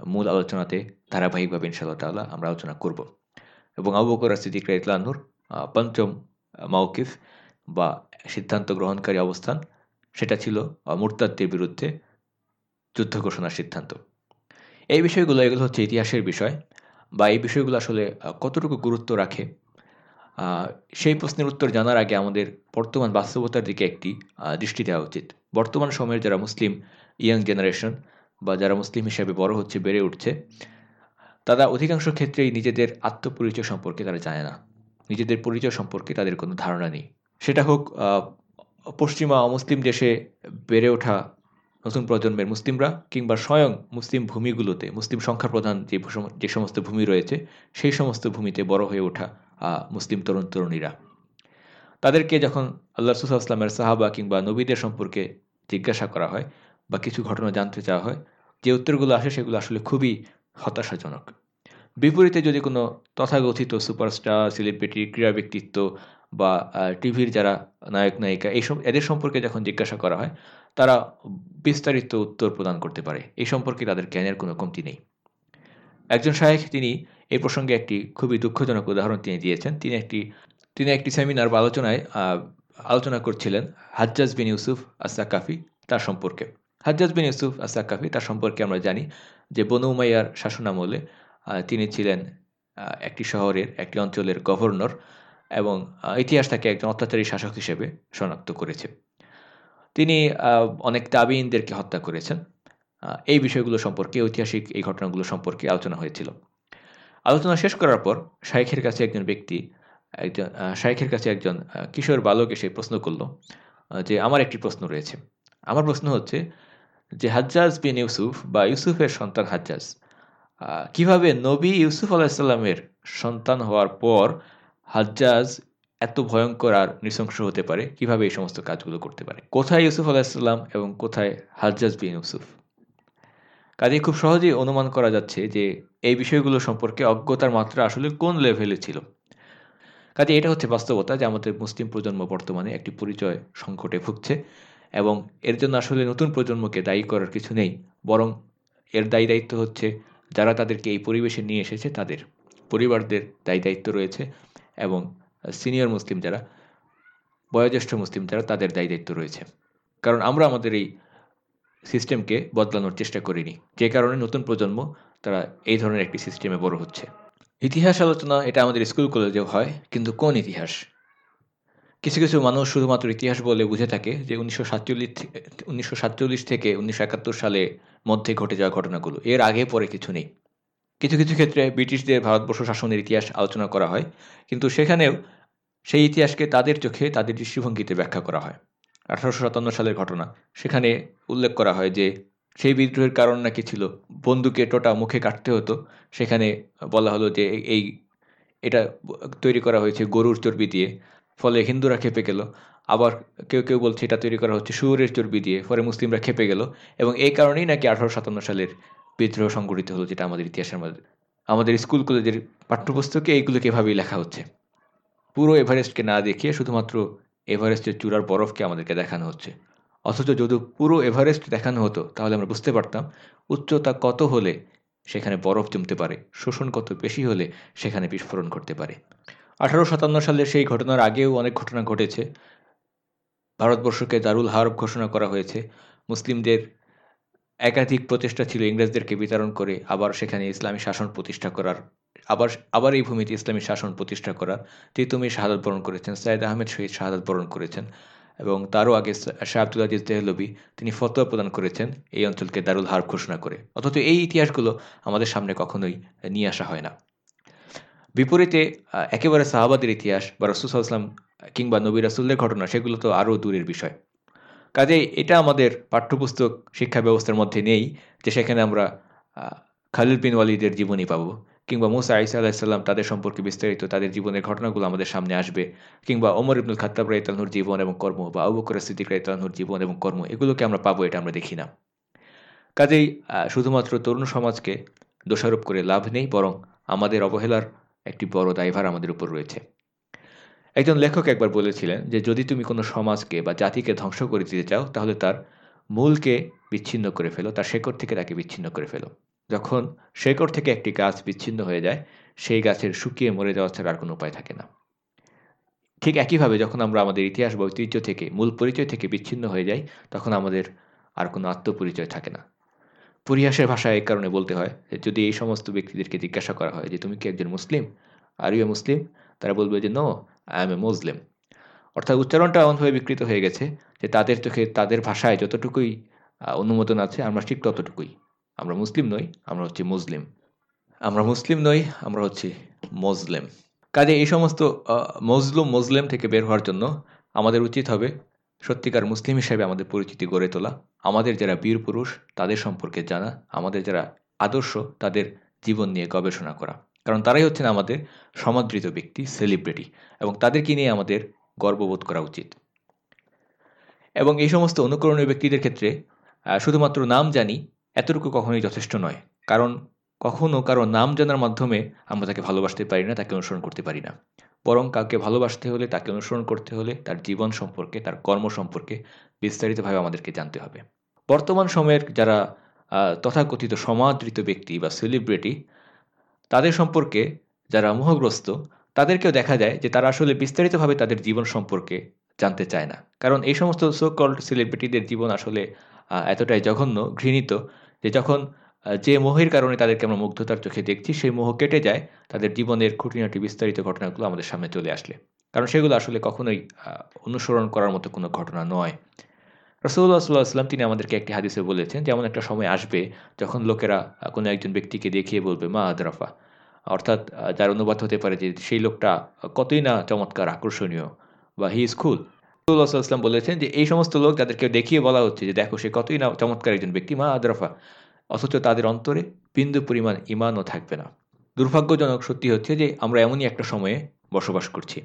মূল আলোচনাতে ধারাবাহিকভাবে ইনশাল্লাহ তাল্লাহ আমরা আলোচনা করব। এবং আবু বকর সিদ্দিক ইতলানুর পঞ্চম মাউকিফ বা সিদ্ধান্ত গ্রহণকারী অবস্থান, সেটা ছিল মুরতাদদের বিরুদ্ধে যুদ্ধ ঘোষণার সিদ্ধান্ত। এই বিষয়গুলো, এগুলো হচ্ছে ইতিহাসের বিষয় বা এই বিষয়গুলো আসলে কতটুকু গুরুত্ব রাখে? সেই প্রশ্নের উত্তর জানার আগে আমাদের বর্তমান বাস্তবতার দিকে একটি দৃষ্টি দেওয়া উচিত। বর্তমান সময়ের যারা মুসলিম ইয়াং জেনারেশন বা যারা মুসলিম হিসেবে বড় হচ্ছে, বেড়ে উঠছে, তারা অধিকাংশ ক্ষেত্রেই নিজেদের আত্মপরিচয় সম্পর্কে তারা জানে না। নিজেদের পরিচয় সম্পর্কে তাদের কোনো ধারণা নেই। সেটা হোক পশ্চিমা অমুসলিম দেশে বেড়ে ওঠা নতুন প্রজন্মের মুসলিমরা কিংবা স্বয়ং মুসলিম ভূমিগুলোতে, মুসলিম সংখ্যা প্রধান যে যে সমস্ত ভূমি রয়েছে, সেই সমস্ত ভূমিতে বড় হয়ে ওঠা মুসলিম তরুণ তরুণীরা। তাদেরকে যখন আল্লাহ সুসাল্লামের সাহাবা কিংবা নবীদের সম্পর্কে জিজ্ঞাসা করা হয় বা কিছু ঘটনা জানতে চাওয়া হয়, যে উত্তরগুলো আসে সেগুলো আসলে খুবই হতাশাজনক। বিপরীতে যদি কোনো তথাগথিত সুপারস্টার, সেলিব্রিটি ক্রীড়া ব্যক্তিত্ব বা টিভির যারা নায়ক, নায়িকা এইসব এদের সম্পর্কে যখন জিজ্ঞাসা করা হয়, তারা বিস্তারিত উত্তর প্রদান করতে পারে। এই সম্পর্কে তাদের জ্ঞানের কোনো কমতি নেই। একজন শাহেখ তিনি এই প্রসঙ্গে একটি খুবই দুঃখজনক উদাহরণ তিনি দিয়েছেন। তিনি একটি তিনি একটি সেমিনার বা আলোচনায় আলোচনা করছিলেন হাজ্জাজ বিন ইউসুফ কাফি তার সম্পর্কে। হাজ্জাজ বিন ইউসুফ কাফি তার সম্পর্কে আমরা জানি যে বনু উমাইয়ার শাসনামলে তিনি ছিলেন একটি শহরের, একটি অঞ্চলের গভর্নর। এবং ইতিহাস তাকে একজন অত্যাচারী শাসক হিসেবে শনাক্ত করেছে। তিনি অনেক তাবিনদেরকে হত্যা করেছেন। এই বিষয়গুলো সম্পর্কে, ঐতিহাসিক এই ঘটনাগুলো সম্পর্কে আলোচনা হয়েছিল। আলোচনা শেষ করার পর শাইখের কাছে একজন ব্যক্তি, একজন শাইখের কাছে একজন কিশোর বালক এসে প্রশ্ন করল যে আমার একটি প্রশ্ন রয়েছে। আমার প্রশ্ন হচ্ছে যে, হাজ্জাজ বিন ইউসুফ বা ইউসুফের সন্তান হাজ্জাজ কীভাবে নবী ইউসুফ আলাহিসাল্লামের সন্তান হওয়ার পর হাজ্জাজ এত ভয়ঙ্কর আর নৃশংস হতে পারে, কীভাবে এই সমস্ত কাজগুলো করতে পারে? কোথায় ইউসুফ আলাহিসাল্লাম এবং কোথায় হাজ্জাজ বিন ইউসুফ? কাজে খুব সহজেই অনুমান করা যাচ্ছে যে এই বিষয়গুলো সম্পর্কে অজ্ঞতার মাত্রা আসলে কোন লেভেলে ছিল। কাজে এটা হচ্ছে বাস্তবতা যে আমাদের মুসলিম প্রজন্ম বর্তমানে একটি পরিচয় সংকটে ভুগছে এবং এর জন্য আসলে নতুন প্রজন্মকে দায়ী করার কিছু নেই, বরং এর দায়ী দায়িত্ব হচ্ছে যারা তাদেরকে এই পরিবেশে নিয়ে এসেছে তাদের। পরিবারদের দায়ী দায়িত্ব রয়েছে। এবং সিনিয়র মুসলিম যারা, বয়োজ্যেষ্ঠ মুসলিম যারা, তাদের দায়ী দায়িত্ব রয়েছে। কারণ আমরা আমাদের এই সিস্টেমকে বদলানোর চেষ্টা করিনি। যে কারণে নতুন প্রজন্ম, তারা এই ধরনের একটি সিস্টেমে বড় হচ্ছে। ইতিহাস আলোচনা, এটা আমাদের স্কুল কলেজেও হয়, কিন্তু কোন ইতিহাস? কিছু কিছু মানুষ শুধুমাত্র ইতিহাস বলে বুঝে থাকে যে উনিশশো সাতচল্লিশ উনিশশো সাতচল্লিশ থেকে উনিশশো একাত্তর সালে মধ্যে ঘটে যাওয়া ঘটনাগুলো। এর আগে পরে কিছু নেই। কিছু কিছু ক্ষেত্রে ব্রিটিশদের ভারতবর্ষ শাসনের ইতিহাস আলোচনা করা হয়, কিন্তু সেখানেও সেই ইতিহাসকে তাদের চোখে তাদের দৃষ্টিভঙ্গিতে ব্যাখ্যা করা হয়। আঠারোশো সাতান্ন সালের ঘটনা, সেখানে উল্লেখ করা হয় যে সেই বিদ্রোহের কারণ নাকি ছিল বন্দুকে টোটা মুখে কাটতে হতো, সেখানে বলা হলো যে এই, এটা তৈরি করা হয়েছে গরুর চর্বি দিয়ে, ফলে হিন্দুরা খেপে গেল, আবার কেউ কেউ বলছে এটা তৈরি করা হচ্ছে শুয়োরের চর্বি দিয়ে, ফলে মুসলিমরা খেপে গেল, এবং এই কারণেই নাকি আঠারোশো সাতান্ন সালের বিদ্রোহ সংগঠিত হলো যেটা আমাদের ইতিহাসের মধ্যে। আমাদের স্কুল কলেজের পাঠ্যপুস্তকে এইগুলোকে এভাবেই লেখা হচ্ছে। পুরো এভারেস্টকে না দেখিয়ে শুধুমাত্র এভারেস্টের চূড়ার বরফকে আমাদেরকে দেখানো হচ্ছে। অথচ যদি পুরো এভারেস্ট দেখানো হতো, তাহলে আমরা বুঝতে পারতাম উচ্চতা কত হলে সেখানে বরফ জমতে পারে, শোষণ কত বেশি হলে সেখানে বিস্ফোরণ ঘটতে পারে। আঠারো সাতান্ন সালে সেই ঘটনার আগেও অনেক ঘটনা ঘটেছে। ভারতবর্ষকে দারুল হারব ঘোষণা করা হয়েছে। মুসলিমদের একাধিক প্রচেষ্টা ছিল ইংরেজদেরকে বিতরণ করে, আবার সেখানে ইসলামী শাসন প্রতিষ্ঠা করার, আবার আবার এই ভূমিতে ইসলামী শাসন প্রতিষ্ঠা করার তিতুমি শাহাদ বরণ করেছেন সাইদ আহমেদ শহীদ শাহাদ বরণ করেছেন এবং তারও আগে শাহ আব্দুল আজিজ দেহলবি তিনি ফতোয়া প্রদান করেছেন এই অঞ্চলকে দারুল হার ঘোষণা করে। অথচ এই ইতিহাসগুলো আমাদের সামনে কখনোই নিয়ে আসা হয় না। বিপরীতে একেবারে সাহাবাদের ইতিহাস বা রসুসাল্লাম কিংবা নবী রাসুল্লের ঘটনা, সেগুলো তো আরও দূরের বিষয়। কাজেই এটা আমাদের পাঠ্যপুস্তক শিক্ষা ব্যবস্থার মধ্যে নেই যে সেখানে আমরা খালিদ বিন ওয়ালিদের জীবনী পাবো কিংবা মুসা আইসা আলাহিসাল্লাম তাদের সম্পর্কে বিস্তারিত তাদের জীবনের ঘটনাগুলো আমাদের সামনে আসবে কিংবা ওমর ইবনুল খাত্তাব রাইতালহুর জীবন এবং কর্ম বা আবুকর সিদ্দিক রাইতালহুর জীবন এবং কর্ম এগুলোকে আমরা পাবো, এটা আমরা দেখি না। কাজেই শুধুমাত্র তরুণ সমাজকে দোষারোপ করে লাভ নেই, বরং আমাদের অবহেলার একটি বড় দায়ভার আমাদের উপর রয়েছে। একজন লেখক একবার বলেছিলেন যে, যদি তুমি কোনো সমাজকে বা জাতিকে ধ্বংস করে দিতে চাও, তাহলে তার মূলকে বিচ্ছিন্ন করে ফেলো, তার শেকড় থেকে তাকে বিচ্ছিন্ন করে ফেলো। যখন শেকড় থেকে একটি গাছ বিচ্ছিন্ন হয়ে যায়, সেই গাছের শুকিয়ে মরে যাওয়া ছাড়া আর কোনো উপায় থাকে না। ঠিক একইভাবে যখন আমরা আমাদের ইতিহাস বা ঐতিহ্য থেকে, মূল পরিচয় থেকে বিচ্ছিন্ন হয়ে যাই, তখন আমাদের আর কোনো আত্মপরিচয় থাকে না। পরিহাসের ভাষায় এই কারণে বলতে হয় যে, যদি এই সমস্ত ব্যক্তিদেরকে জিজ্ঞাসা করা হয় যে, তুমি কি একজন মুসলিম? আর ইউ মুসলিম তারা বলবে যে no I am a Muslim অর্থাৎ উচ্চারণটা এমনভাবে বিকৃত হয়ে গেছে যে তাদের চোখে, তাদের ভাষায় যতটুকুই অনুমোদন আছে, আমরা ঠিক ততটুকুই। আমরা মুসলিম নই, আমরা হচ্ছি মুসলিম। আমরা মুসলিম নই, আমরা হচ্ছি মজলেম কাজে এই সমস্ত মজলুম মজলেম থেকে বের হওয়ার জন্য আমাদের উচিত হবে সত্যিকার মুসলিম হিসেবে আমাদের পরিচিতি গড়ে তোলা। আমাদের যারা বীর পুরুষ, তাদের সম্পর্কে জানা। আমাদের যারা আদর্শ, তাদের জীবন নিয়ে গবেষণা করা। কারণ তারাই হচ্ছেন আমাদের সমাদৃত ব্যক্তি সেলিব্রিটি এবং তাদেরকে নিয়ে আমাদের গর্ববোধ করা উচিত। এবং এই সমস্ত অনুকরণীয় ব্যক্তিদের ক্ষেত্রে শুধুমাত্র নাম জানি এতটুকু কখনোই যথেষ্ট নয়। কারণ কখনও কারও নাম জানার মাধ্যমে আমরা তাকে ভালোবাসতে পারি না, তাকে অনুসরণ করতে পারি না। বরং কাউকে ভালোবাসতে হলে, তাকে অনুসরণ করতে হলে তার জীবন সম্পর্কে, তার কর্ম সম্পর্কে বিস্তারিতভাবে আমাদেরকে জানতে হবে। বর্তমান সময়ের যারা তথাকথিত সমাদৃত ব্যক্তি বা সেলিব্রিটি তাদের সম্পর্কে যারা মোহগ্রস্ত, তাদেরকেও দেখা যায় যে তারা আসলে বিস্তারিতভাবে তাদের জীবন সম্পর্কে জানতে চায় না। কারণ এই সমস্ত সো কল্ড সেলিব্রিটিদের জীবন আসলে এতটাই জঘন্য, ঘৃণিত যে যখন যে মোহের কারণে তাদেরকে আমরা মুগ্ধতার চোখে দেখছি, সেই মোহ কেটে যায়, তাদের জীবনের খুঁটিনাটি বিস্তারিত ঘটনাগুলো আমাদের সামনে চলে আসলে। কারণ সেগুলো আসলে কখনোই অনুসরণ করার মতো কোনো ঘটনা নয়। রসুল্লাহ সাল্লাহ আসলাম তিনি আমাদেরকে একটি হাদিসে বলেছেন যেমন একটা সময় আসবে যখন লোকেরা কোনো একজন ব্যক্তিকে দেখিয়ে বলবে, মা আদরাফা। অর্থাৎ যার অনুবাদ হতে পারে যে সেই লোকটা কতই না চমৎকার আকর্ষণীয় বা হি ইজ খুল রসুল্লাহাম বলেছেন যে এই সমস্ত লোক যাদেরকে দেখিয়ে বলা হচ্ছে যে দেখো সে কতই না চমৎকার একজন ব্যক্তি, মা আদরাফা, অথচ তাদের অন্তরে বিন্দু পরিমাণ ইমানও থাকবে না। দুর্ভাগ্যজনক সত্যি হচ্ছে যে আমরা এমনই একটা সময়ে বসবাস করছি।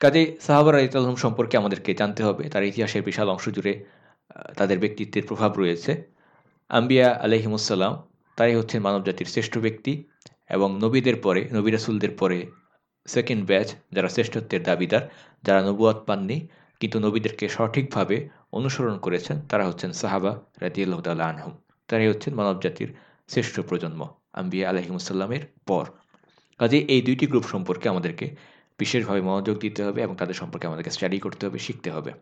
কাজে সাহাবার আলিতালহম সম্পর্কে আমাদেরকে জানতে হবে, তার ইতিহাসের বিশাল অংশ জুড়ে তাদের ব্যক্তিত্বের প্রভাব রয়েছে। আম্বিয়া আলহিমুসাল্লাম তাই হচ্ছেন মানবজাতির শ্রেষ্ঠ ব্যক্তি। এবং নবীদের পরে, নবী রাসুলদের পরে সেকেন্ড ব্যাচ যারা শ্রেষ্ঠত্বের দাবিদার, যারা নবুয়াত পাননি, কিন্তু নবীদেরকে সঠিকভাবে অনুসরণ করেছেন, তারা হচ্ছেন সাহাবা রাজিয়াল্লাহ তাল্লাহ আনহম। তারাই হচ্ছেন মানবজাতির শ্রেষ্ঠ প্রজন্ম, আম্বিয়া আলহিমুসাল্লামের পর। কাজে এই দুইটি গ্রুপ সম্পর্কে আমাদেরকে বিশেষভাবে মনোযোগ দিতে হবে এবং তাদের সম্পর্কে আমাদেরকে স্টাডি করতে হবে, শিখতে হবে।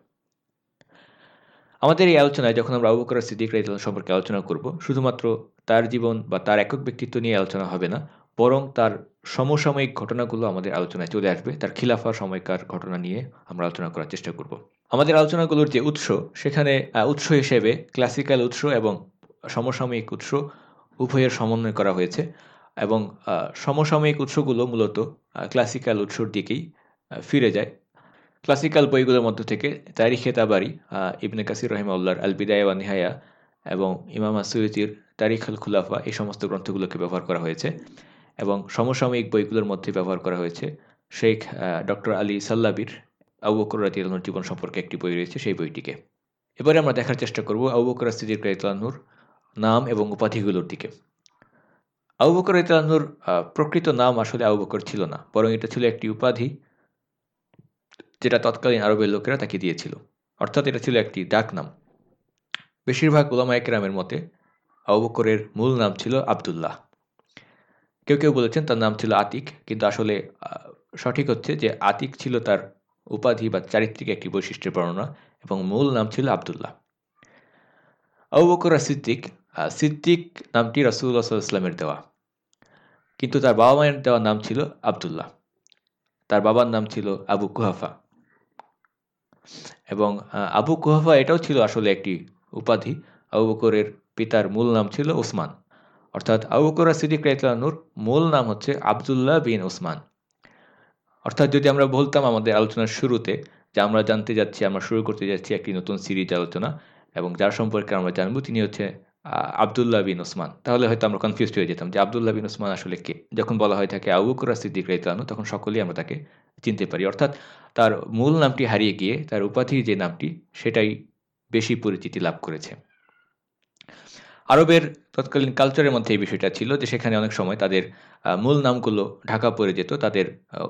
আমাদের এই আলোচনায় যখন আমরা আবু সিদ্দিক রাইতল সম্পর্কে আলোচনা করব, শুধুমাত্র তার জীবন বা তার একক ব্যক্তিত্ব নিয়ে আলোচনা হবে না, বরং তার সমসাময়িক ঘটনাগুলো আমাদের আলোচনায় চলে আসবে। তার খিলাফা সময়কার ঘটনা নিয়ে আমরা আলোচনা করার চেষ্টা করব। আমাদের আলোচনাগুলোর যে উৎস, সেখানে উৎস হিসেবে ক্লাসিক্যাল উৎস এবং সমসাময়িক উৎস উভয়ের সমন্বয় করা হয়েছে এবং সমসাময়িক উৎসগুলো মূলত ক্লাসিক্যাল উৎসর দিকেই ফিরে যায়। ক্লাসিক্যাল বইগুলোর মধ্য থেকে তারিখে তাবারি ইবনে কাসির রহিমাউল্লার আল বিদায় ওয়া নিহায়া এবং ইমাম আসুয়তির তারিখ আল খুলাফা এই সমস্ত গ্রন্থগুলোকে ব্যবহার করা হয়েছে এবং সমসাময়িক বইগুলোর মধ্যে ব্যবহার করা হয়েছে। শেখ ডক্টর আলী সাল্লাবির আবু বকর জীবন সম্পর্কে একটি বই রয়েছে সেই বইটিকে। এবারে আমরা দেখার চেষ্টা করব আবু বকর সিদ্দিক রাইতলানুর নাম এবং উপাধিগুলোর দিকে। আবু বকর ইতালানুর প্রকৃত নাম আসলে আবু বকর ছিল না, বরং এটা ছিল একটি উপাধি। যেটা তৎকালীন আরবের লোকেরা তাকে দিয়েছিল। অর্থাৎ এটা ছিল একটি ডাক নাম। বেশিরভাগ ওলামা একরামের মতে আবু বকরের মূল নাম ছিল আবদুল্লাহ। কেউ কেউ বলেছেন তার নাম ছিল আতিক, কিন্তু আসলে সঠিক হচ্ছে যে আতিক ছিল তার উপাধি বা চারিত্রিক একটি বৈশিষ্ট্যের বর্ণনা এবং মূল নাম ছিল আবদুল্লাহ। আবু বকর সিদ্দিক সিদ্দিক নামটি রাসুল্লাহ সাল্লামের দেওয়া। কিন্তু তার বাবা মায়ের দেওয়া নাম ছিল আবদুল্লাহ। তার বাবার নাম ছিল আবু কুহাফা। এবং আবু কুহাফা এটাও ছিল আসলে একটি উপাধি। আবু বকরের পিতার মূল নাম ছিল ওসমান। অর্থাৎ আবু বকর সিদ্দিক রাইতলানুর মূল নাম হচ্ছে আবদুল্লাহ বিন ওসমান। অর্থাৎ যদি আমরা বলতাম আমাদের আলোচনার শুরুতে যে আমরা জানতে যাচ্ছি, আমরা শুরু করতে যাচ্ছি একটি নতুন সিরিজ আলোচনা এবং যার সম্পর্কে আমরা জানব, তিনি হচ্ছে আবদুল্লাহ বিন ওসমান। তাহলে হয়তো আমরা কনফিউজ হয়ে যেতাম যে আবদুল্লাহ বিন ওসমান আসলে কে? যখন বলা হয় থাকে আবুকুরা সিদ্দিক রাইতানু তখন সকলেই আমরা তাকে চিনতে পারি। অর্থাৎ তার মূল নামটি হারিয়ে গিয়ে তার উপাধির যে নামটি, সেটাই বেশি পরিচিতি লাভ করেছে। আরবের তৎকালীন কালচারের মধ্যে এই বিষয়টা ছিল যে সেখানে অনেক সময় তাদের মূল নামগুলো ঢাকা পড়ে যেত তাদের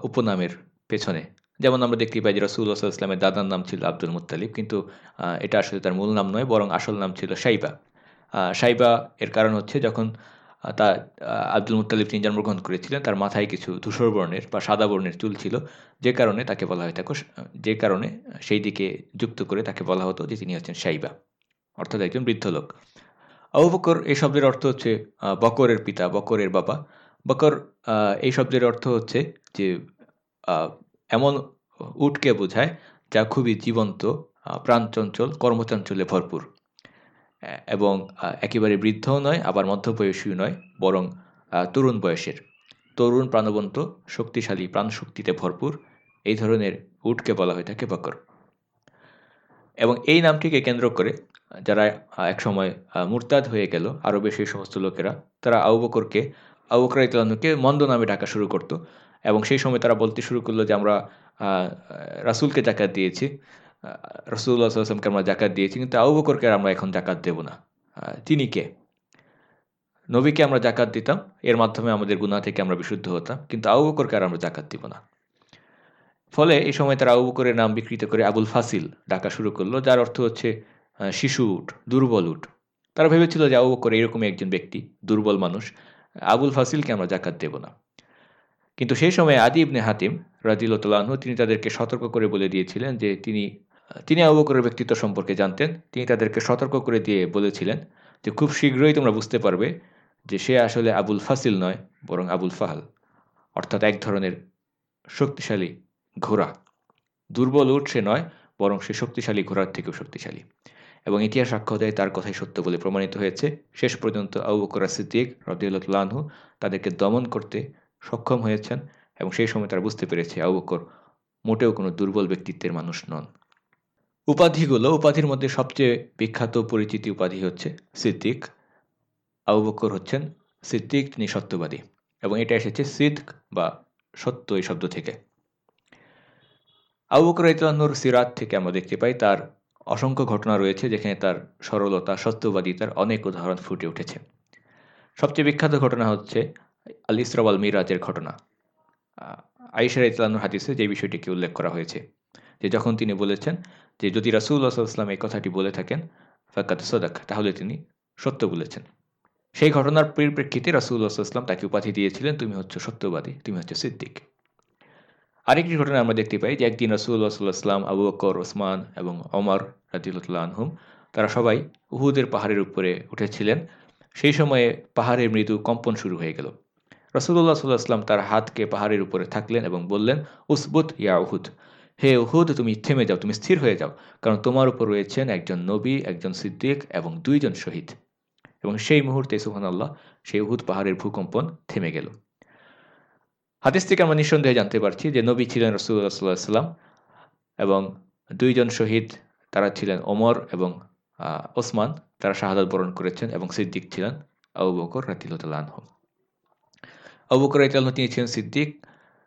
উপনামের পেছনে। যেমন আমরা দেখতে পাই যে রসুল্লাহ ইসলামের দাদার নাম ছিল আব্দুল মুতালিব কিন্তু এটা আসলে তার মূল নাম নয়, বরং আসল নাম ছিল সাইবা সাইবা এর কারণ হচ্ছে যখন তা আব্দুল মুতালিব তিনি জন্মগ্রহণ করেছিলেন, তার মাথায় কিছু ধূসর বর্ণের বা সাদা বর্ণের চুল ছিল, যে কারণে তাকে বলা হয় থাকো যে কারণে সেই দিকে যুক্ত করে তাকে বলা হতো যে তিনি হচ্ছেন সাইবা, অর্থাৎ একজন বৃদ্ধ লোক। আবু বকর এই শব্দের অর্থ হচ্ছে বকরের পিতা, বকরের বাবা। বকর এই শব্দের অর্থ হচ্ছে যে এমন উটকে বোঝায় যা খুবই জীবন্ত প্রাণচঞ্চল, কর্মচঞ্চলে ভরপুর। এবং একেবারে বৃদ্ধও নয়, আবার মধ্যবয়সীও নয়, বরং তরুণ বয়সের। তরুণ প্রাণবন্ত, শক্তিশালী, প্রাণশক্তিতে ভরপুর, এই ধরনের উটকে বলা হয়ে থাকে বকর। এবং এই নামটিকে কেন্দ্র করে যারা একসময় মুরতাদ হয়ে গেল, আরও বেশি সমস্ত লোকেরা, তারা আউ বকরকে আউ বকর ইতলানুকে মন্দ নামে ডাকা শুরু করত। এবং সেই সময় তারা বলতে শুরু করল যে আমরা রাসুলকে জাকাত দিয়েছি। রসুল্লাহ আসলামকে আমরা জাকাত দিয়েছি কিন্তু আউ বকরকে আমরা এখন জাকাত দেব না। তিনি কে? নবীকে আমরা জাকাত দিতাম, এর মাধ্যমে আমাদের গুণা থেকে আমরা বিশুদ্ধ হতাম, কিন্তু আউ বকরকে আর আমরা জাকাত দিব না। ফলে এই সময় তারা আবু বকরের নাম বিকৃত করে আবুল ফাসিল ডাকা শুরু করল, যার অর্থ হচ্ছে শিশু উঠ দুর্বল উঠ তারা ভেবেছিল যে আবু বকর এরকমই একজন ব্যক্তি, দুর্বল মানুষ, আবুল ফাসিলকে আমরা জাকাত দেব না। কিন্তু সেই সময় আদি ইবনে হাতিম রাজিউল্লাহু তিনি তাদেরকে সতর্ক করে বলে দিয়েছিলেন যে তিনি তিনি আবু বকরের ব্যক্তিত্ব সম্পর্কে জানতেন। তিনি তাদেরকে সতর্ক করে দিয়ে বলেছিলেন যে, খুব শীঘ্রই তোমরা বুঝতে পারবে যে, সে আসলে আবুল ফাসিল নয়, বরং আবুল ফাহাল। অর্থাৎ এক ধরনের শক্তিশালী ঘোড়া। দুর্বল উঠ সে নয়, বরং সে শক্তিশালী ঘোড়ার থেকেও শক্তিশালী। এবং ইতিহাস সাক্ষ্য দেয়, তার কথাই সত্য বলে প্রমাণিত হয়েছে। শেষ পর্যন্ত আবু বকর সিদ্দিক রদিউল্লাহু তাদেরকে দমন করতে সক্ষম হয়েছেন এবং সেই সময় তারা বুঝতে পেরেছে আবু বকর মোটেও কোনো দুর্বল ব্যক্তিত্বের মানুষ নন। উপাধিগুলো, উপাধির মধ্যে সবচেয়ে বিখ্যাত পরিচিতি উপাধি হচ্ছে সিদ্দিক। আবু বকর হচ্ছেন সিদ্দিক তিনি সত্যবাদী এবং এটা এসেছে সিদ্ক বা সত্য এই শব্দ থেকে। আবু বকর ইতলানুর সিরাত থেকে আমরা দেখতে পাই, তার অসংখ্য ঘটনা রয়েছে যেখানে তার সরলতা, সত্যবাদিতার অনেক উদাহরণ ফুটে উঠেছে। সবচেয়ে বিখ্যাত ঘটনা হচ্ছে আল ইসরাওয়াল মিরাজের ঘটনা। আইসার ইতলানুর হাদিসে যে বিষয়টিকে উল্লেখ করা হয়েছে, যে যখন তিনি বলেছেন যে যদি রাসুল্লাহ সাল্লাম এই কথাটি বলে থাকেন ফাকাত সদাক, তাহলে তিনি সত্য বলেছেন। সেই ঘটনার পরিপ্রেক্ষিতে রাসুল্লাহ সাল্লাম তাকে উপাধি দিয়েছিলেন, তুমি হচ্ছে সত্যবাদী, তুমি হচ্ছে সিদ্দিক। আরেকটি ঘটনা আমরা দেখতে পাই যে একদিন রসুল্লাহ সাল্লাহাম আবু বকর, ওসমান এবং অমর রাজিউল্লাহ আনহুম তারা সবাই উহুদের পাহাড়ের উপরে উঠেছিলেন। সেই সময়ে পাহাড়ের মৃদু কম্পন শুরু হয়ে গেল। রসুল্লাহ সাল্লাহাম তার হাতকে পাহাড়ের উপরে থাকলেন এবং বললেন, উসবুত ইয়া উহুদ। হে উহুদ, তুমি থেমে যাও, তুমি স্থির হয়ে যাও, কারণ তোমার উপর রয়েছেন একজন নবী, একজন সিদ্দিক এবং দুইজন শহীদ। এবং সেই মুহূর্তে সুহান আল্লাহ সেই উহুদ পাহাড়ের ভূকম্পন থেমে গেল। হাদিস থেকে আমরা নিঃসন্দেহে জানতে পারছি যে নবী ছিলেন রসুল্লাহ সাল্লাহ সাল্লাম এবং দুইজন শহীদ, তারা ছিলেন ওমর এবং ওসমান, তারা শাহাদাত বরণ করেছেন এবং সিদ্দিক ছিলেন আবু বকর রাতিল্লাহ আবু বকর রাতিল্লাহ তিনি ছিলেন সিদ্দিক,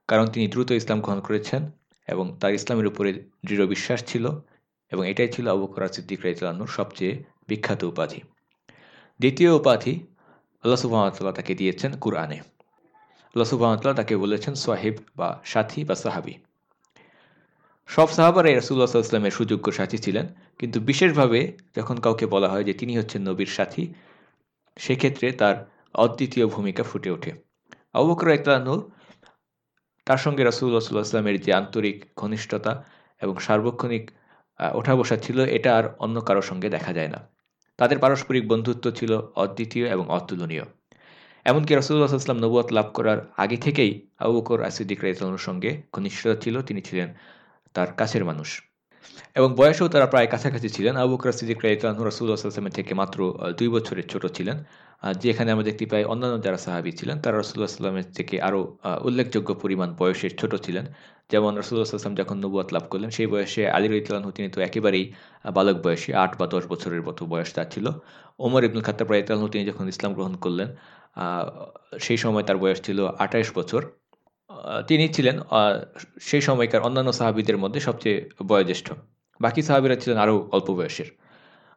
কারণ তিনি দ্রুত ইসলাম গ্রহণ করেছেন। এবং তার ইসলামের উপরে দৃঢ় বিশ্বাস ছিল এবং এটাই ছিল আবু বকর সিদ্দিক রাইতলানুর সবচেয়ে বিখ্যাত উপাধি। দ্বিতীয় উপাধি আল্লাহ সুবাহতাল্লাহ তাকে দিয়েছেন কুরআনে। আল্লাহ সুবাহতাল্লাহ তাকে বলেছেন সোয়াহিব বা সাথী বা সাহাবি। সব সাহাবারাই রাসুল্লাহ ইসলামের সুযোগ্য সাথী ছিলেন, কিন্তু বিশেষভাবে যখন কাউকে বলা হয় যে তিনি হচ্ছেন নবীর সাথী, সেক্ষেত্রে তার অদ্বিতীয় ভূমিকা ফুটে ওঠে। আবুকর ইতলানুর তার সঙ্গে রাসুল্লাহ সাল্লাহ আসলামের যে আন্তরিক ঘনিষ্ঠতা এবং সার্বক্ষণিক ওঠা বসা ছিল, এটা আর অন্য কারোর সঙ্গে দেখা যায় না। তাদের পারস্পরিক বন্ধুত্ব ছিল অদ্বিতীয় এবং অতুলনীয়। এমনকি রাসুল্লাহ আসলাম নবুয়াত লাভ করার আগে থেকেই আবু বকর আসিদ্দিক রাইতলানুর সঙ্গে ঘনিষ্ঠতা ছিল, তিনি ছিলেন তার কাছের মানুষ। এবং বয়সেও তারা প্রায় কাছাকাছি ছিলেন। আবু বকর সিদ্দিক রাইতলানু রাসুল্লাহ আসলামের থেকে মাত্র দুই বছরের ছোট ছিলেন। যেখানে আমরা দেখতে পাই অন্যান্য যারা সাহাবি ছিলেন, তারা রসুল্লাহ সাল্লামের থেকে আরও উল্লেখযোগ্য পরিমাণ বয়সের ছোট ছিলেন। যেমন রসুল্লাহ আসলাম যখন নবুয়াত লাভ করলেন, সেই বয়সে আলী রইতলানহু তিনি তো একেবারেই বালক বয়সী, আট বা দশ বছরের মতো বয়স তার ছিল। ওমর ইবনুল খাত্তাব রাইতলানহু তিনি যখন ইসলাম গ্রহণ করলেন সেই সময় তার বয়স ছিল আঠাইশ বছর। তিনি ছিলেন সেই সময়কার অন্যান্য সাহাবিদের মধ্যে সবচেয়ে বয়োজ্যেষ্ঠ। বাকি সাহাবিরা ছিলেন আরও অল্প বয়সের।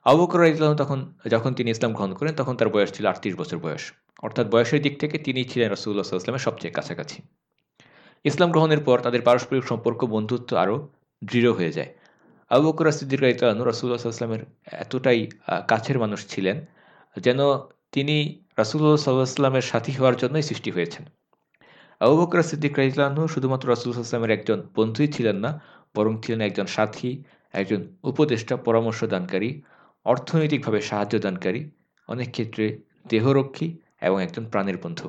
আবুকর ইসলাম তখন, যখন তিনি ইসলাম গ্রহণ করেন, তখন তার বয়স ছিল আটত্রিশ বছর বয়স। অর্থাৎ বয়সের দিক থেকে তিনি ছিলেন রসুল্লাহ ইসলামের সবচেয়ে কাছাকাছি। ইসলাম গ্রহণের পর তাদের পারস্পরিক সম্পর্ক, বন্ধুত্ব আরও দৃঢ় হয়ে যায়। আবু বকর সিদ্দিক রাইতানু রাসুল্লাহ ইসলামের এতটাই কাছের মানুষ ছিলেন, যেন তিনি রাসুল্লাহ সাল্লাহ সাল্লাহামের সাথী হওয়ার জন্যই সৃষ্টি হয়েছেন। আবু বকর সিদ্দিক রাইতানু শুধুমাত্র রাসুল্লাহ ইসলামের একজন বন্ধুই ছিলেন না, বরং ছিলেন একজন সাথী, একজন উপদেষ্টা পরামর্শ দানকারী অর্থনৈতিকভাবে সাহায্যদানকারী অনেক ক্ষেত্রে দেহরক্ষী এবং একজন প্রাণের বন্ধু।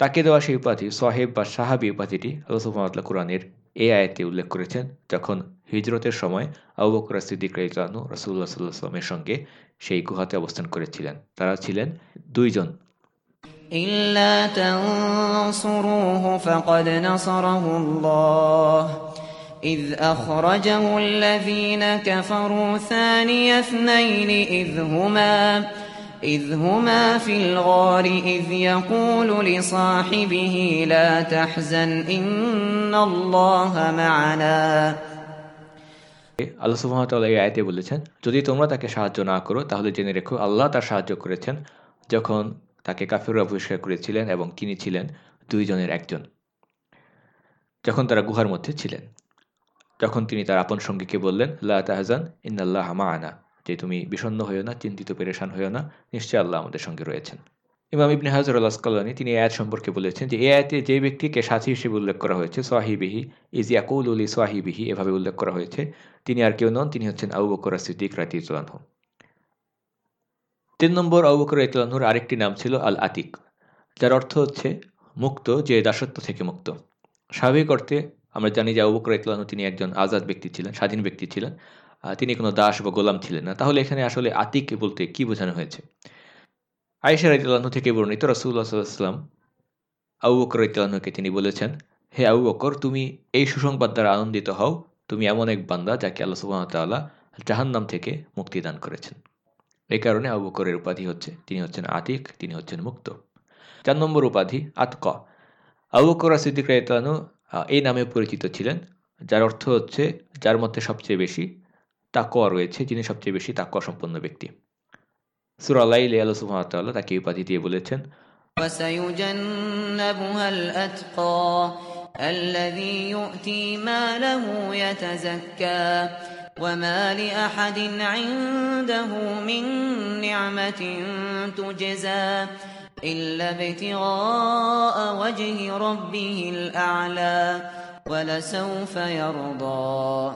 তাকে দেওয়া সেই উপাধি সাহেব বা সাহাবি উপাধিটি আল্লাহ কোরআনের এ আয়তে উল্লেখ করেছেন, যখন হিজরতের সময় আবু বকর সিদ্দিক রাইতানু রাসুল্লাহ সাল্লাহামের সঙ্গে সেই গুহাতে অবস্থান করেছিলেন। তারা ছিলেন দুইজন إلا تنصروه فقد نصره الله إذ أخرجه الذين كفروا ثاني اثنين إذ هما إذ هما في الغار إذ يقول لصاحبه لا تحزن إن الله معنا আল্লাহ সুহামতাল্লাহ এই আয়তে বলেছেন যদি তোমরা তাকে সাহায্য না করো তাহলে জেনে রেখো আল্লাহ তার সাহায্য করেছেন যখন তাকে কাফেররা বহিষ্কার করেছিলেন এবং তিনি ছিলেন দুইজনের একজন। যখন তারা গুহার মধ্যে ছিলেন যখন তিনি তার আপন সঙ্গীকে বললেন, লা তাহজান, ইন্নাল্লাহ হামা আনা যে তুমি বিষণ্ন হইও না, চিন্তিত, পেরেশান হইও না নিশ্চয় আল্লাহ আমাদের সঙ্গে রয়েছেন। ইমাম ইবনে হাজর আল্লাহ স্কালানি তিনি আয়াত সম্পর্কে বলেছেন যে, এই আয়াতে যে ব্যক্তিকে সাথী হিসেবে উল্লেখ করা হয়েছে সোয়াহিবিহি ইজ ইয়াকুল উলি সোয়াহিবিহি এভাবে উল্লেখ করা হয়েছে, তিনি আর কেউ নন, তিনি হচ্ছেন আবু বকর সিদ্দিক রাতিউল্লাহ তিন নম্বর আবু বকর ইতলানহুর আরেকটি নাম ছিল আল আতিক যার অর্থ হচ্ছে মুক্ত, যে দাসত্ব থেকে মুক্ত। স্বাভাবিক অর্থে আমরা জানি যে আবু বকর ইতলানহু তিনি একজন আজাদ ব্যক্তি ছিলেন, স্বাধীন ব্যক্তি ছিলেন তিনি কোনো দাস বা গোলাম ছিলেন না। তাহলে এখানে আসলে আতিক বলতে কি বোঝানো হয়েছে? আয়েশা রাইতলাহু থেকে বর্ণিত রসুল্লাহ সাল্লাম আবু বকর তিনি বলেছেন, হে আবু বকর তুমি এই সুসংবাদ দ্বারা আনন্দিত হও। তুমি এমন এক বান্দা যাকে আল্লাহ সুবাহতাল্লাহ জাহান্নাম থেকে মুক্তি দান করেছেন। এই কারণে আবু বকরের উপাধি হচ্ছে তিনি হচ্ছেন আতিক তিনি হচ্ছেন মুক্ত চার নম্বর উপাধি আতক আবু বকর সিদ্দিক রাইতলানু এই নামে পরিচিত ছিলেন যার অর্থ হচ্ছে যার মধ্যে সবচেয়ে বেশি তাকোয়া রয়েছে যিনি সবচেয়ে বেশি তাকোয়া সম্পন্ন ব্যক্তি সুরাল্লাহ আল্লাহ সুহামতাল্লাহ তাকে উপাধি দিয়ে বলেছেন وسيجنبها الأتقى الذي يؤتي ماله يتزكى وما لأحد عنده من نعمة تجزى إلا ابتغاء وجه ربه الأعلى ولسوف يرضى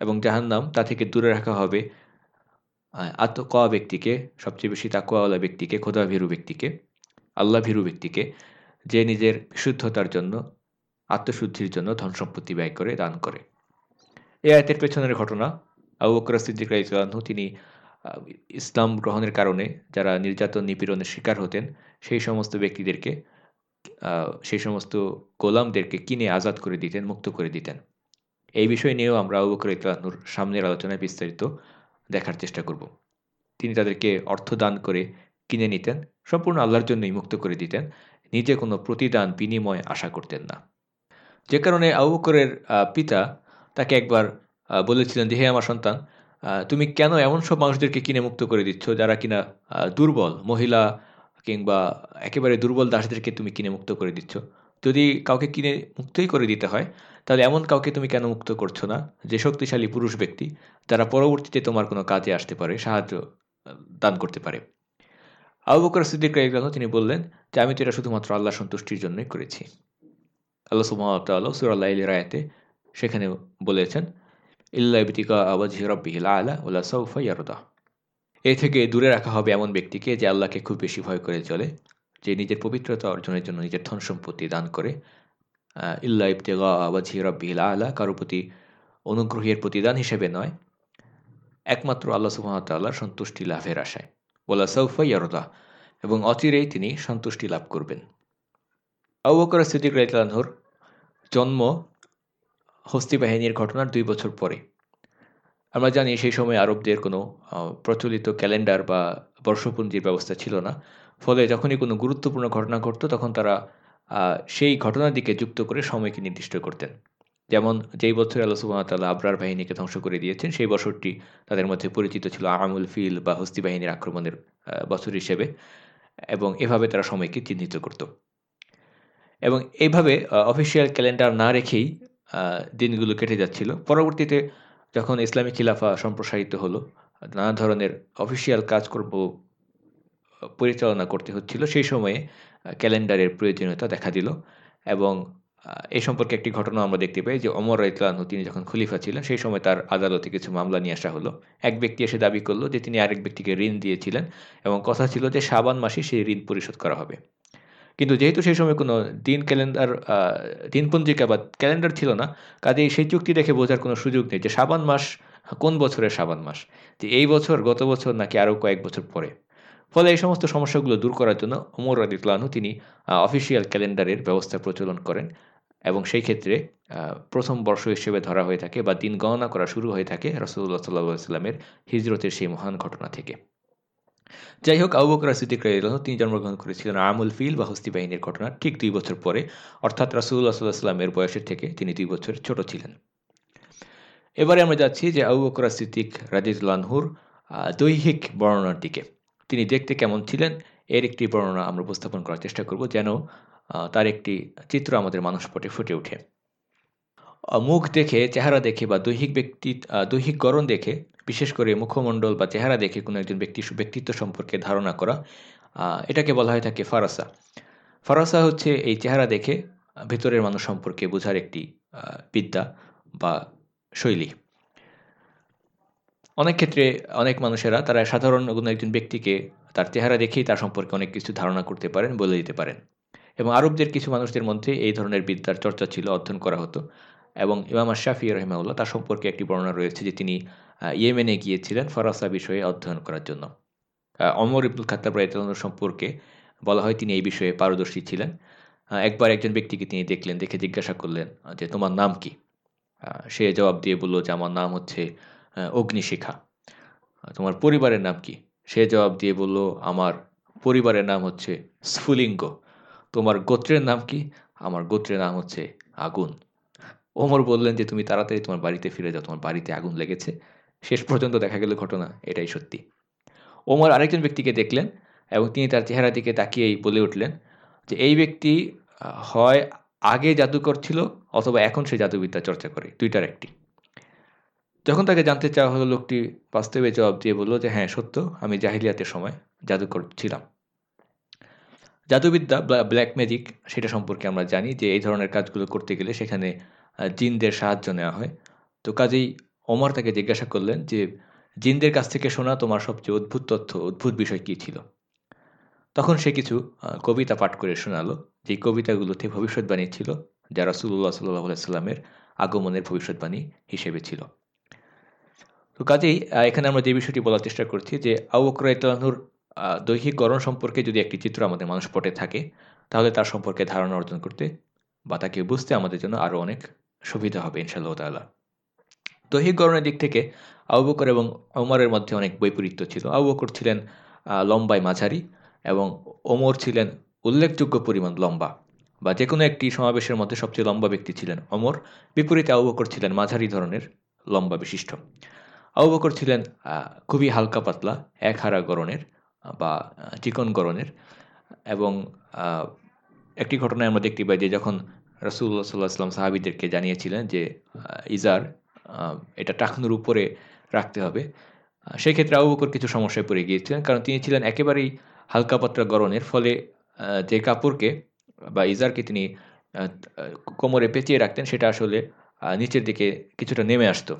এবং জাহান্নাম তা থেকে দূরে রাখা হবে আত্মকোয়া ব্যক্তিকে সবচেয়ে বেশি তাকোয়াওয়ালা ব্যক্তিকে খোদা ভীরু ব্যক্তিকে আল্লাহ ভীরু ব্যক্তিকে যে নিজের বিশুদ্ধতার জন্য আত্মশুদ্ধির জন্য ধন সম্পত্তি ব্যয় করে দান করে এই আয়তের পেছনের ঘটনা, আবু বকর সিদ্দিক রাইতলানহু তিনি ইসলাম গ্রহণের কারণে যারা নির্যাতন নিপীড়নের শিকার হতেন, সেই সমস্ত ব্যক্তিদেরকে সেই সমস্ত গোলামদেরকে কিনে আজাদ করে দিতেন, মুক্ত করে দিতেন। এই বিষয় নিয়েও আমরা আবু বকর ইতলানুর সামনের আলোচনায় বিস্তারিত দেখার চেষ্টা করব। তিনি তাদেরকে অর্থ দান করে কিনে নিতেন, সম্পূর্ণ আল্লাহর জন্যই মুক্ত করে দিতেন, নিজে কোনো প্রতিদান বিনিময় আশা করতেন না। যে কারণে আবু বকরের পিতা তাকে একবার বলেছিলেন যে, হে আমার সন্তান তুমি কেন এমন সব মানুষদেরকে কিনে মুক্ত করে দিচ্ছ যারা কিনা দুর্বল, মহিলা কিংবা একেবারে দুর্বল দাসদেরকে তুমি কিনে মুক্ত করে দিচ্ছ? যদি কাউকে কিনে মুক্তই করে দিতে হয়, তাহলে এমন কাউকে তুমি কেন মুক্ত করছ না? যে শক্তিশালী পুরুষ ব্যক্তি, যারা পরবর্তীতে তোমার কোনো কাজে আসতে পারে, সাহায্য দান করতে পারে। আবু বকর সিদ্দিক রাইগলাহ তিনি বললেন যে, আমি তো এটা শুধুমাত্র আল্লাহ সন্তুষ্টির জন্যই করেছি। আল্লাহ সুমতাল্লাহ সুরাল্লাহ রায়তে সেখানে বলেছেন, ইল্লা ইবতিকা আওয়াজি রব্বিহিল আলা ওলা সৌফা ইয়ারদা এ থেকে দূরে রাখা হবে এমন ব্যক্তিকে যে আল্লাহকে খুব বেশি ভয় করে চলে, যে নিজের পবিত্রতা অর্জনের জন্য নিজের ধন সম্পত্তি দান করে। ইল্লা ইবতেগা আওয়াজি রব্বিহিল আলা কারও প্রতি অনুগ্রহের প্রতিদান হিসেবে নয়, একমাত্র আল্লাহ সুহামতাল্লাহর সন্তুষ্টি লাভের আশায়। ওলা সৌফা ইয়ারদা এবং অচিরেই তিনি সন্তুষ্টি লাভ করবেন। আবুবকর সিদ্দিক রাইতলানহর জন্ম হস্তি বাহিনীর ঘটনার দুই বছর পরে। আমরা জানি সেই সময় আরবদের কোনো প্রচলিত ক্যালেন্ডার বা বর্ষপঞ্জির ব্যবস্থা ছিল না। ফলে যখনই কোনো গুরুত্বপূর্ণ ঘটনা ঘটত, তখন তারা সেই ঘটনার দিকে যুক্ত করে সময়কে নির্দিষ্ট করতেন। যেমন যেই বছর আল্লাহ সুবাহতাল্লাহ আবরার বাহিনীকে ধ্বংস করে দিয়েছেন, সেই বছরটি তাদের মধ্যে পরিচিত ছিল আমুল ফিল বা হস্তি বাহিনীর আক্রমণের বছর হিসেবে। এবং এভাবে তারা সময়কে চিহ্নিত করত। এবং এইভাবে অফিসিয়াল ক্যালেন্ডার না রেখেই দিনগুলো কেটে যাচ্ছিল। পরবর্তীতে যখন ইসলামী খিলাফা সম্প্রসারিত হলো, নানা ধরনের অফিসিয়াল কাজকর্ম পরিচালনা করতে হচ্ছিল, সেই সময়ে ক্যালেন্ডারের প্রয়োজনীয়তা দেখা দিল এবং এ সম্পর্কে একটি ঘটনা আমরা দেখতে পাই যে অমর রাইতলানহু তিনি যখন খলিফা ছিলেন, সেই সময় তার আদালতে কিছু মামলা নিয়ে আসা হলো। এক ব্যক্তি এসে দাবি করল যে তিনি আরেক ব্যক্তিকে ঋণ দিয়েছিলেন এবং কথা ছিল যে সাবান মাসে সেই ঋণ পরিশোধ করা হবে। কিন্তু যেহেতু সেই সময় কোনো দিন ক্যালেন্ডার দিনপঞ্জিকা বা ক্যালেন্ডার ছিল না, কাজেই সেই চুক্তি দেখে বোঝার কোনো সুযোগ নেই যে সাবান মাস কোন বছরের সাবান মাস। যে এই বছর, গত বছর নাকি আরও কয়েক বছর পরে। ফলে এই সমস্ত সমস্যাগুলো দূর করার জন্য উমর রাদিতলানহু তিনি অফিসিয়াল ক্যালেন্ডারের ব্যবস্থা প্রচলন করেন এবং সেই ক্ষেত্রে প্রথম বর্ষ হিসেবে ধরা হয়ে থাকে বা দিন গণনা করা শুরু হয়ে থাকে রসুল্লাহ সাল্লাহ সাল্লামের হিজরতের সেই মহান ঘটনা থেকে। যাই হোক আবু বকর সিদ্দিক রাইল্লাহ তিনি জন্মগ্রহণ করেছিলেন আমুল ফিল বা হস্তি বাহিনীর ঘটনা ঠিক দুই বছর পরে, অর্থাৎ রাসুল্লাহ সাল্লাহ বয়সের থেকে তিনি দুই বছর ছোট ছিলেন। এবারে আমরা যাচ্ছি যে আবু বকর সিদ্দিক রাজিদুল্লাহুর দৈহিক বর্ণনাটিকে। তিনি দেখতে কেমন ছিলেন? এর একটি বর্ণনা আমরা উপস্থাপন করার চেষ্টা করব যেন তার একটি চিত্র আমাদের মানসপটে ফুটে ওঠে। মুখ দেখে, চেহারা দেখে বা দৈহিক ব্যক্তি দৈহিক গরণ দেখে, বিশেষ করে মুখমণ্ডল বা চেহারা দেখে কোনো একজন ব্যক্তি, ব্যক্তিত্ব সম্পর্কে ধারণা করা এটাকে বলা হয় থাকে ফারাসা। ফারাসা হচ্ছে এই চেহারা দেখে ভেতরের মানুষ সম্পর্কে বোঝার একটি বিদ্যা বা শৈলী। অনেক ক্ষেত্রে অনেক মানুষেরা, তারা সাধারণ কোনো একজন ব্যক্তিকে তার চেহারা দেখেই তার সম্পর্কে অনেক কিছু ধারণা করতে পারেন, বলে দিতে পারেন। এবং আরবদের কিছু মানুষদের মধ্যে এই ধরনের বিদ্যার চর্চা ছিল, অধ্যয়ন করা হতো। এবং ইমাম আশাফি রহমাউল্লাহ তার সম্পর্কে একটি বর্ণনা রয়েছে যে তিনি ইয়েমেনে গিয়েছিলেন ফরাসা বিষয়ে অধ্যয়ন করার জন্য। অমর ইবুল খাতাব রাইতালন সম্পর্কে বলা হয় তিনি এই বিষয়ে পারদর্শী ছিলেন। একবার একজন ব্যক্তিকে তিনি দেখলেন, দেখে জিজ্ঞাসা করলেন যে তোমার নাম কি? সে জবাব দিয়ে বলল যে আমার নাম হচ্ছে অগ্নিশিখা। তোমার পরিবারের নাম কি? সে জবাব দিয়ে বলল, আমার পরিবারের নাম হচ্ছে স্ফুলিঙ্গ। তোমার গোত্রের নাম কি? আমার গোত্রের নাম হচ্ছে আগুন। ওমর বললেন যে, তুমি তাড়াতাড়ি তোমার বাড়িতে ফিরে যাও, তোমার বাড়িতে আগুন লেগেছে। শেষ পর্যন্ত দেখা গেল ঘটনা, এটাই সত্যি। ওমর আরেকজন ব্যক্তিকে দেখলেন এবং তিনি তার চেহারা দিকে তাকিয়েই বলে উঠলেন যে, এই ব্যক্তি হয় আগে জাদুকর ছিল অথবা এখন সে জাদুবিদ্যা চর্চা করে। দুইটার একটি। যখন তাকে জানতে চাওয়া হলো, লোকটি বাস্তবে জবাব দিয়ে বলল যে হ্যাঁ সত্য, আমি জাহিলিয়াতের সময় জাদুকর ছিলাম। জাদুবিদ্যা ব্ল্যাক ম্যাজিক, সেটা সম্পর্কে আমরা জানি যে, এই ধরনের কাজগুলো করতে গেলে সেখানে জিনদের সাহায্য নেওয়া হয়। তো কাজেই ওমর তাকে জিজ্ঞাসা করলেন যে, জিনদের কাছ থেকে শোনা তোমার সবচেয়ে অদ্ভুত তথ্য, অদ্ভুত বিষয় কী ছিল? তখন সে কিছু কবিতা পাঠ করে শোনালো যে কবিতাগুলোতে ভবিষ্যৎবাণী ছিল, যা রাসুল্লাহ সাল্লাহ সাল্লামের আগমনের ভবিষ্যৎবাণী হিসেবে ছিল। তো কাজেই এখানে আমরা যে বিষয়টি বলার চেষ্টা করছি যে আউকর দৈহিক গরণ সম্পর্কে যদি একটি চিত্র আমাদের মানুষ পটে থাকে, তাহলে তার সম্পর্কে ধারণা অর্জন করতে বা তাকে বুঝতে আমাদের জন্য আরও অনেক সুবিধা হবে ইনশাল্লাহ তাল্লাহ দৈহিক গরণের দিক থেকে আউবকর এবং ওমরের মধ্যে অনেক বৈপরীত্য ছিল। আউবকর ছিলেন লম্বায় মাঝারি এবং ওমর ছিলেন উল্লেখযোগ্য পরিমাণ লম্বা বা যে কোনো একটি সমাবেশের মধ্যে সবচেয়ে লম্বা ব্যক্তি ছিলেন অমর বিপরীতে আউবকর ছিলেন মাঝারি ধরনের লম্বা বিশিষ্ট। আবু বকর ছিলেন খুবই হালকা পাতলা এক হারা গরনের বা চিকন গরনের এবং একটি ঘটনায় আমরা দেখতে পাই যে যখন রসুল্লাহ সাল্লাহ আসলাম সাহাবিদেরকে জানিয়েছিলেন যে ইজার এটা টাকনুর উপরে রাখতে হবে। সেই ক্ষেত্রে আবু বকর কিছু সমস্যায় পড়ে গিয়েছিলেন কারণ তিনি ছিলেন একেবারেই হালকা পাত্রা গরনের ফলে যে কাপড়কে বা ইজারকে তিনি কোমরে পেঁচিয়ে রাখতেন সেটা আসলে নিচের দিকে কিছুটা নেমে আসতো।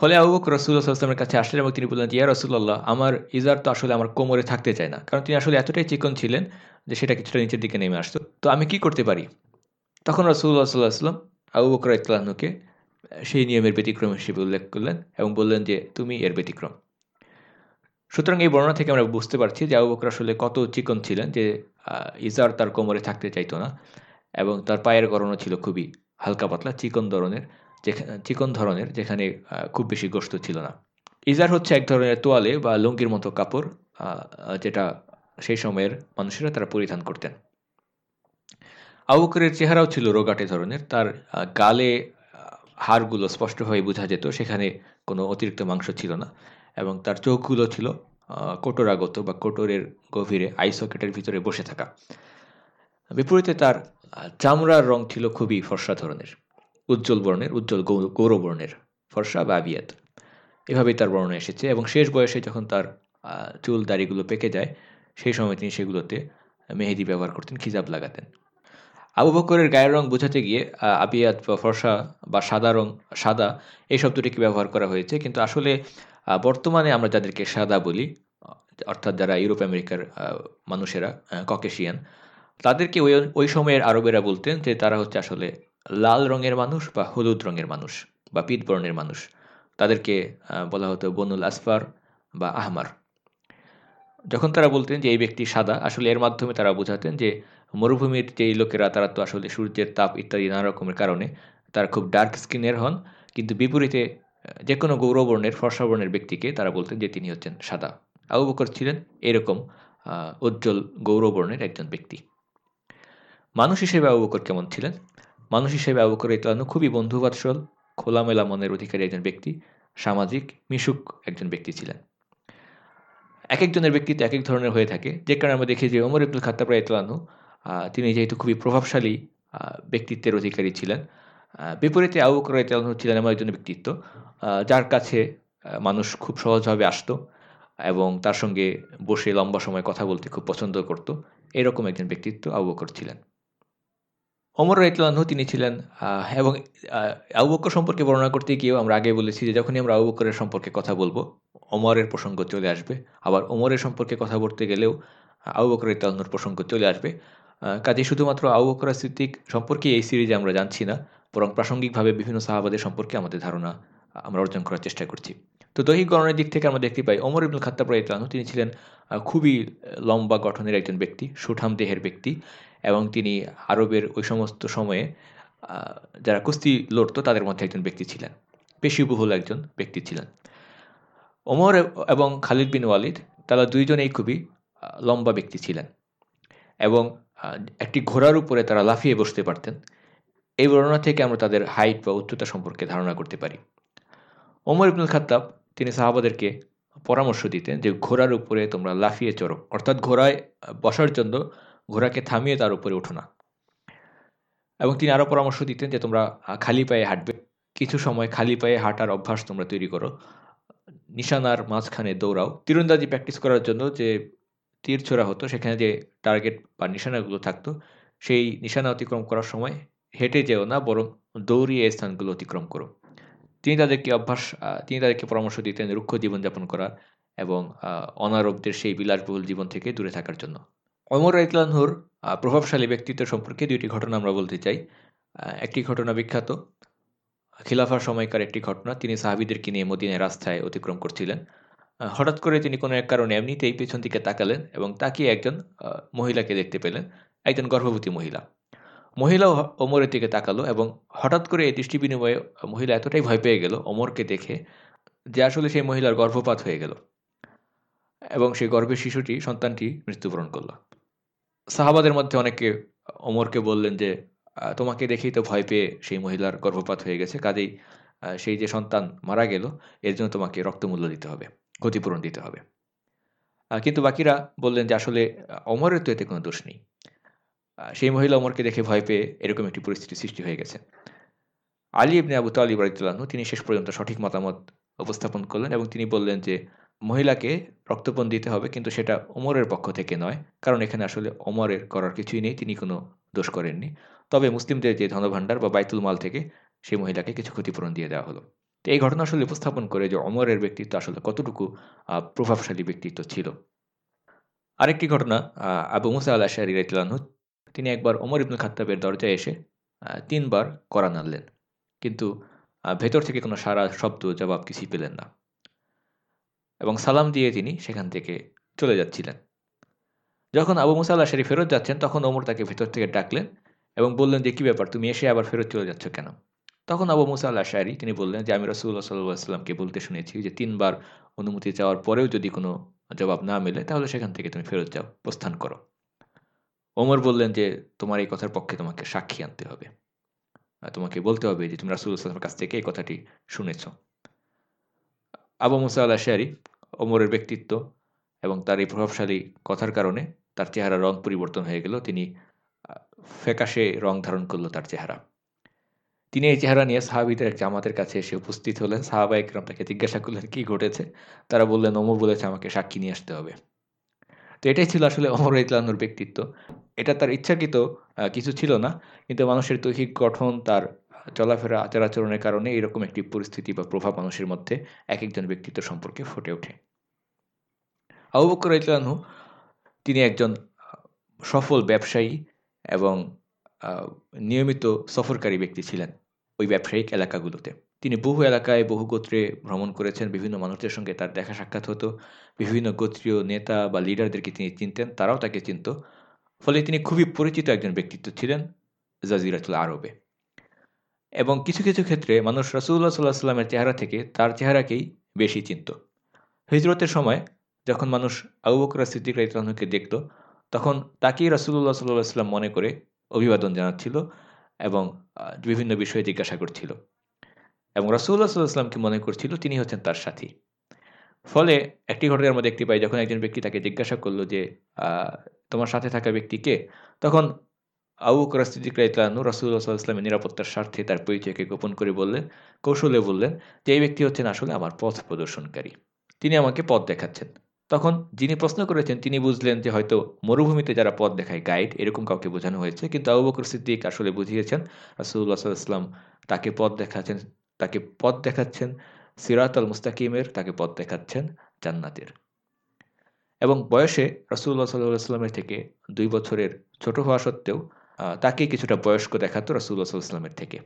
ফলে আবু বকর রসুল্লাহ আসলামের কাছে আসলেন এবং তিনি বললেন ইয়া রসুল্লাহ আমার ইজার তো আসলে আমার কোমরে থাকতে চায় না। কারণ তিনি আসলে এতটাই চিকন ছিলেন যে সেটা কিছুটা নিচের দিকে নেমে আসতো। তো আমি কি করতে পারি? তখন রসুল্লাহ সাল্লাহ আসলাম আবু বকর ইতলাহনুকে সেই নিয়মের ব্যতিক্রম হিসেবে উল্লেখ করলেন এবং বললেন যে, তুমি এর ব্যতিক্রম। সুতরাং এই বর্ণনা থেকে আমরা বুঝতে পারছি যে আবু বকর আসলে কত চিকন ছিলেন যে ইজার তার কোমরে থাকতে চাইতো না এবং তার পায়ের গরণও ছিল খুবই হালকা পাতলা, চিকন ধরনের যেখানে চিকন ধরনের, যেখানে খুব বেশি গোস্ত ছিল না। ইজার হচ্ছে এক ধরনের তোয়ালে বা লুঙ্গির মতো কাপড় যেটা সেই সময়ের মানুষেরা তারা পরিধান করতেন। আবুকরের চেহারাও ছিল রোগাটে ধরনের। তার গালে হাড়গুলো স্পষ্টভাবে বোঝা যেত, সেখানে কোনো অতিরিক্ত মাংস ছিল না। এবং তার চোখগুলো ছিল কোটরাগত বা কোটরের গভীরে, আই সকেটের ভিতরে বসে থাকা। বিপরীতে তার চামড়ার রং ছিল খুবই ফর্সা ধরনের, উজ্জ্বল বর্ণের, উজ্জ্বল গৌরবর্ণের ফর্সা বা আবিয়াত। এভাবেই তার বর্ণনা এসেছে এবং শেষ বয়সে যখন তার চুল দাড়িগুলো পেকে যায়, সেই সময় তিনি সেগুলোতে মেহেদি ব্যবহার করতেন, খিজাব লাগাতেন। আবু বকরের গায়ের রং বোঝাতে গিয়ে আবিয়াত বা ফর্সা বা সাদা রং, সাদা, এই শব্দটিকে ব্যবহার করা হয়েছে। কিন্তু আসলে বর্তমানে আমরা যাদেরকে সাদা বলি, অর্থাৎ যারা ইউরোপ আমেরিকার মানুষেরা ককেশিয়ান, তাদেরকে ওই ওই সময়ের আরবেরা বলতেন যে তারা হচ্ছে আসলে লাল রঙের মানুষ বা হলুদ রঙের মানুষ বা পিত বর্ণের মানুষ। তাদেরকে বলা হতো বনুল আসফার বা আহমার। যখন তারা বলতেন যে এই ব্যক্তি সাদা, আসলে এর মাধ্যমে তারা বোঝাতেন যে মরুভূমির যেই লোকেরা, তারা তো আসলে সূর্যের তাপ ইত্যাদি নানা রকমের কারণে তারা খুব ডার্ক স্কিনের হন। কিন্তু বিপরীতে যে কোনো গৌরবর্ণের, ফর্ষাবর্ণের ব্যক্তিকে তারা বলতেন যে তিনি হচ্ছেন সাদা। আবু বকর ছিলেন এরকম উজ্জ্বল গৌরবর্ণের একজন ব্যক্তি। মানুষ হিসেবে আবু বকর কেমন ছিলেন? মানুষ হিসেবে আবু বকর ইতলানু খুবই বন্ধুবাৎসল, খোলামেলা মনের অধিকারী একজন ব্যক্তি, সামাজিক, মিশুক একজন ব্যক্তি ছিলেন। এক একজনের ব্যক্তিত্ব এক এক ধরনের হয়ে থাকে। যে কারণে আমরা দেখি যে ওমর ইবুল খাত্তাব ইতলানু তিনি যেহেতু খুবই প্রভাবশালী ব্যক্তিত্বের অধিকারী ছিলেন বিপরীতে আবু বকর ছিলেন এমন একজন ব্যক্তিত্ব যার কাছে মানুষ খুব সহজভাবে আসতো এবং তার সঙ্গে বসে লম্বা সময় কথা বলতে খুব পছন্দ করত, এরকম একজন ব্যক্তিত্ব আবু বকর ছিলেন। অমর রাইতলানহু তিনি ছিলেন এবং আবু বকর সম্পর্কে বর্ণনা করতে গিয়েও আমরা আগে বলেছি যে যখনই আমরা আবু বকরের সম্পর্কে কথা বলব অমরের প্রসঙ্গ চলে আসবে। আবার অমরের সম্পর্কে কথা বলতে গেলেও, আবু বকর ইতলানহুর প্রসঙ্গ চলে আসবে। কাজে শুধুমাত্র আবু বকর সিদ্দিক সম্পর্কে এই সিরিজে আমরা জানছি না, বরং প্রাসঙ্গিকভাবে বিভিন্ন সাহাবাদের সম্পর্কে আমাদের ধারণা আমরা অর্জন করার চেষ্টা করছি। তো দৈহিক গণনের দিক থেকে আমরা দেখতে পাই অমর ইবুল খাত্তাব রাইতলানহু তিনি ছিলেন খুবই লম্বা গঠনের একজন ব্যক্তি, সুঠাম দেহের ব্যক্তি, এবং তিনি আরবের ওই সমস্ত সময়ে যারা কুস্তি লড়ত, তাদের মধ্যে একজন ব্যক্তি ছিলেন। পেশিবহুল একজন ব্যক্তি ছিলেন। ওমর এবং খালিদ বিন ওয়ালিদ, তারা দুইজনেই খুবই লম্বা ব্যক্তি ছিলেন। এবং একটি ঘোড়ার উপরে তারা লাফিয়ে বসতে পারতেন। এই বর্ণনা থেকে আমরা তাদের হাইট বা উচ্চতা সম্পর্কে ধারণা করতে পারি। ওমর ইবনুল খাত্তাব, তিনি সাহাবাদেরকে পরামর্শ দিতেন যে ঘোড়ার উপরে তোমরা লাফিয়ে চড়ো। অর্থাৎ ঘোড়ায় বসার জন্য ঘোড়াকে থামিয়ে তার উপরে উঠো না। এবং তিনি আরও পরামর্শ দিতেন যে তোমরা খালি পায়ে হাঁটবে। কিছু সময় খালি পায়ে হাঁটার অভ্যাস তোমরা তৈরি করো। নিশানার মাঝখানে দৌড়াও। তীরন্দাজি প্র্যাকটিস করার জন্য যে তীর ছোড়া হতো। সেখানে যে টার্গেট বা নিশানাগুলো থাকতো, সেই নিশানা অতিক্রম করার সময় হেঁটে যেও না, বরং দৌড়িয়ে এই স্থানগুলো অতিক্রম করো। তিনি তাদেরকে অভ্যাস তিনি তাদেরকে পরামর্শ দিতেন রুক্ষ জীবনযাপন করার এবং অনারবদের সেই বিলাসবহুল জীবন থেকে দূরে থাকার জন্য। অমর ইতলানহুর প্রভাবশালী ব্যক্তিত্ব সম্পর্কে দুইটি ঘটনা আমরা বলতে চাই। একটি ঘটনা বিখ্যাত। খিলাফার সময়কার একটি ঘটনা। তিনি সাহাবিদেরকে নিয়ে মদিনায় রাস্তায় অতিক্রম করছিলেন। হঠাৎ করে তিনি কোনো এক কারণে এমনিতেই পেছন দিকে তাকালেন এবং তাকিয়ে একজন মহিলাকে দেখতে পেলেন। একজন গর্ভবতী মহিলা। মহিলাও ওমরের দিকে তাকালো এবং হঠাৎ করে এই দৃষ্টি বিনিময়ে মহিলা এতটাই ভয় পেয়ে গেল অমরকে দেখে যে আসলে সেই মহিলার গর্ভপাত হয়ে গেল এবং সেই গর্ভের শিশুটি, সন্তানটি মৃত্যুবরণ করল। সাহাবাদের মধ্যে অনেকে ওমরকে বললেন যে তোমাকে দেখেই তো ভয় পেয়ে সেই মহিলার গর্ভপাত হয়ে গেছে, কাজেই সেই যে সন্তান মারা গেল, এর জন্য তোমাকে রক্তমূল্য দিতে হবে। ক্ষতিপূরণ দিতে হবে। কিন্তু বাকিরা বললেন যে আসলে অমরের তো এতে কোনো দোষ নেই। সেই মহিলা অমরকে দেখে ভয় পেয়ে এরকম একটি পরিস্থিতি সৃষ্টি হয়ে গেছে। আলী ইবনে আবু তালিব রাইতুল্লাহ তিনি শেষ পর্যন্ত সঠিক মতামত উপস্থাপন করলেন এবং তিনি বললেন যে, মহিলাকে রক্তপণ দিতে হবে, কিন্তু সেটা ওমরের পক্ষ থেকে নয়, কারণ এখানে আসলে ওমরের করার কিছুই নেই, তিনি কোনো দোষ করেননি। তবে মুসলিমদের যে ধনভাণ্ডার বা বাইতুল মাল থেকে, সেই মহিলাকে কিছু ক্ষতিপূরণ দিয়ে দেওয়া হলো। তো এই ঘটনা আসলে উপস্থাপন করে যে অমরের ব্যক্তিত্ব আসলে কতটুকু প্রভাবশালী ব্যক্তিত্ব ছিল। আরেকটি ঘটনা আবু মুসা আল্লাহ শাহরি রাইতলানহু তিনি একবার অমর ইবনুল খাত্তাবের দরজায় এসে তিনবার করা নাড়লেন। কিন্তু ভেতর থেকে কোনো সারা শব্দ, জবাব কিছুই পেলেন না। এবং সালাম দিয়ে তিনি সেখান থেকে চলে যাচ্ছিলেন। যখন আবু মুসা আল্লাহ শাহরি ফেরত যাচ্ছেন, তখন ওমর তাকে ভেতর থেকে ডাকলেন এবং বললেন যে, কী ব্যাপার? তুমি এসে আবার ফেরত চলে যাচ্ছ কেন? তখন আবু মুসা আল্লাহ শাহরি তিনি বললেন যে, আমি রসুল্লাহ সাল্লাহামকে বলতে শুনেছি যে, তিনবার অনুমতি চাওয়ার পরেও যদি কোনো জবাব না মেলে, তাহলে সেখান থেকে তুমি ফেরত যাও, প্রস্থান করো। ওমর বললেন যে, তোমার এই কথার পক্ষে তোমাকে সাক্ষী আনতে হবে। তোমাকে বলতে হবে যে, তুমি রাসুল্লাহামের কাছ থেকে এই কথাটি শুনেছ। আবু মুসা আল্লাহ শাহরি ওমরের ব্যক্তিত্ব এবং তার এই প্রভাবশালী কথার কারণে তার চেহারা রং পরিবর্তন হয়ে গেল। তিনি ফ্যাকাশে রং ধারণ করল তার চেহারা। তিনি এই চেহারা নিয়ে সাহাবিদের এক জামাতের কাছে এসে উপস্থিত হলেন। সাহাবা একরাম তাকে জিজ্ঞাসা করলেন, কি ঘটেছে? তারা বললেন অমর বলেছে আমাকে সাক্ষী নিয়ে আসতে হবে। তো এটাই ছিল আসলে অমর ইতলানুর ব্যক্তিত্ব। এটা তার ইচ্ছাকৃত কিছু ছিল না, কিন্তু মানুষের দৈহিক গঠন, তার চলাফেরা আচার আচরণের কারণে এরকম একটি পরিস্থিতি বা প্রভাব মানুষের মধ্যে এক একজন ব্যক্তিত্ব সম্পর্কে ফুটে ওঠে। আবু বকর ইতলানহু তিনি একজন সফল ব্যবসায়ী এবং নিয়মিত সফরকারী ব্যক্তি ছিলেন। ওই ব্যবসায়িক এলাকাগুলোতে। তিনি বহু এলাকায়, বহু গোত্রে ভ্রমণ করেছেন, বিভিন্ন মানুষদের সঙ্গে তার দেখা সাক্ষাৎ হতো, বিভিন্ন গোত্রীয় নেতা বা লিডারদেরকে তিনি চিনতেন, তারাও তাকে চিনত। ফলে তিনি খুবই পরিচিত একজন ব্যক্তিত্ব ছিলেন, জাজিরাতুল আরবে। এবং কিছু কিছু ক্ষেত্রে মানুষ রাসুল্লাহ সাল্লাহ সাল্লামের চেহারা থেকে তার চেহারাকেই বেশি চিনত। হিজরতের সময় যখন মানুষ আবু বকর সিদ্দিক রাইতলানহুকে দেখত, তখন তাকেই রাসুল্লাহ সাল্লাহ সাল্লাম মনে করে অভিবাদন জানাচ্ছিল এবং বিভিন্ন বিষয়ে জিজ্ঞাসা করছিল। এবং রাসুল্লাহ সাল্লাহামকে মনে করছিল তিনি হচ্ছেন তার সাথী। ফলে একটি ঘটনার মধ্যে দেখতে পাই, যখন একজন ব্যক্তি তাকে জিজ্ঞাসা করল যে তোমার সাথে থাকা ব্যক্তিকে তখন আবু করাস্তিক রাইতলানু রাসুল্লাহ সাল্লাহামের নিরাপত্তার স্বার্থে তার পরিচয়কে গোপন করে বললেন, কৌশলে বললেন যে, এই ব্যক্তি হচ্ছেন আসলে আমার পথ প্রদর্শনকারী। তিনি আমাকে পথ দেখাচ্ছেন। তখন যিনি প্রশ্ন করেছেন, তিনি বুঝলেন যে হয়তো মরুভূমিতে যারা পথ দেখায় গাইড এরকম কাউকে বোঝানো হয়েছে। কিন্তু আবু বকর সিদ্দিক আসলে বুঝিয়েছেন রাসুল্লাহ সাল্লাম তাকে পথ দেখাচ্ছেন, তাকে পথ দেখাচ্ছেন সিরাত আল মুস্তাকিমের, তাকে পথ দেখাচ্ছেন জান্নাতের। এবং বয়সে রাসুল্লাহ সাল্লাহ থেকে দুই বছরের ছোট হওয়া সত্ত্বেও তাকে কিছুটা বয়স্ক দেখাতো রাসুল্লাহ সাল্লামের থেকে।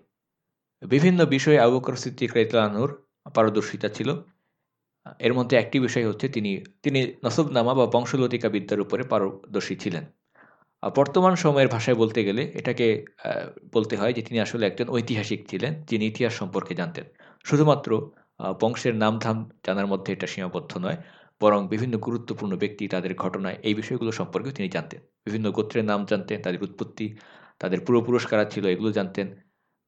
বিভিন্ন বিষয়ে আবু বকর সিদ্দিক রাইতলানুর পারদর্শিতা ছিল। এর মধ্যে একটি বিষয় হচ্ছে তিনি তিনি নসবনামা বা বংশলতিকা বিদ্যার উপরে পারদর্শী ছিলেন। বর্তমান সময়ের ভাষায় বলতে গেলে এটাকে বলতে হয় যে তিনি আসলে একজন ঐতিহাসিক ছিলেন, যিনি ইতিহাস সম্পর্কে জানতেন। শুধুমাত্র বংশের নামধাম জানার মধ্যে এটা সীমাবদ্ধ নয়, বরং বিভিন্ন গুরুত্বপূর্ণ ব্যক্তি তাদের ঘটনায় এই বিষয়গুলো সম্পর্কেও তিনি জানতেন। বিভিন্ন গোত্রের নাম জানতেন, তাদের উৎপত্তি, তাদের পূর্বপুরুষ ছিল এগুলো জানতেন,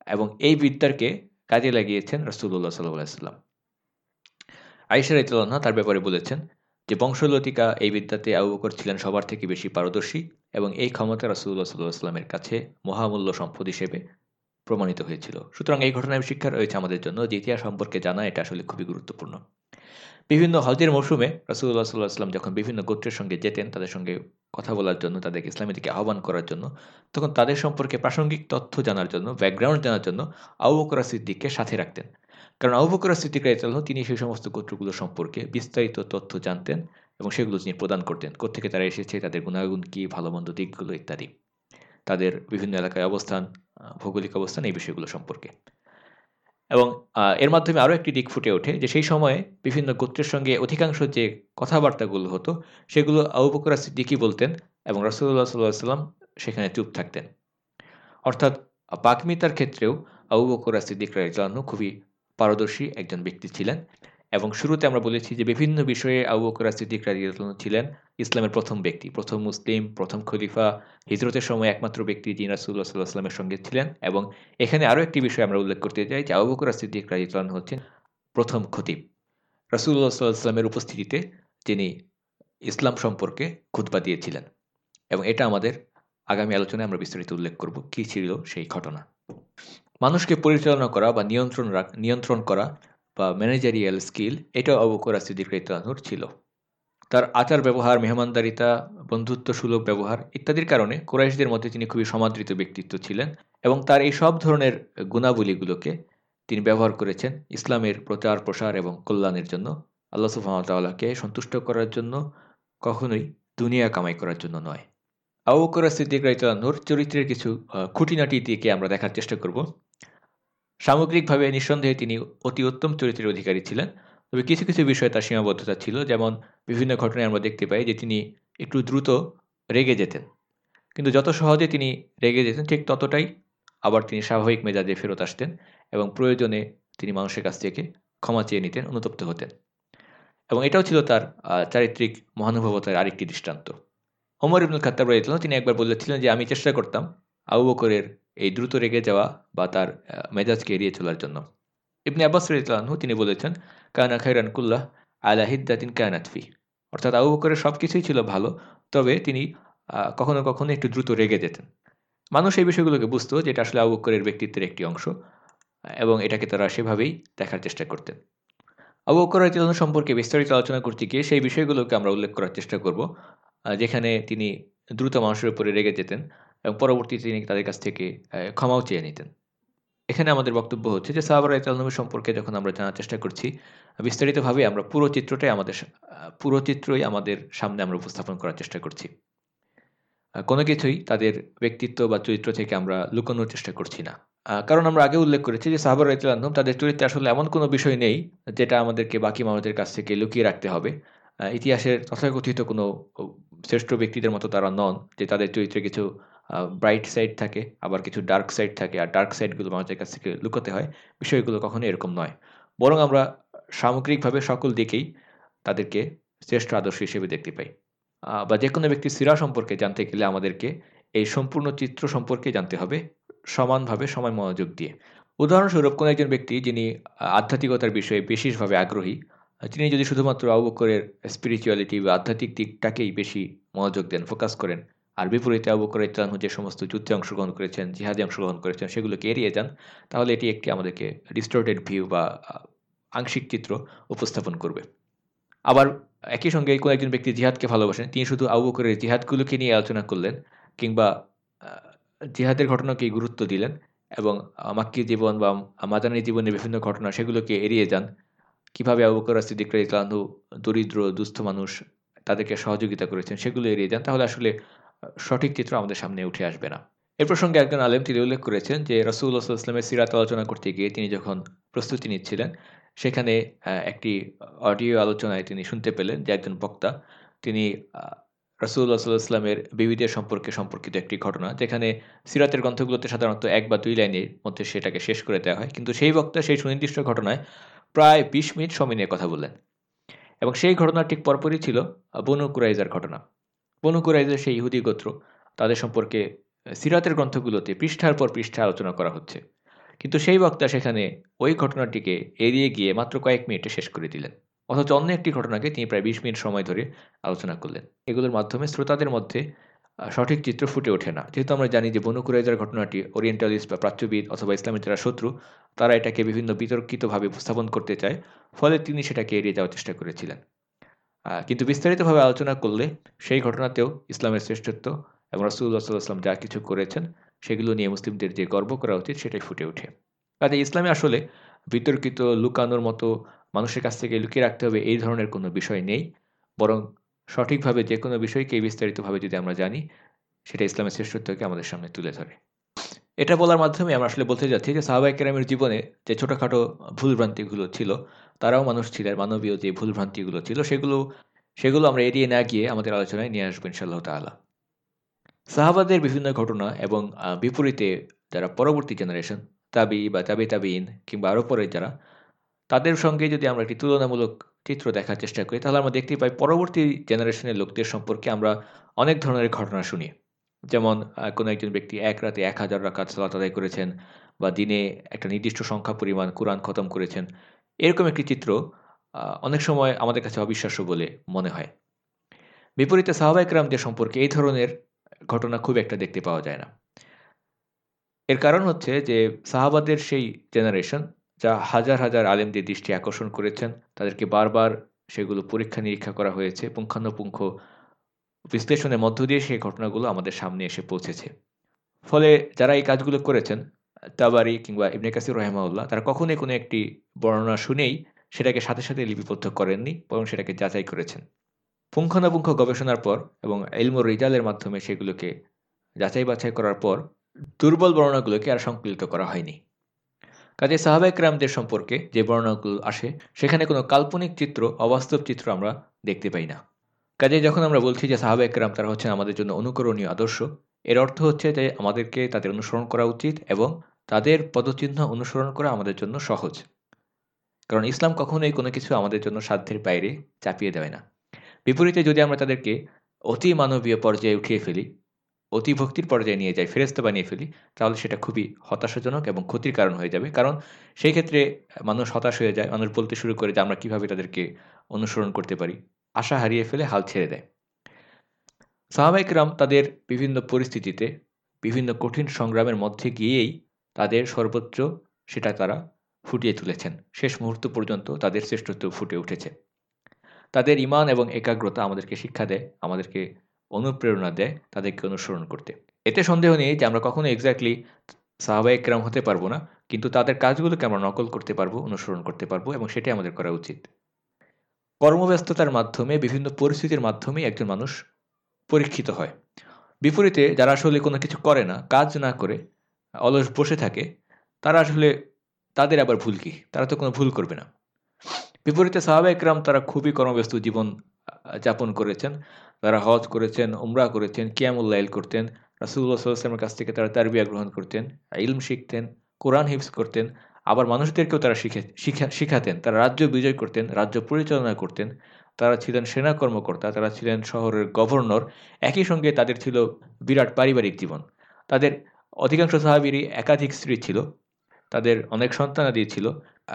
এবং এই বিদ্যারকে কাজে লাগিয়েছেন রসুল্লাহ সাল্লাহ সাল্লাম আইসার ইতলান্না তার ব্যাপারে বলেছেন যে বংশলতিকা এই বিদ্যাতে আবু ছিলেন সবার থেকে বেশি পারদর্শী এবং এই ক্ষমতা রাসুল্লাহ সাল্লাহ কাছে মহামূল্য সম্পদ হিসেবে প্রমাণিত হয়েছিল। সুতরাং এই ঘটনায় শিক্ষা রয়েছে আমাদের জন্য যে ইতিহাস সম্পর্কে জানা এটা আসলে খুবই গুরুত্বপূর্ণ। বিভিন্ন হজের মৌসুমে রাসুল্লাহ সাল্লাহ আসলাম যখন বিভিন্ন গোত্রের সঙ্গে যেতেন, তাদের সঙ্গে কথা বলার জন্য, তাদেরকে ইসলামের দিকে আহ্বান করার জন্য, তখন তাদের সম্পর্কে প্রাসঙ্গিক তথ্য জানার জন্য, ব্যাকগ্রাউন্ড জানার জন্য আবু সিদ্দিককে সাথে রাখতেন। কারণ আবু বকর সিদ্দিক রাইতাল্লাহ তিনি সেই সমস্ত গোত্রগুলো সম্পর্কে বিস্তারিত তথ্য জানতেন এবং সেগুলো তিনি প্রদান করতেন। কোথেকে তারা এসেছে, তাদের গুণাগুণ কী ভালো মন্দ দিকগুলো ইত্যাদি। তাদের বিভিন্ন এলাকায় অবস্থান ভৌগোলিক অবস্থান এই বিষয়গুলো সম্পর্কে। এবং এর মাধ্যমে আরও একটি দিক ফুটে ওঠে যে সেই সময়ে বিভিন্ন গোত্রের সঙ্গে অধিকাংশ যে কথাবার্তাগুলো হতো, সেগুলো আবু বকরা সিদ্দিকই বলতেন এবং রসুল্লাহ সাল্লাহ সাল্লাম সেখানে চুপ থাকতেন। অর্থাৎ পাকমিতার ক্ষেত্রেও আবু বকরা সিদ্দিক রাইজানু খুবই পারদর্শী একজন ব্যক্তি ছিলেন এবং শুরুতে আমরা বলেছি যে বিভিন্ন বিষয়ে আবু বকর সিদ্দিক রাজিউল্লাহ ছিলেন ইসলামের প্রথম ব্যক্তি, প্রথম মুসলিম, প্রথম খলিফা, হিজরতের সময় একমাত্র ব্যক্তি যিনি রাসুল্লাহ সাল্লাহ আসলামের সঙ্গে ছিলেন এবং এখানে আরও একটি বিষয় আমরা উল্লেখ করতে চাই যে আবু বকর সিদ্দিক রাজিউল্লাহ হচ্ছেন প্রথম খতিব। রাসুল্লাহ সাল্লাহ আসলামের উপস্থিতিতে তিনি ইসলাম সম্পর্কে খুতবা দিয়েছিলেন এবং এটা আমাদের আগামী আলোচনায় আমরা বিস্তারিত উল্লেখ করব, কি ছিল সেই ঘটনা। মানুষকে পরিচালনা করা বা নিয়ন্ত্রণ নিয়ন্ত্রণ করা বা ম্যানেজারিয়াল স্কিল এটা অবকর সিদ্দিক রাইতানুর ছিল। তার আচার ব্যবহার, মেহমানদারিতা, বন্ধুত্ব সুলভ ব্যবহার ইত্যাদির কারণে কোরাইশদের মধ্যে তিনি খুবই সমাদৃত ব্যক্তিত্ব ছিলেন এবং তার এই সব ধরনের গুণাবলীগুলোকে তিনি ব্যবহার করেছেন ইসলামের প্রচার, প্রসার এবং কল্যাণের জন্য, আল্লাহ সুহামতাল্লাহকে সন্তুষ্ট করার জন্য, কখনোই দুনিয়া কামাই করার জন্য নয়। আবু করা সিদ্দিক রাইতানুর চরিত্রের কিছু খুঁটিনাটি দিকে আমরা দেখার চেষ্টা করব। সামগ্রিকভাবে নিঃসন্দেহে তিনি অতি উত্তম চরিত্রের অধিকারী ছিলেন, তবে কিছু কিছু বিষয়ে তার সীমাবদ্ধতা ছিল, যেমন বিভিন্ন ঘটনায় আমরা দেখতে পাই যে তিনি একটু দ্রুত রেগে যেতেন। কিন্তু যত সহজে তিনি রেগে যেতেন, ঠিক ততটাই আবার তিনি স্বাভাবিক মেজাজে ফেরত আসতেন এবং প্রয়োজনে তিনি মানুষের কাছ থেকে ক্ষমা চেয়ে নিতেন, অনুতপ্ত হতেন। এবং এটাও ছিল তার চারিত্রিক মহানুভবতার আরেকটি দৃষ্টান্ত। ওমর ইবনুল খাত্তাব রাইতলাম তিনি একবার বলেছিলেন যে, আমি চেষ্টা করতাম আবু বকরের এই দ্রুত রেগে যাওয়া বা তার মেজাজকে এড়িয়ে চলার জন্য। ইবনে আব্বাস রাইতলানহু তিনি বলেছেন, কানা খাইরান কুল্লাহ আলা হিদ্দাতিন কায়নাতফি অর্থাৎ আবু বকরের সব কিছুই ছিল ভালো, তবে তিনি কখনো কখনো একটু দ্রুত রেগে যেতেন। মানুষ এই বিষয়গুলোকে বুঝতো যেটা আসলে আবু বকরের ব্যক্তিত্বের একটি অংশ, এবং এটাকে তারা সেভাবেই দেখার চেষ্টা করতেন। আবু বকর সম্পর্কে বিস্তারিত আলোচনা করতে গিয়ে সেই বিষয়গুলোকে আমরা উল্লেখ করার চেষ্টা করব যেখানে তিনি দ্রুত মানুষের উপরে রেগে যেতেন। এবং পরবর্তীতে তিনি তাদের কাছ থেকে ক্ষমাও চেয়ে নিতেন। এখানে আমাদের বক্তব্য হচ্ছে যে সাহাবার ইতালনবী সম্পর্কে যখন আমরা জানার চেষ্টা করছি, বিস্তারিতভাবে আমরা পুরো চিত্রটাই আমাদের পুরো চিত্রই আমাদের সামনে আমরা উপস্থাপন করার চেষ্টা করছি। কোনো কিছুই তাদের ব্যক্তিত্ব বা চরিত্র থেকে আমরা লুকানোর চেষ্টা করছি না। কারণ আমরা আগে উল্লেখ করেছি যে সাহাবার রাইতুল্লাহম তাদের চরিত্রে আসলে এমন কোনো বিষয় নেই যেটা আমাদেরকে বাকি মানুষদের কাছ থেকে লুকিয়ে রাখতে হবে। ইতিহাসের তথাকথিত কোনো শ্রেষ্ঠ ব্যক্তিদের মতো তারা নন যে, তাদের চরিত্রে কিছু ব্রাইট সাইড থাকে, আবার কিছু ডার্ক সাইড থাকে, আর ডার্ক সাইডগুলো মানুষের কাছ থেকে লুকোতে হয়। বিষয়গুলো কখনোই এরকম নয়। বরং আমরা সামগ্রিকভাবে সকল দিকেই তাদেরকে শ্রেষ্ঠ আদর্শ হিসেবে দেখতে পাই। বা যে কোনো ব্যক্তির সিরা সম্পর্কে জানতে গেলে আমাদেরকে এই সম্পূর্ণ চিত্র সম্পর্কে জানতে হবে সমানভাবে সময় মনোযোগ দিয়ে। উদাহরণস্বরূপ কোনো একজন ব্যক্তি যিনি আধ্যাত্মিকতার বিষয়ে বিশেষভাবে আগ্রহী, তিনি যদি শুধুমাত্র আবুকরের স্পিরিচুয়ালিটি বা আধ্যাত্মিক দিকটাকেই বেশি মনোযোগ দেন ফোকাস করেন আর বিপরীতে আবুকর ইতলানহু যে সমস্ত যুদ্ধে অংশগ্রহণ করেছেন, জিহাদে অংশগ্রহণ করেছেন, সেগুলোকে এড়িয়ে যান, তাহলে এটি একটি আমাদেরকে ডিস্টোর্টেড ভিউ বা আংশিক চিত্র উপস্থাপন করবে। আবার একই সঙ্গে কোনো একজন ব্যক্তি জিহাদকে ভালোবাসেন, তিনি শুধু আবু বকরের জিহাদগুলোকে নিয়ে আলোচনা করলেন কিংবা জিহাদের ঘটনাকেই গুরুত্ব দিলেন এবং মাক্কি জীবন বা মাদানী জীবনের বিভিন্ন ঘটনা সেগুলোকে এড়িয়ে যান। কীভাবে আবু বকর সিদ্দিক রাইতলানহু দরিদ্র, দুস্থ মানুষ তাদেরকে সহযোগিতা করেছেন সেগুলো এড়িয়ে যান, তাহলে আসলে সঠিক চিত্র আমাদের সামনে উঠে আসবে না। এ প্রসঙ্গে একজন আলেম তিনি উল্লেখ করেছেন যে রসুল্লাহ ইসলামের সিরাত আলোচনা করতে গিয়ে তিনি যখন প্রস্তুতি নিচ্ছিলেন, সেখানে একটি অডিও আলোচনায় তিনি শুনতে পেলেন যে একজন বক্তা, তিনি রসুল্লাহ সাল্লাহ ইসলামের বিবিদের সম্পর্কে সম্পর্কিত একটি ঘটনা, যেখানে সিরাতের গ্রন্থগুলোতে সাধারণত এক বা দুই লাইনের মধ্যে সেটাকে শেষ করে দেওয়া হয়, কিন্তু সেই বক্তা সেই সুনির্দিষ্ট ঘটনায় প্রায় বিশ মিনিট সময় নিয়ে কথা বললেন। এবং সেই ঘটনার ঠিক পরপরই ছিল বনু কুরাইজার ঘটনা। বনু কুরাইজার সেই ইহুদি গোত্র। তাদের সম্পর্কে সিরাতের গ্রন্থগুলোতে পৃষ্ঠার পর পৃষ্ঠা আলোচনা করা হচ্ছে। কিন্তু সেই বক্তা সেখানে ওই ঘটনাটিকে এড়িয়ে গিয়ে মাত্র কয়েক মিনিটে শেষ করে দিলেন। অথচ অন্য একটি ঘটনাকে তিনি প্রায় বিশ মিনিট সময় ধরে আলোচনা করলেন। এগুলোর মাধ্যমে শ্রোতাদের মধ্যে সঠিক চিত্র ফুটে ওঠে না। যেহেতু আমরা জানি যে বনু কুরাইজার ঘটনাটি ওরিয়েন্টালিস্ট বা প্রাচ্যবিদ অথবা ইসলামের যারা শত্রু, তারা এটাকে বিভিন্ন বিতর্কিতভাবে উপস্থাপন করতে চায়। ফলে তিনি সেটাকে এড়িয়ে যাওয়ার চেষ্টা করেছিলেন। কিন্তু বিস্তারিতভাবে আলোচনা করলে সেই ঘটনাতেও ইসলামের শ্রেষ্ঠত্ব এবং রসুল্লাহ সাল্লাহাম যা কিছু করেছেন, সেগুলো নিয়ে মুসলিমদের যে গর্ব করা উচিত, সেটাই ফুটে ওঠে। কাজে ইসলামে আসলে বিতর্কিত, লুকানোর মতো মানুষের কাছ থেকে লুকিয়ে রাখতে হবে, এই ধরনের কোনো বিষয় নেই। বরং সঠিকভাবে যে কোনো বিষয়কে বিস্তারিতভাবে যদি আমরা জানি, সেটা ইসলামের শ্রেষ্ঠত্বকে আমাদের সামনে তুলে ধরে। এটা বলার মাধ্যমে আমরা আসলে বলতে যাচ্ছি যে সাহাবাই কেরামের জীবনে যে ছোটোখাটো ভুলভ্রান্তিগুলো ছিল তারাও মানুষ ছিলেন মানবীয় যে ভুলভ্রান্তিগুলো ছিল, সেগুলো সেগুলো আমরা এড়িয়ে না গিয়ে আমাদের আলোচনায় নিয়ে আসব ইনশাল্লাহ তালা সাহাবাদের বিভিন্ন ঘটনা এবং বিপরীতে যারা পরবর্তী জেনারেশন তাবি বা তাবি তাবিন কিংবা আরও পরে যারা, তাদের সঙ্গে যদি আমরা একটি তুলনামূলক চিত্র দেখার চেষ্টা করি, তাহলে আমরা দেখতে পাই পরবর্তী জেনারেশনের লোকদের সম্পর্কে আমরা অনেক ধরনের ঘটনা শুনি। যেমন কোনো একজন ব্যক্তি এক রাতে এক হাজার রাকাত সালাত আদায় করেছেন বা দিনে একটা নির্দিষ্ট সংখ্যা পরিমাণ কোরআন খতম করেছেন। এরকম একটি চিত্র অনেক সময় আমাদের কাছে অবিশ্বাস্য বলে মনে হয়। বিপরীতে সাহাবাইকরামদের সম্পর্কে এই ধরনের ঘটনা খুব একটা দেখতে পাওয়া যায় না। এর কারণ হচ্ছে যে সাহাবাদের সেই জেনারেশন, যা হাজার হাজার আলেমদের দৃষ্টি আকর্ষণ করেছেন, তাদেরকে বারবার সেগুলো পরীক্ষা নিরীক্ষা করা হয়েছে, পুঙ্খানুপুঙ্খ বিশ্লেষণের মধ্য দিয়ে সেই ঘটনাগুলো আমাদের সামনে এসে পৌঁছেছে। ফলে যারা এই কাজগুলো করেছেন তাবারি কিংবা ইবনে কাসির রহমাউল্লাহ তারা কখনোই কোনো একটি বর্ণনা শুনেই সেটাকে সাথে সাথে লিপিবদ্ধ করেননি বরং সেটাকে যাচাই করেছেন। পুঙ্খানুপুঙ্খ গবেষণার পর এবং এলমো রিজালের মাধ্যমে সেগুলোকে যাচাই বাছাই করার পর দুর্বল বর্ণনাগুলোকে আর সংকলিত করা হয়নি। কাজে সাহাবাইকরামদের সম্পর্কে যে বর্ণনাগুলো আসে, সেখানে কোনো কাল্পনিক চিত্র, অবাস্তব চিত্র আমরা দেখতে পাই না। কাজে যখন আমরা বলছি যে সাহাবাইকরাম তারা হচ্ছেন আমাদের জন্য অনুকরণীয় আদর্শ, এর অর্থ হচ্ছে যে আমাদেরকে তাদের অনুসরণ করা উচিত এবং তাদের পদচিহ্ন অনুসরণ করা আমাদের জন্য সহজ। কারণ ইসলাম কখনোই কোনো কিছু আমাদের জন্য সাধ্যের বাইরে চাপিয়ে দেয় না। বিপরীতে যদি আমরা তাদেরকে অতি মানবীয় পর্যায়ে উঠিয়ে ফেলি, অতি ভক্তির পর্যায়ে নিয়ে যাই ফেরেস্তা বানিয়ে ফেলি, তাহলে সেটা খুবই হতাশাজনক এবং ক্ষতির কারণ হয়ে যাবে। কারণ সেই ক্ষেত্রে মানুষ হতাশ হয়ে যায়, মানুষ বলতে শুরু করে যে আমরা কীভাবে তাদেরকে অনুসরণ করতে পারি। আশা হারিয়ে ফেলে হাল ছেড়ে দেয়। সাহাবাইকরাম তাদের বিভিন্ন পরিস্থিতিতে, বিভিন্ন কঠিন সংগ্রামের মধ্যে গিয়েই তাদের সর্বোচ্চ সেটা তারা ফুটিয়ে তুলেছেন। শেষ মুহূর্ত পর্যন্ত তাদের শ্রেষ্ঠত্ব ফুটে উঠেছে। তাদের ইমান এবং একাগ্রতা আমাদেরকে শিক্ষা দেয়, আমাদেরকে অনুপ্রেরণা দেয়, তাদেরকে অনুসরণ করতে। এতে সন্দেহ নেই যে আমরা কখনো এক্স্যাক্টলি সাহাবা একরাম হতে পারব না, কিন্তু তাদের কাজগুলোকে আমরা নকল করতে পারব, অনুসরণ করতে পারব এবং সেটাই আমাদের করা উচিত। কর্মব্যস্ততার মাধ্যমে, বিভিন্ন পরিস্থিতির মাধ্যমে একজন মানুষ পরীক্ষিত হয়। বিপরীতে যারা আসলে কোনো কিছু করে না, কাজ না করে অলস বসে থাকে, তারা আসলে তাদের আবার ভুল কি? তারা তো কোনো ভুল করবে না। বিপরীতে সাহাবা একরাম তারা খুবই কর্মব্যস্ত জীবন যাপন করেছেন। তারা হজ করেছেন, উমরা করেছেন কিয়ামুল্লাইল করতেন। রাসুল্লাহ সাল্লামের কাছ থেকে তারা তারবিয়া গ্রহণ করতেন, ইলম শিখতেন, কোরআন হিফস করতেন। আবার মানুষদেরকেও তারা শিখে, শিখা, শিখাতেন। তারা রাজ্য বিজয় করতেন, রাজ্য পরিচালনা করতেন। তারা ছিলেন সেনা কর্মকর্তা, তারা ছিলেন শহরের গভর্নর। একই সঙ্গে তাদের ছিল বিরাট পারিবারিক জীবন। তাদের অধিকাংশ সাহাবিরই একাধিক স্ত্রী ছিল, তাদের অনেক সন্তানাদি ছিল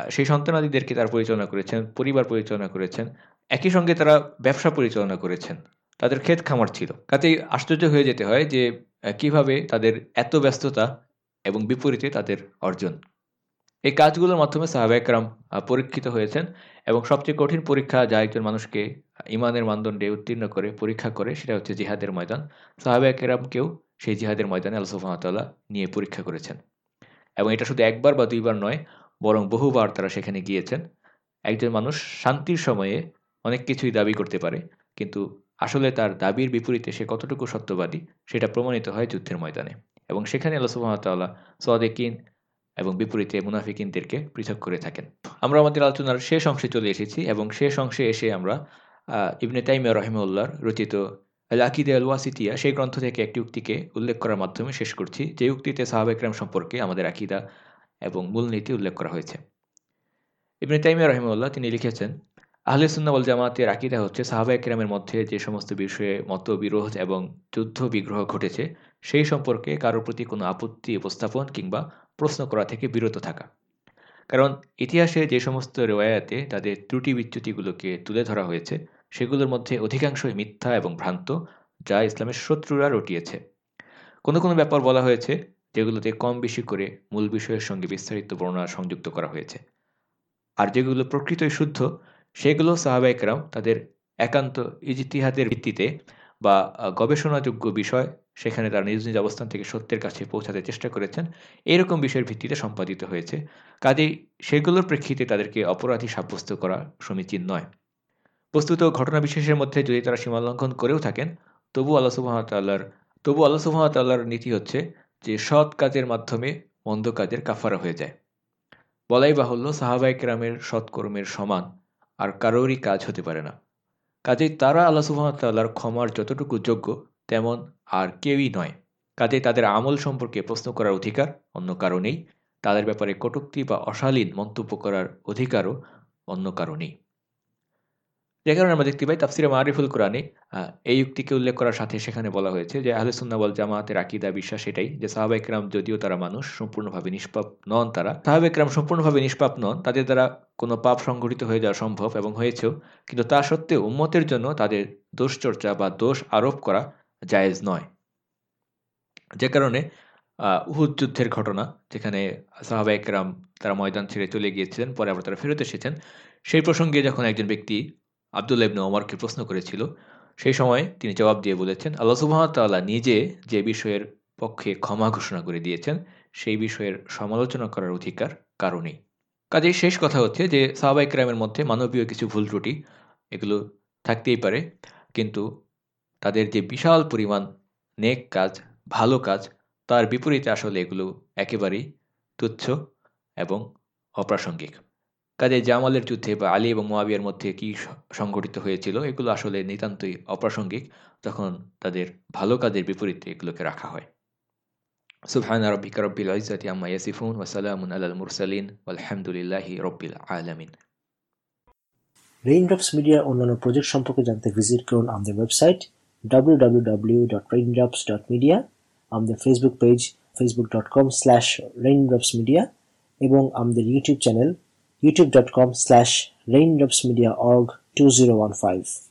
সেই সন্তানাদিদেরকে তারা পরিচালনা করেছেন, পরিবার পরিচালনা করেছেন, একই সঙ্গে তারা ব্যবসা পরিচালনা করেছেন, তাদের ক্ষেত খামার ছিল। কাজেই আশ্চর্য হয়ে যেতে হয় যে কীভাবে তাদের এত ব্যস্ততা এবং বিপরীতে তাদের অর্জন। এই কাজগুলোর মাধ্যমে সাহাবায়করাম পরীক্ষিত হয়েছেন এবং সবচেয়ে কঠিন পরীক্ষা যা একজন মানুষকে ইমানের মানদণ্ডে উত্তীর্ণ করে, পরীক্ষা করে, সেটা হচ্ছে জিহাদের ময়দান। সাহাবায়করামকেও সেই জিহাদের ময়দানে আল্লাহ নিয়ে পরীক্ষা করেছেন। এবং এটা শুধু একবার বা দুইবার নয়, বরং বহুবার তারা সেখানে গিয়েছেন। একজন মানুষ শান্তির সময়ে অনেক কিছুই দাবি করতে পারে, কিন্তু আসলে তার দাবির বিপরীতে সে কতটুকু সত্যবাদী, সেটা প্রমাণিত হয় যুদ্ধের ময়দানে। এবং সেখানে আল্লাহ সুহামতাল্লাহ সদেকিন এবং বিপরীতে মুনাফিকিনদেরকে পৃথক করে থাকেন। আমরা আমাদের আলোচনার শেষ অংশে চলে এসেছি এবং শেষ অংশে এসে আমরা ইবনে তাইমিয়া রহিমউল্লাহর রচিত আল আকিদে আল ওয়াসিতিয়া সেই গ্রন্থ থেকে একটি উক্তিকে উল্লেখ করার মাধ্যমে শেষ করছি, যে উক্তিতে সাহাবেকরাম সম্পর্কে আমাদের আকিদা এবং মূলনীতি উল্লেখ করা হয়েছে। ইবনে তাইমিয়া রহিমউল্লাহ তিনি লিখেছেন, আহলে সুন্নাবল জামাতের আকিদা হচ্ছে সাহাবা একরামের মধ্যে যে সমস্ত বিষয়ে মতবিরোধ এবং যুদ্ধ বিগ্রহ ঘটেছে, সেই সম্পর্কে কারোর প্রতি কোনো আপত্তি উপস্থাপন কিংবা প্রশ্ন করা থেকে বিরত থাকা। কারণ ইতিহাসে যে সমস্ত রেওয়ায়াতে তাদের ত্রুটি বিচ্যুতিগুলোকে তুলে ধরা হয়েছে সেগুলোর মধ্যে অধিকাংশই মিথ্যা এবং ভ্রান্ত, যা ইসলামের শত্রুরা রটিয়েছে। কোনো কোনো ব্যাপার বলা হয়েছে যেগুলোতে কম বেশি করে মূল বিষয়ের সঙ্গে বিস্তারিত বর্ণনা সংযুক্ত করা হয়েছে। আর যেগুলো প্রকৃতই শুদ্ধ, সেগুলো সাহাবাইকরাম তাদের একান্ত ইজতিহাদের ভিত্তিতে বা গবেষণাযোগ্য বিষয় সেখানে তারা নিজ নিজ অবস্থান থেকে সত্যের কাছে পৌঁছাতে চেষ্টা করেছেন, এরকম বিষয়ের ভিত্তিতে সম্পাদিত হয়েছে। কাজেই সেগুলোর প্রেক্ষিতে তাদেরকে অপরাধী সাব্যস্ত করা সমীচীন নয়। বস্তুত ঘটনা বিশেষের মধ্যে যদি তারা সীমালঙ্ঘন করেও থাকেন, তবু আল্লাহ সুবাহতাল্লাহর তবু আল্লাহ সুবাহতাল্লাহর নীতি হচ্ছে যে সৎ কাজের মাধ্যমে মন্দ কাজের কাফারা হয়ে যায়। বলাই বাহুল্য সাহাবাইকরামের সৎকর্মের সমান আর কারোরই কাজ হতে পারে না। কাজেই তারা আল্লাহ সুহামতাল্লাহর ক্ষমার যতটুকু যোগ্য, তেমন আর কেউই নয়। কাজেই তাদের আমল সম্পর্কে প্রশ্ন করার অধিকার অন্য কারণেই তাদের ব্যাপারে কটুক্তি বা অশালীন মন্তব্য করার অধিকারও অন্য কারও নেই। যে কারণে আমরা দেখতে পাই তাফসিরে মারিফুল কোরআনে এই উক্তিকে উল্লেখ করার সাথে সেখানে বলা হয়েছে যে আহলে সুন্নাবল জামাতের আকিদা, বিশ্বাস এটাই যে সাহাবাইকরাম যদিও তারা মানুষ, সম্পূর্ণভাবে নিষ্পাপ নন তারা। সাহাবাইকরাম সম্পূর্ণভাবে নিষ্পাপ নন, তাদের দ্বারা কোনো পাপ সংঘটিত হয়ে যাওয়া সম্ভব এবং হয়েছেও, কিন্তু তা সত্ত্বেও উম্মতের জন্য তাদের দোষ চর্চা বা দোষ আরোপ করা জায়েজ নয়। যে কারণে উহুদ যুদ্ধের ঘটনা, যেখানে সাহাবা একরাম তারা ময়দান ছেড়ে চলে গিয়েছিলেন, পরে আবার তারা ফেরত এসেছেন, সেই প্রসঙ্গে যখন একজন ব্যক্তি আবদুল্লা ইবনু ওমরকে প্রশ্ন করেছিল। সেই সময় তিনি জবাব দিয়ে বলেছেন, আল্লাহ সুবাহতাল্লাহ নিজে যে বিষয়ের পক্ষে ক্ষমা ঘোষণা করে দিয়েছেন, সেই বিষয়ের সমালোচনা করার অধিকার কারণেই। কাজেই শেষ কথা হচ্ছে যে সাহাবা ইকরামের মধ্যে মানবীয় কিছু ভুল ত্রুটি, এগুলো থাকতেই পারে, কিন্তু তাদের যে বিশাল পরিমাণ নেক কাজ, ভালো কাজ, তার বিপরীতে আসলে এগুলো একেবারেই তুচ্ছ এবং অপ্রাসঙ্গিক। কাজে জামালের যুদ্ধে বা আলী এবং মোয়াবিয়ার মধ্যে কি সংঘটিত হয়েছিল, এগুলো আসলে নিতান্তই অপ্রাসঙ্গিক, তখন তাদের ভালো কাজের বিপরীতে এগুলোকে রাখা হয়। সুবহান রব্বিক রব্বিল ইজ্জাতি আম্মা ইয়াসিফুন ওয়া সালামুন আলাল মুরসালিন, ওয়ালহামদুলিল্লাহি রব্বিল আলামিন। রেইনড্রপস মিডিয়ার অন্যান্য প্রজেক্ট সম্পর্কে জানতে ভিজিট করুন আমাদের ওয়েবসাইট www.raindrops.media আমাদের Facebook page Facebook dot com facebook.com slash raindropsmedia এবং আমাদের YouTube channel youtube.com slash raindropsmediaorg2015